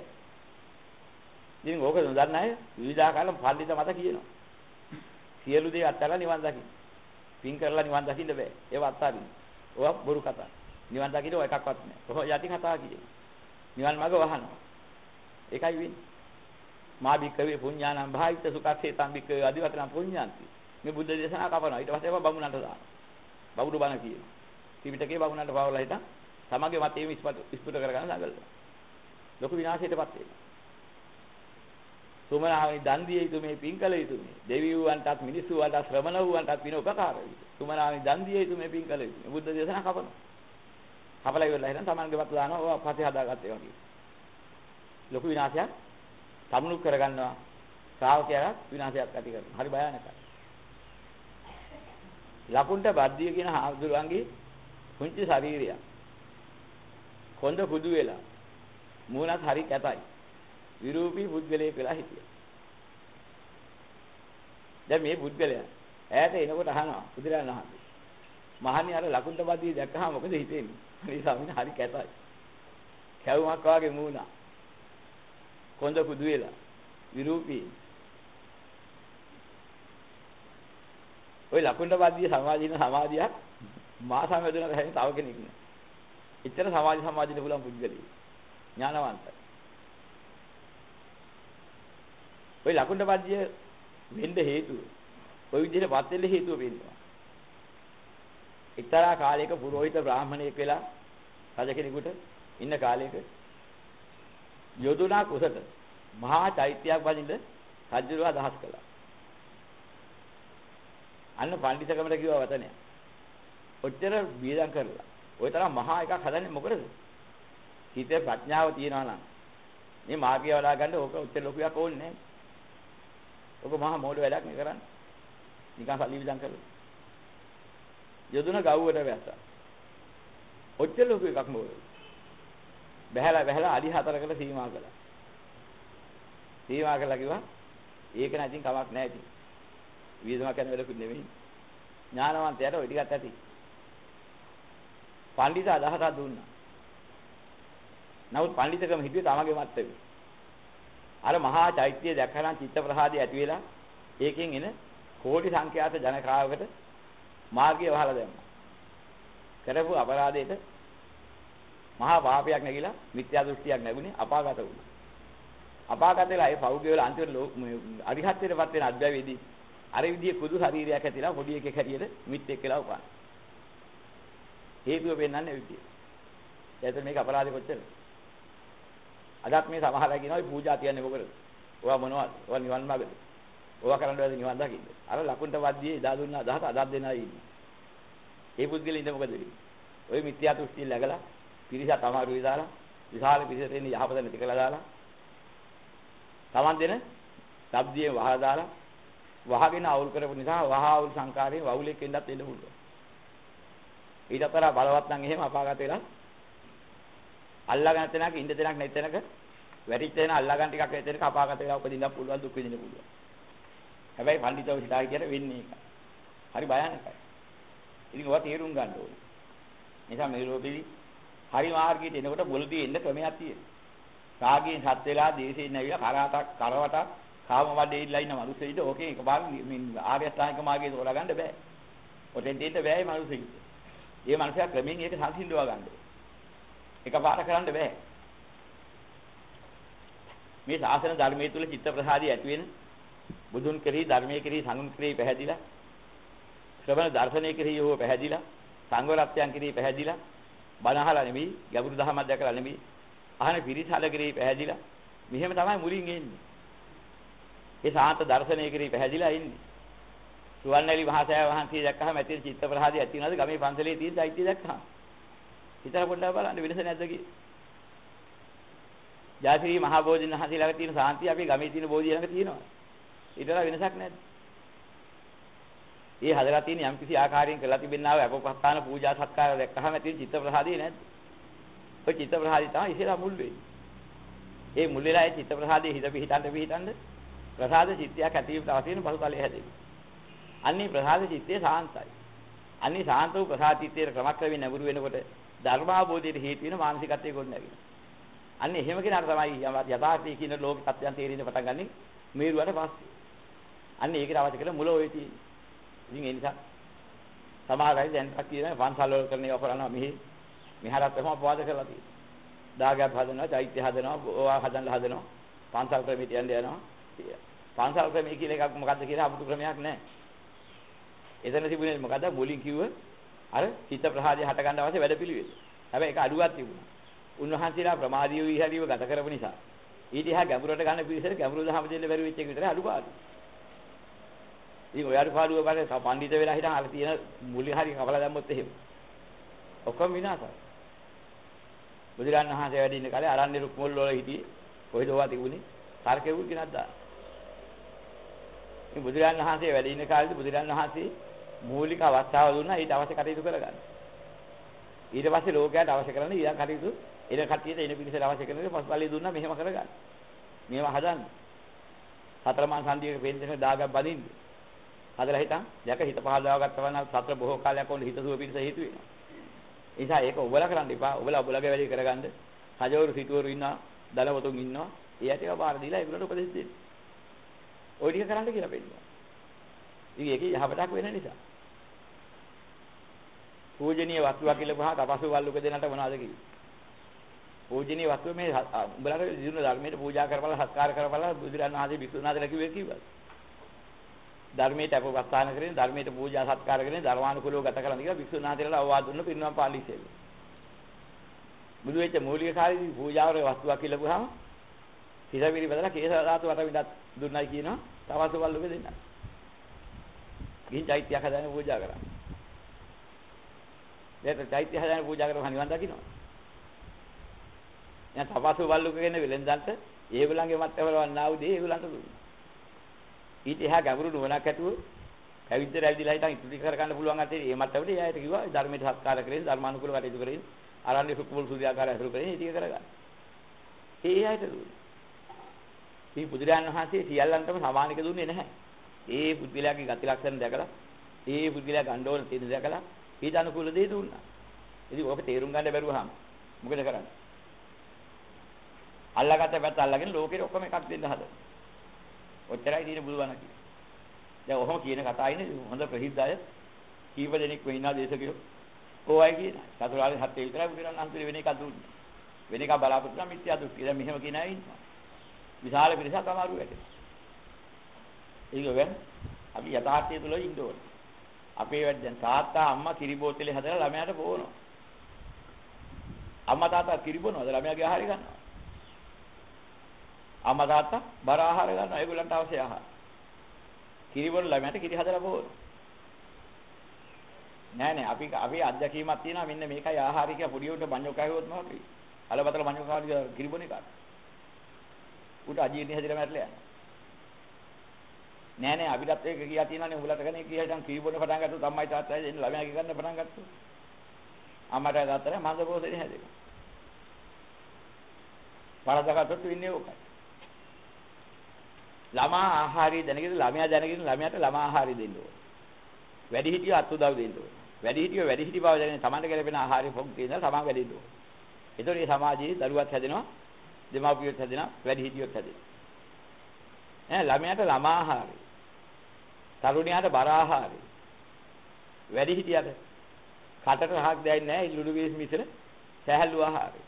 ඉතින් ඕක නොදන්න අය විවිධාකාර පඬිත මත කියනවා. සියලු දේ අත්හැරලා නිවන් දකින්න. පින් කරලා නිවන් දකින්න බෑ. ඒව අත්හරින්න. ඔවා බොරු කතා. නිවන් දකින්න ඔය එකක්වත් නෑ. කොහොම යටි කතා කියනවා. නිවන් මාර්ග වහනවා. ඒකයි වෙන්නේ. මා බික්කවේ පුඤ්ඤානම් භාවිත සුඛස්සේතම් බික්කවේ අදිවතනම් පුඤ්ඤාන්ති. මේ බුද්ධ දේශනා කපනවා. ඊට පස්සේ ඒවා බමුණන්ට දානවා. බවුරු බණ කියනවා. ත්‍රිපිටකේ බමුණන්ට පාවලා හිටන් තමගේ මතයේ ඉස්පුත කරගන්න දඟලනවා. ලොකු විනාශයටපත් වෙනවා. සුමනාවනි දන් දිය යුතු මේ පින් කළ යුතු මේ දෙවියන්ටත් මිනිස්සු වලට ශ්‍රමණ වූවන්ටත් පින උපකාර වේ. සුමනාවනි දන් දිය යුතු මේ පින් කළ යුතු. මේ බුද්ධ දේශනා කපනවා. කපලා ඉවරලා හිටන් තමන්ගේ වත් දානවා ඔය පස්සේ හදාගත්තේ වගේ. ලොකු විනාශයක් සමුණු කරගන්නවා. ශ්‍රාවකයා විනාශයක් ඇති කරනවා. හරි භයානකයි. ලකුණ්ඩ බද්දිය කියන හාමුදුරුවන්ගේ පුංචි ශරීරය. කොන්ද කුදු වෙලා මූණත් හරි කැතයි. විරූපී පුද්ගලයෙක් වෙලා හිටියා. දැන් මේ පුද්ගලයා ඈත එනකොට අහනවා බුදුරජාණන් වහන්සේ. මහන්නේ අර ලකුණ්ඩ බද්දිය දැක්කහම මොකද හිතෙන්නේ? අනේ ස්වාමීන් හරි කැතයි. කැවුමක් වගේ මූණා. කොන්ද කුදු වෙලා විරූපී ওই ලකුණ්ඩ බද්දිය සමාධින සමාධියක් මා සමවැදුන හැම තව කෙනෙක් නෑ. එච්චර සමාධි සමාධින පුළුවන් පුද්ගලයෙක්. ඥානවන්තයි. ওই ලකුණ්ඩ පද්‍ය වෙන්න හේතුව. ওই විදිහට වත් වෙන්න හේතුව වෙන්නවා. එක්තරා කාලයක පුරোহিত බ්‍රාහමණයෙක් වෙලා රජ කෙනෙකුට ඉන්න කාලයක යොදුනා කුසට මහා චෛත්‍යයක් වදින්න රජුව අදහස් කළා. අන්න පඬිසකමට කිව්වා වචනය. ඔච්චර බීජම් කරලා ওই තරම් මහා එකක් හදන්නේ මොකටද? හිතේ ප්‍රඥාව තියනවා නම් මේ මාර්ගය වඩා ගන්න ඕක උත්තර ලොකුයක් ඕනේ නැහැ. ඔක මහා මෝඩ වැඩක් නේ කරන්නේ. නිකන් සල්ලි විදන් කරලා. යොදුන ගව්වට වැස්සා. ඔච්චර ලොකු එකක් නෝද. බහැලා බහැලා අඩි 4කට සීමා කළා. සීමා කළා කිව්වා ඒක නැතිනම් කමක් නැහැ ඉතින්. වියදමක් යන වෙලකුත් නෙමෙයි. ඥානවන්තයාට ওই ටිකත් ඇති. පඬිත අදහසක් දුන්නා. නමුත් පඬිතුකම හිතුවේ තමගේ මත්තේ. අර මහා චෛත්‍යය දැක්කනම් චිත්ත ප්‍රහාදය ඇති වෙලා ඒකෙන් එන කෝටි සංඛ්‍යාත ජනකාවකට මාර්ගය වහලා දැම්මා. කරපු අපරාධයට මහා පාපයක් නැගිලා මිත්‍යා දෘෂ්ටියක් නැගුණේ අපාගත වුණා. අපාගත වෙලා ඒ පෞද්ගල වල අන්තිම අරිහත්ත්වයටපත් වෙන අධ්‍යවේදී අර විදිහේ කුදු ශරීරයක් ඇතිලා පොඩි එකෙක් හැටියට මිත්‍යෙක් කියලා උපන්. හේතුව පෙන්වන්නේ විදිය. එතකොට මේක අපරාධෙ කොච්චරද? අදත් මේ සමහර අය කියනවා පූජා තියන්නේ මොකද? ඔයා මොනවද? ඔයා නිවන් මාර්ගද? ඔයා කරන්න බැරි නිවන් දකින්න. අර ලකුණට වද්දියේ එදා දුන්නා 10 අදත් දෙනා ඉන්නේ. ඒ පුද්ගලයා ඉඳ මොකද වෙන්නේ? ඔය මිත්‍යා දෘෂ්ටි läගලා පිරිසක් අමාරුයි දාලා විශාල පිරිසට එන්නේ යහපත නැති කළා දාලා Taman දෙන ශබ්දියේ වහලා දාලා වහගෙන අවුල් කරපු නිසා වහ අවුල් සංකාරයෙන් වවුලෙක් වෙන්නත් එන්න පුළුවන්. ඊට අතර බලවත් නම් එහෙම අපාගත වෙලා අල්ලා ගන්න තැනක ඉන්න තැනක් නැති තැනක වැටිච්ච තැන අල්ලා ගන්න ටිකක් නැති තැනක අපාගත වෙලා උපදින්න පුළුවන් දුක් විඳින්න පුළුවන්. හැබැයි පඬිතුව හිතා කියන වෙන්නේ ඒක. හරි භයානකයි. ඉතින් ඔවා තේරුම් ගන්න ඕනේ. නිසා මේ රෝපෙදි හරි මාර්ගයට එනකොට මුලදී එන්න ක්‍රමයක් තියෙනවා. රාගයෙන් සත් වෙලා දේශයෙන් නැවිලා කරාටක් කරවටක් කාම වඩේ ඉල්ලා ඉන්න මිනිස්සෙයිට ඕකේ එකපාර මේ ආර්ය අෂ්ටාංගික මාර්ගයේ තෝරා ගන්න බෑ. ඔතෙන් දෙන්න බෑ මේ මිනිස්සෙයිට. ඒ මනුස්සයා ක්‍රමෙන් ඒක සංසිඳවා ගන්න ඕනේ. එකපාර කරන්න බෑ. මේ ශාසන ධර්මයේ තුල චිත්ත ප්‍රසාදී ඇති වෙන බුදුන් කෙරෙහි ධර්මයේ කෙරෙහි සංඝන් කෙරෙහි පැහැදිලා ශ්‍රවණ දර්ශනයේ කෙරෙහි හෝ පැහැදිලා සංඝ රත්යන් කෙරෙහි පැහැදිලා බණ අහලා නෙමෙයි ගැඹුරු දහමක් දැකලා නෙමෙයි අහන පිරිසල කෙරෙහි පැහැදිලා මෙහෙම තමයි මුලින් එන්නේ. ඒ සාන්ත දර්ශනයේ කෙරෙහි පැහැදිලා ඉන්නේ. සුවන්වැලි මහසෑය වහන්සේ දැක්කහම ඇති චිත්ත ප්‍රහාදී ඇති වෙනවද ගමේ පන්සලේ තියෙන චෛත්‍ය දැක්කහම. හිතලා පොඩ්ඩක් බලන්න වෙනස නැද්ද කියලා. ජාතිරි මහ බෝධින් වහන්සේ ළඟ තියෙන සාන්තිය අපි ගමේ තියෙන බෝධිය ළඟ තියෙනවා. ඊටලා වෙනසක් නැද්ද? ඒ හදලා තියෙන යම් කිසි ආකාරයෙන් කරලා තිබෙනා වූ අපපස්ථාන පූජා සත්කාර දැක්කහම ඇති චිත්ත ප්‍රහාදී නැද්ද? ඔය චිත්ත ප්‍රහාදී තමයි ඉස්සෙල්ලා මුල් වෙන්නේ. ඒ මුල් වෙලා ඒ චිත්ත ප්‍රහාදී හිත පිහිටන්න පිහිටන්න ප්‍රසාද චිත්තයක් ඇති වීමට අවශ්‍ය වෙන පසුතලයේ හැදෙන්නේ. අන්නේ ප්‍රසාද චිත්තය සාන්තයි. අන්නේ සාන්ත වූ ප්‍රසාද චිත්තයේ ක්‍රමක්‍රමයෙන් නැඹුරු වෙනකොට ධර්මාභෝධයට හේතු වෙන මානසිකත්වයේ ගොඩ නැගෙනවා. අන්නේ එහෙම කෙනාට තමයි යථාර්ථය කියන ලෝක සත්‍යයන් තේරෙන්න පටන් ගන්නෙ මේරුවට පස්සේ. අන්නේ ඒකට අවශ්‍ය කරලා මුල ඔය තියෙන්නේ. ඉතින් ඒ නිසා සමහර අය දැන් කියන පන්සල් වල කරන ඒවා කරනවා මෙහි මෙහරත් තමයි අපවාද කරලා තියෙන්නේ. දාගයක් හදනවා, චෛත්‍ය හදනවා, ඕවා හදන්න හදනවා. පන්සල් ක්‍රමයට යන්න යනවා. පන්සල් ක්‍රමය කියලා එකක් මොකද්ද කියලා 아무තු ක්‍රමයක් නැහැ. එතන තිබුණේ මොකද්ද? මුලින් කිව්ව අර චිත්ත ප්‍රහාදය හට ගන්න අවශ්‍ය වැඩපිළිවෙල. හැබැයි ඒක අඩුවක් තිබුණා. උන්වහන්සේලා ප්‍රමාදීව විහාරීව ගත කරපු නිසා ඊට එහා ගැඹුරට ගන්න පිළිසෙට ගැඹුරු දහම දෙන්න බැරි වෙච්ච එක විතරයි අඩුපාඩු. ඉතින් ඔය අඩුපාඩුව බලේ පඬිත වෙලා හිටන් අර තියෙන මුලින් හරි කපලා දැම්මොත් එහෙම. ඔක්කොම විනාශයි. බුදුරන් වහන්සේ වැඩ ඉන්න කාලේ අරන්නේ රුක් මුල් වල හිටියේ කොහෙද ඔවා තිබුණේ? තර්කෙවුල් කෙනක් දාන. ඉතින් බුදුරන් වහන්සේ වැඩ ඉන්න කාලේදී බුදුරන් වහන්සේ මූලික අවස්ථාව දුන්නා ඊට අවශ්‍ය කටයුතු කරගන්න. ඊට පස්සේ ලෝකයට අවශ්‍ය කරන ඊළඟ කටයුතු එන කට්ටියට එන පිළිසෙට අවශ්‍ය කරන දේ පසුපල්ලේ දුන්නා මෙහෙම කරගන්න. මේවා හදන්න. සතරමන් සන්ධියක පෙන්නන දාගක් බඳින්න. හදලා හිටන් දැක හිත පහදවා ගත්තා නම් සතර බොහෝ කාලයක් වොන් හිත සුව පිණිස හේතු වෙනවා. ඒ නිසා ඒක ඔබලා කරන්න එපා. ඔබලා ඔබලගේ වැඩේ කරගන්න. රජවරු සිටුවරු ඉන්නවා, දලවතුන් ඉන්නවා. ඒ ඇටේව බාර දීලා ඒගොල්ලන්ට උපදෙස් දෙන්න. ওই ටික කරන්න කියලා පෙන්නනවා. ඉතින් ඒකේ යහපතක් වෙන නිසා. පූජනීය වස්තුවක් කියලා බහා තපසු වල්ලුක දෙන්නට මොනවද කිව්වේ? පූජනීය වස්තුව මේ උඹලට දිනුන ධර්මයට පූජා කරපලා සත්කාර කරපලා බුදුරන් වහන්සේ විසුණුනාදලා කිව්වේ කිව්වා. ධර්මයට අපවස්ථාන කරගෙන ධර්මයට පූජා සත්කාර කරගෙන ධර්මානුකූලව ගත කරන්න කියලා විසුණුනාදලා අවවාද දුන්න පිරිනමන පාලිසෙල්. බුදු වෙච්ච මූලික කාර්යදී පූජාවරේ වස්තුවක් කියලා බුහාම හිතවිලි බදලා කේස ධාතු වට විදත් දුන්නයි කියනවා තවස වල්ලුක දෙන්න. ගිහින් චෛත්‍යයක් හදාගෙන පූජා කරා. දැන් චෛත්‍ය හදාගෙන පූජා කරලා නිවන් දකින්නවා. දැන් තවස වල්ලුක කියන වෙලෙන්දන්ට ඒගොල්ලන්ගේ මත්තවලවන්න ආවු දේ ඒගොල්ලන්ට දුන්නා. ඊට එහා ගැඹුරු නුවණක් ඇතුව පැවිද්ද රැවිදිලා හිටන් ඉතිරි කර ගන්න පුළුවන් අතේ මේ මත්තවට ඒ අයට කිව්වා ධර්මයට සත්කාර කරගෙන ධර්මානුකූලව කටයුතු කරගෙන ආරණ්‍ය සුකුල් සුදියාකාර ඇසුරු කරගෙන ඉතිරි කරගන්න. ඒ අයට දුන්නා. මේ බුදුරජාණන් වහන්සේ සියල්ලන්ටම සමානික දුන්නේ නැහැ. ඒ පුද්ගලයාගේ ගති ලක්ෂණ දැකලා, ඒ පුද්ගලයා ගන්න ඕන තියෙන දැකලා ඊට අනුකූල දේ දුන්නා. ඉතින් ඔබ තේරුම් ගන්න බැරුවහම මොකද කරන්නේ? අල්ලාගත්ත පැත්ත අල්ලගෙන ලෝකෙට ඔක්කොම එකක් දෙන්න හදන. ඔච්චරයි තියෙන බුදුබණ කියන්නේ. දැන් ඔහොම කියන කතා ඉන්නේ හොඳ ප්‍රසිද්ධ අය කීප දෙනෙක් වෙන්නා දේශකයෝ. ඕවයි කියන. චතුරාර්ය සත්‍ය විතරයි බුදුරන් අන්තිම වෙන එක දුන්නේ. වෙන එක බලාපොරොත්තු නම් මිත්‍යා දෘෂ්ටි. දැන් මෙහෙම කියන අය ඉන්නවා. විශාල පිරිසක් අමාරු වැඩේ. ඒක වෙන අපි යථාර්ථය තුල ඉන්න ඕනේ. අපේ වැඩ දැන් තාත්තා අම්මා කිරි බෝතලේ හදලා ළමයාට බෝනවා. අම්මා තාත්තා කිරි බොනවද ළමයාගේ ආහාරය ගන්නවා. අම්මා තාත්තා බර ආහාර ගන්නවා ඒගොල්ලන්ට අවශ්‍ය ආහාර. කිරි බොන ළමයාට කිරි හදලා බෝනවා. නෑ නෑ අපි අපි අත්දැකීමක් තියෙනවා මෙන්න මේකයි ආහාරය කියලා පොඩි උන්ට බණ්ඩෝ කෑවොත් මොකද වෙන්නේ? අලබතල බණ්ඩෝ කාලා කිරි බොන එකක්. උට අජීර්ණ හැදිලා මැරලා යනවා. නෑ නෑ අපිටත් ඒක කියා තියෙනවානේ උඹලට කනේ කියා හිටන් කිරි බොන පටන් ගත්තොත් අම්මයි තාත්තයි දෙන්න ළමයාගේ ගන්න පටන් ගත්තොත්. අම්මට තාත්තට මන්ද පොසෙනේ හැදෙනවා. වරදගත්තොත් වෙන්නේ ඕකයි. ළමා ආහාරය දැනගෙන ළමයා දැනගෙන ළමයාට ළමා ආහාරය දෙන්න ඕනේ. වැඩි හිටියෝ අත් උදව් දෙන්න ඕනේ. වැඩි හිටියෝ වැඩි හිටි බව දැනගෙන Tamanට ගැලපෙන ආහාරය පොක් දෙන්න තමන් වැඩින්න ඕනේ. ඒතකොට මේ සමාජයේ දරුවත් හැදෙනවා, දෙමාපියොත් හැදෙනවා, වැඩි හිටියොත් හැදෙනවා. ඈ ළමයාට ළමා ආහාරය. තරුණයාට බර ආහාරය. වැඩි හිටියට කටට රහක් දැයින්නේ නැහැ ඉල්ලුණු වේස් මිසර සහැල්ලු ආහාරය.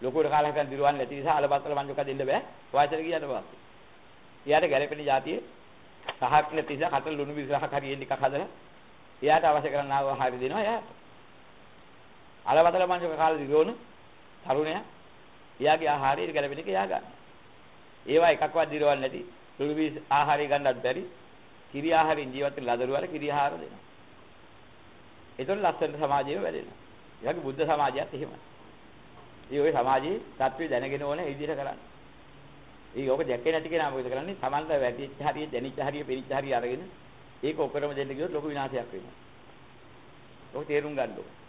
ලොකුවට කාලයක් ගන්න දිරුවන් නැති නිසා අලබත්තල මංජුක දෙන්න බෑ. වයසට ගියාට පස්සේ. එයාට ගැළපෙන જાතියේ සහක් නැති නිසා කට ලුණු විසහක් හරියෙන් ටිකක් හදලා එයාට අවශ්‍ය කරන ආහාරය දෙනවා එයාට. අලබත්තල මංජුක කාලේ දිරුවන තරුණයා එයාගේ ආහාරය ගැළපෙන එක එයා ගන්න. ඒවා එකක්වත් දිරවන්නේ නැති ලුණු විස ආහාරය ගන්නත් බැරි කිරි ආහාරයෙන් ජීවත් වෙන ලදරුවර කිරි ආහාර දෙනවා. ඒතකොට ලස්සන සමාජයක වැඩෙනවා. ඊළඟ බුද්ධ සමාජයත් එහෙමයි. ඒ ඔය සමාජයේ தත්ත්වය දැනගෙන ඕනේ ඒ විදිහට කරන්න. ඒ ඕක දැක්කේ නැති කෙනා මොකද කරන්නේ? Samanta වැටිච්ච හරිය, දැනිච්ච හරිය, පිරිච්ච හරිය අරගෙන ඒක ඔක්කොම දෙන්න ගියොත් ලොකු විනාශයක් වෙනවා. ඔක තේරුම් ගන්න ඕනේ.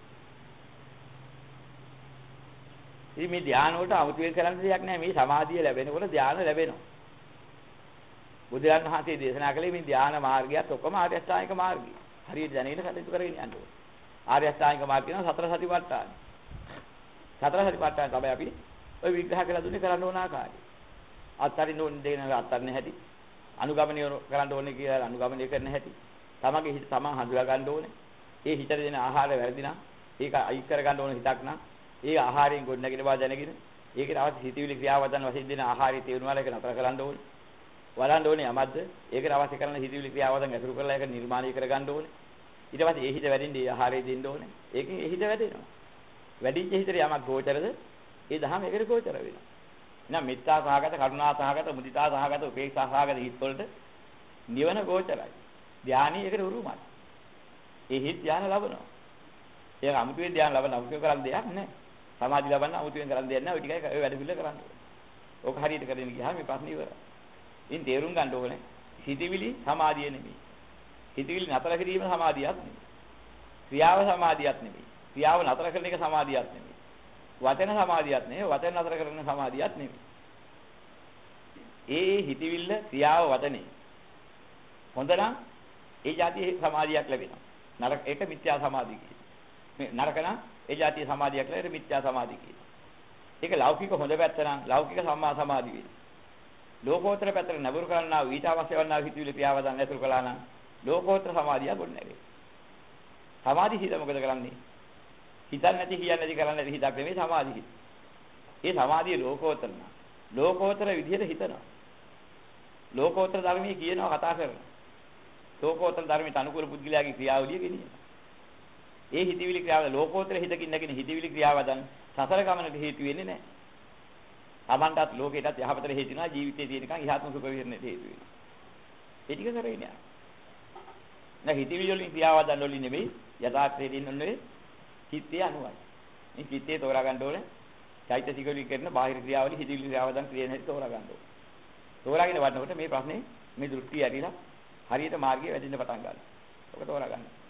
ඉතින් මේ ධානය වලට අමුතුවෙන් කරන්න දෙයක් නැහැ. මේ සමාධිය ලැබෙනකොට ධානය ලැබෙනවා. බුදුරන් වහන්සේ දේශනා කළේ මේ ධානා මාර්ගයත් ඔක්කොම ආර්ය අෂ්ටාංගික මාර්ගය. හරියට දැනගෙන කටයුතු කරගෙන යන්න ඕනේ. ආර්ය අෂ්ටාංගික මාර්ගය කියන සතර සතිපට්ඨාන. සතර සතිපට්ඨාන තමයි අපි ඔය විග්‍රහ කරලා දුන්නේ කරන්න ඕන ආකාරය. අත්තරින්න ඕන දෙන අත්තරින්න හැටි. අනුගමනය කරන්න ඕනේ කියලා අනුගමනය කරන හැටි. තමගේ හිත තමන් හඳුනා ගන්න ඕනේ. ඒ හිතට දෙන ආහාර වැරදි නම් ඒක අයික් කර ගන්න ඕන හිතක් නම් ඒ ආහාරයෙන් ගොඩනගෙන බව දැනගෙන ඒකට අවශ්‍ය හිතවිලි ක්‍රියාවදන් වශයෙන් දෙන ආහාරය තේරුණාලා ඒක නතර කරන්න ඕනේ. බලන්න ඕනේ යමද්ද ඒකට අවශ්‍ය කරන හිතවිලි ක්‍රියාවදන් ඇසුරු කරලා ඒක නිර්මාණය කර ගන්න ඕනේ. ඊට පස්සේ ඒ හිත වැඩින්නේ ඒ ආහාරය දෙන්න ඕනේ. ඒකෙන් ඒ හිත වැඩෙනවා. වැඩිච්ච හිතට යමක් ගෝචරද ඒ දහම ඒකට ගෝචර වෙනවා. එහෙනම් මෙත්තා සහගත කරුණා සහගත මුදිතා සහගත උපේක්ෂා සහගත හිත් වලට නිවන ගෝචරයි. ධානී ඒකට උරුමයි. ඒ හිත් ධාන ලබනවා. ඒක අමුතුවෙන් ධාන ලබන අමුතුවෙන් කරන්න දෙයක් නැහැ. සමාධි ලබන්න අමුතුවෙන් කරන්න දෙයක් නැහැ. ඔය ටිකයි ඔය වැඩ පිළිවෙල කරන්න ඕනේ. ඕක හරියට කරගෙන ගියාම මේ ප්‍රශ්නේ ඉවරයි. ඉතින් තේරුම් ගන්න ඕනේ හිතවිලි සමාධිය නෙමෙයි. හිතවිලි නතර කිරීම සමාධියක් නෙමෙයි. ක්‍රියාව සමාධියක් නෙමෙයි. ක්‍රියාව නතර කරන එක සමාධියක් නෙමෙයි. වචන සමාධියක් නෙමෙයි. වචන නතර කරන සමාධියක් නෙමෙයි. ඒ හිතවිල්ල ක්‍රියාව වචනේ. හොඳ නම් ඒ જાතියේ සමාධියක් ලැබෙනවා. නරක ඒක මිත්‍යා සමාධිය කියනවා. නරක නම් ඒ જાතියේ සමාධියක් ලැබෙන මිත්‍යා සමාධිය කියනවා. ඒක ලෞකික හොඳ පැත්ත නම් ලෞකික සම්මා සමාධිය වෙනවා. ලෝකෝත්තර පැත්තට නැඹුරු කරන්නා වූ ඊට අවශ්‍ය වන්නා වූ හිතවිලි ක්‍රියාවදන් ඇසුරු කළා නම් ලෝකෝත්තර සමාධිය ගොඩනැගේ. සමාධි හිත මොකද කරන්නේ? හිතන්නේ නැති කියන්නේ නැති කරන්නේ නැති හිතක් නෙමෙයි සමාධි හිත. ඒ සමාධිය ලෝකෝත්තර නා. ලෝකෝත්තර විදිහට හිතනවා. ලෝකෝත්තර ධර්මයේ කියනවා කතා කරනවා. ලෝකෝත්තර ධර්මයට අනුකූල පුද්ගලයාගේ ක්‍රියාවලිය ගෙනියනවා. ඒ හිතවිලි ක්‍රියාව ලෝකෝත්තර හිතකින් නැගෙන හිතවිලි ක්‍රියාවදන් සසර ගමනට හේතු වෙන්නේ නැහැ. Tamanටත් ලෝකයටත් යහපතට හේතු වෙනවා ජීවිතේ තියෙනකන් ඉහාත්ම සුඛ විහරණයට හේතු වෙනවා. ඒ ටික කරගෙන යනවා. නැහ හිතවිලි වලින් ක්‍රියාවදන් වලින් නෙවෙයි යථාර්ථයේ දිනන්නේ චිත්තය අනුවයි. මේ චිත්තේ තෝරා ගන්න ඕනේ. චෛතසික වලින් කරන බාහිර ක්‍රියාවලින් හිතවිලි ක්‍රියාවදන් ක්‍රියන හැටි තෝරා ගන්න ඕනේ. තෝරාගෙන වඩනකොට මේ ප්‍රශ්නේ මේ දෘෂ්ටි ඇරිලා හරියට මාර්ගයේ වැඩෙන්න පටන් ගන්නවා. ඔක තෝරා ගන්න.